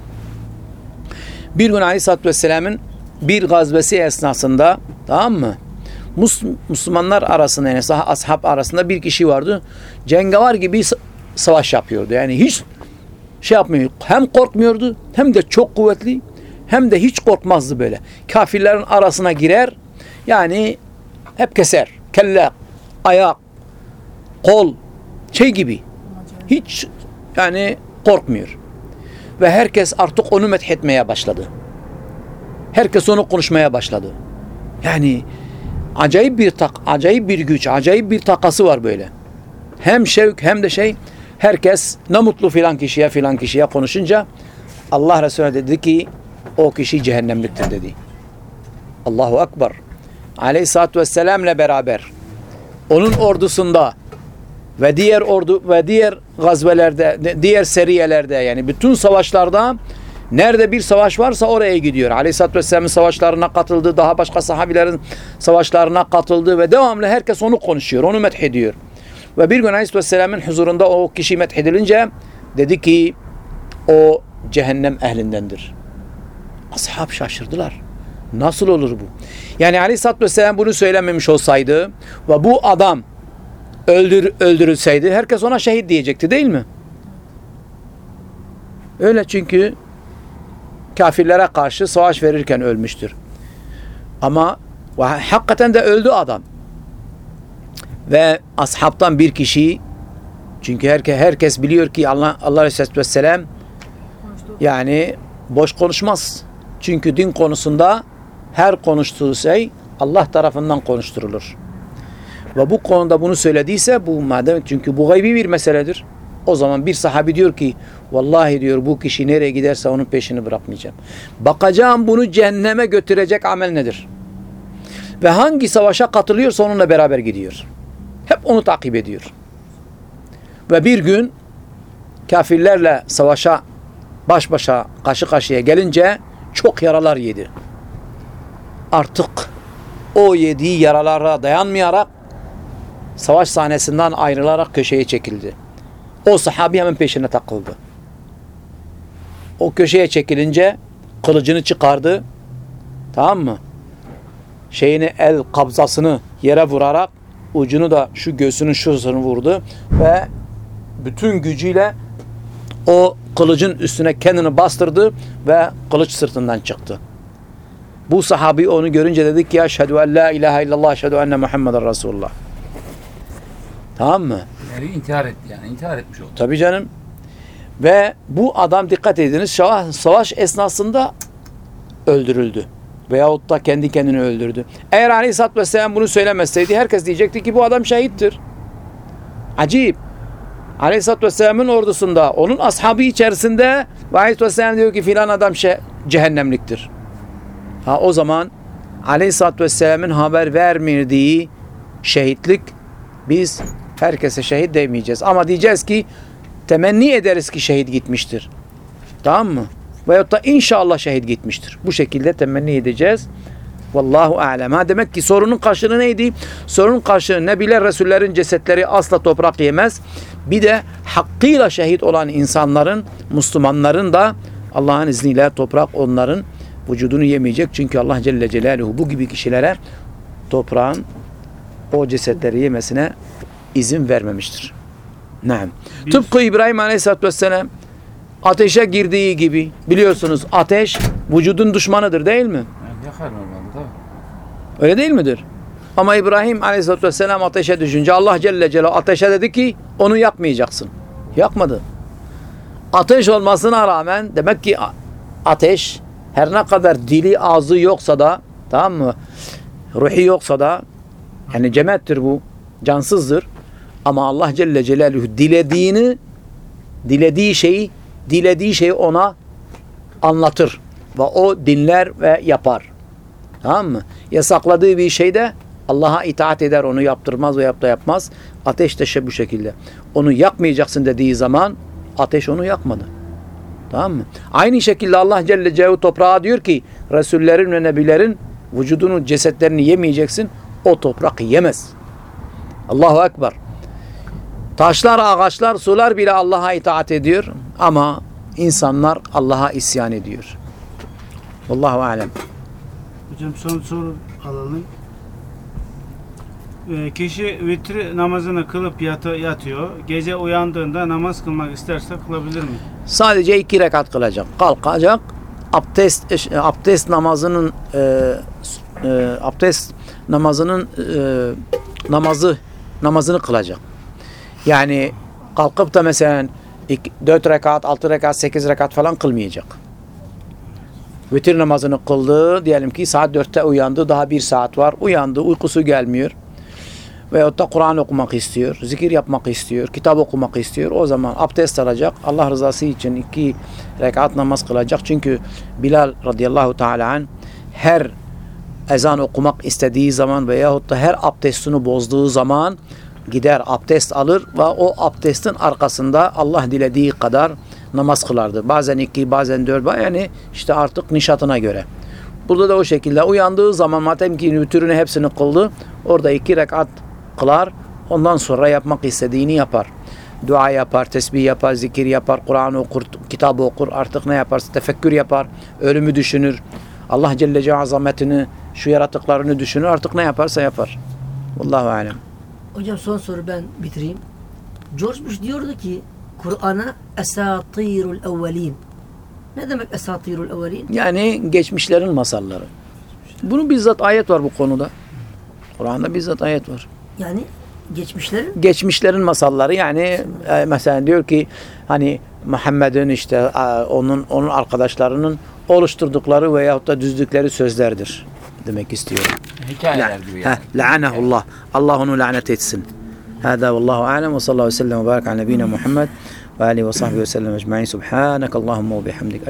Bir gün Aleyhisselatü Vesselam'ın bir gazvesi esnasında tamam mı? Mus Müslümanlar arasında yani ashab arasında bir kişi vardı. Cengavar gibi sa- savaş yapıyordu. Yani hiç şey yapmıyor. Hem korkmuyordu hem de çok kuvvetli hem de hiç korkmazdı böyle. Kafirlerin arasına girer yani hep keser. Kelle, ayak, kol şey gibi. Hiç yani korkmuyor. Ve herkes artık onu methetmeye başladı. Herkes onu konuşmaya başladı. Yani acayip bir tak, acayip bir güç, acayip bir takası var böyle. Hem şevk hem de şey herkes ne mutlu filan kişiye filan kişiye konuşunca Allah Resulü dedi ki o kişi cehennemliktir dedi. Allahu Ekber. Aleyhisselatü Vesselam'la beraber onun ordusunda ve diğer ordu ve diğer gazvelerde, diğer seriyelerde yani bütün savaşlarda nerede bir savaş varsa oraya gidiyor. Aleyhisselatü Vesselam'ın savaşlarına katıldı, daha başka sahabilerin savaşlarına katıldı ve devamlı herkes onu konuşuyor, onu methediyor. Ve bir gün Aleyhisselatü Vesselam'ın huzurunda o kişi methedilince dedi ki o cehennem ehlindendir. Ashab şaşırdılar. Nasıl olur bu? Yani Aleyhisselatü Vesselam bunu söylememiş olsaydı ve bu adam öldür, öldürülseydi herkes ona şehit diyecekti değil mi? Öyle çünkü kafirlere karşı savaş verirken ölmüştür. Ama hakikaten de öldü adam. Ve ashabtan bir kişi çünkü herke, herkes biliyor ki Allah Allah Resulü Vesselam yani boş konuşmaz. Çünkü din konusunda her konuştuğu şey Allah tarafından konuşturulur. Ve bu konuda bunu söylediyse bu madem çünkü bu gaybi bir meseledir. O zaman bir sahabi diyor ki vallahi diyor bu kişi nereye giderse onun peşini bırakmayacağım. Bakacağım bunu cehenneme götürecek amel nedir? Ve hangi savaşa katılıyorsa onunla beraber gidiyor. Hep onu takip ediyor. Ve bir gün kafirlerle savaşa baş başa karşı karşıya gelince çok yaralar yedi. Artık o yediği yaralara dayanmayarak savaş sahnesinden ayrılarak köşeye çekildi. O sahabi hemen peşine takıldı. O köşeye çekilince kılıcını çıkardı. Tamam mı? şeyini el kabzasını yere vurarak ucunu da şu göğsünün şurasını vurdu ve bütün gücüyle o kılıcın üstüne kendini bastırdı ve kılıç sırtından çıktı. Bu sahabi onu görünce dedik ki eşhedü en la ilahe illallah eşhedü enne Muhammeden Resulullah. Tamam mı? Yani intihar etti yani. intihar etmiş oldu. Tabii canım. Ve bu adam dikkat ediniz savaş, savaş esnasında öldürüldü. Veyahut da kendi kendini öldürdü. Eğer Aleyhisselatü Vesselam bunu söylemeseydi herkes diyecekti ki bu adam şehittir. Acayip. Aleyhisselatü Vesselam'ın ordusunda, onun ashabı içerisinde ve Aleyhisselatü Vesselam diyor ki filan adam şe- cehennemliktir. Ha o zaman Aleyhisselatü Vesselam'ın haber vermediği şehitlik biz herkese şehit demeyeceğiz. Ama diyeceğiz ki temenni ederiz ki şehit gitmiştir. Tamam mı? Veyahut da inşallah şehit gitmiştir. Bu şekilde temenni edeceğiz. Vallahu alem. Ha demek ki sorunun karşılığı neydi? Sorunun karşılığı Nebiler, Resullerin cesetleri asla toprak yemez. Bir de hakkıyla şehit olan insanların, Müslümanların da Allah'ın izniyle toprak onların vücudunu yemeyecek. Çünkü Allah Celle Celaluhu bu gibi kişilere toprağın o cesetleri yemesine izin vermemiştir. Naam. Tıpkı İbrahim Aleyhisselatü Vesselam ateşe girdiği gibi biliyorsunuz ateş vücudun düşmanıdır değil mi? Öyle değil midir? Ama İbrahim Aleyhisselatü Vesselam ateşe düşünce Allah Celle Celaluhu ateşe dedi ki onu yakmayacaksın. Yakmadı. Ateş olmasına rağmen demek ki ateş her ne kadar dili ağzı yoksa da tamam mı? Ruhi yoksa da yani cemettir bu. Cansızdır. Ama Allah Celle Celaluhu dilediğini dilediği şeyi dilediği şeyi ona anlatır. Ve o dinler ve yapar. Tamam mı? Yasakladığı bir şeyde Allah'a itaat eder, onu yaptırmaz ve yap da yapmaz. Ateş de şey bu şekilde. Onu yakmayacaksın dediği zaman ateş onu yakmadı. Tamam mı? Aynı şekilde Allah Celle Celaluhu toprağa diyor ki Resullerin ve Nebilerin vücudunu, cesetlerini yemeyeceksin. O toprak yemez. Allahu Ekber. Taşlar, ağaçlar, sular bile Allah'a itaat ediyor. Ama insanlar Allah'a isyan ediyor. Allahu alem. Hocam son soru alalım. Ee, kişi vitri namazını kılıp yata, yatıyor. Gece uyandığında namaz kılmak isterse kılabilir mi? Sadece iki rekat kılacak. Kalkacak. Abdest e, abdest namazının e, e, abdest namazının e, namazı namazını kılacak. Yani kalkıp da mesela 4 rekat, 6 rekat, 8 rekat falan kılmayacak. Vitir namazını kıldı. Diyelim ki saat 4'te uyandı. Daha bir saat var. Uyandı. Uykusu gelmiyor. Veyahut da Kur'an okumak istiyor. Zikir yapmak istiyor. Kitap okumak istiyor. O zaman abdest alacak. Allah rızası için iki rekat namaz kılacak. Çünkü Bilal radıyallahu teala her ezan okumak istediği zaman veyahut da her abdestini bozduğu zaman gider abdest alır ve o abdestin arkasında Allah dilediği kadar namaz kılardı. Bazen iki, bazen dört, yani işte artık nişatına göre. Burada da o şekilde uyandığı zaman madem ki nütürünü hepsini kıldı, orada iki rekat kılar, ondan sonra yapmak istediğini yapar. Dua yapar, tesbih yapar, zikir yapar, Kur'an okur, kitabı okur, artık ne yaparsa tefekkür yapar, ölümü düşünür. Allah Celle Celle azametini, şu yaratıklarını düşünür, artık ne yaparsa yapar. Allahu alem. Hocam son soru ben bitireyim. George Bush diyordu ki Kur'an'a esatirul evvelin. Ne demek esatirul evvelin? Yani geçmişlerin masalları. Bunun bizzat ayet var bu konuda. Kur'an'da bizzat ayet var. Yani geçmişlerin Geçmişlerin masalları yani e, mesela diyor ki hani Muhammed'in işte e, onun onun arkadaşlarının oluşturdukları veyahut da düzdükleri sözlerdir demek istiyor. Hikayeler gibi yani. Heh, La'anehullah. Allah onu lanet etsin. Hâzâ vallahu alem ve sallallahu aleyhi ve sellem ve barik ala nebine Muhammed ve alihi ve sahbihi ve sellem ecma'in. Subhaneke Allahumma ve bihamdik.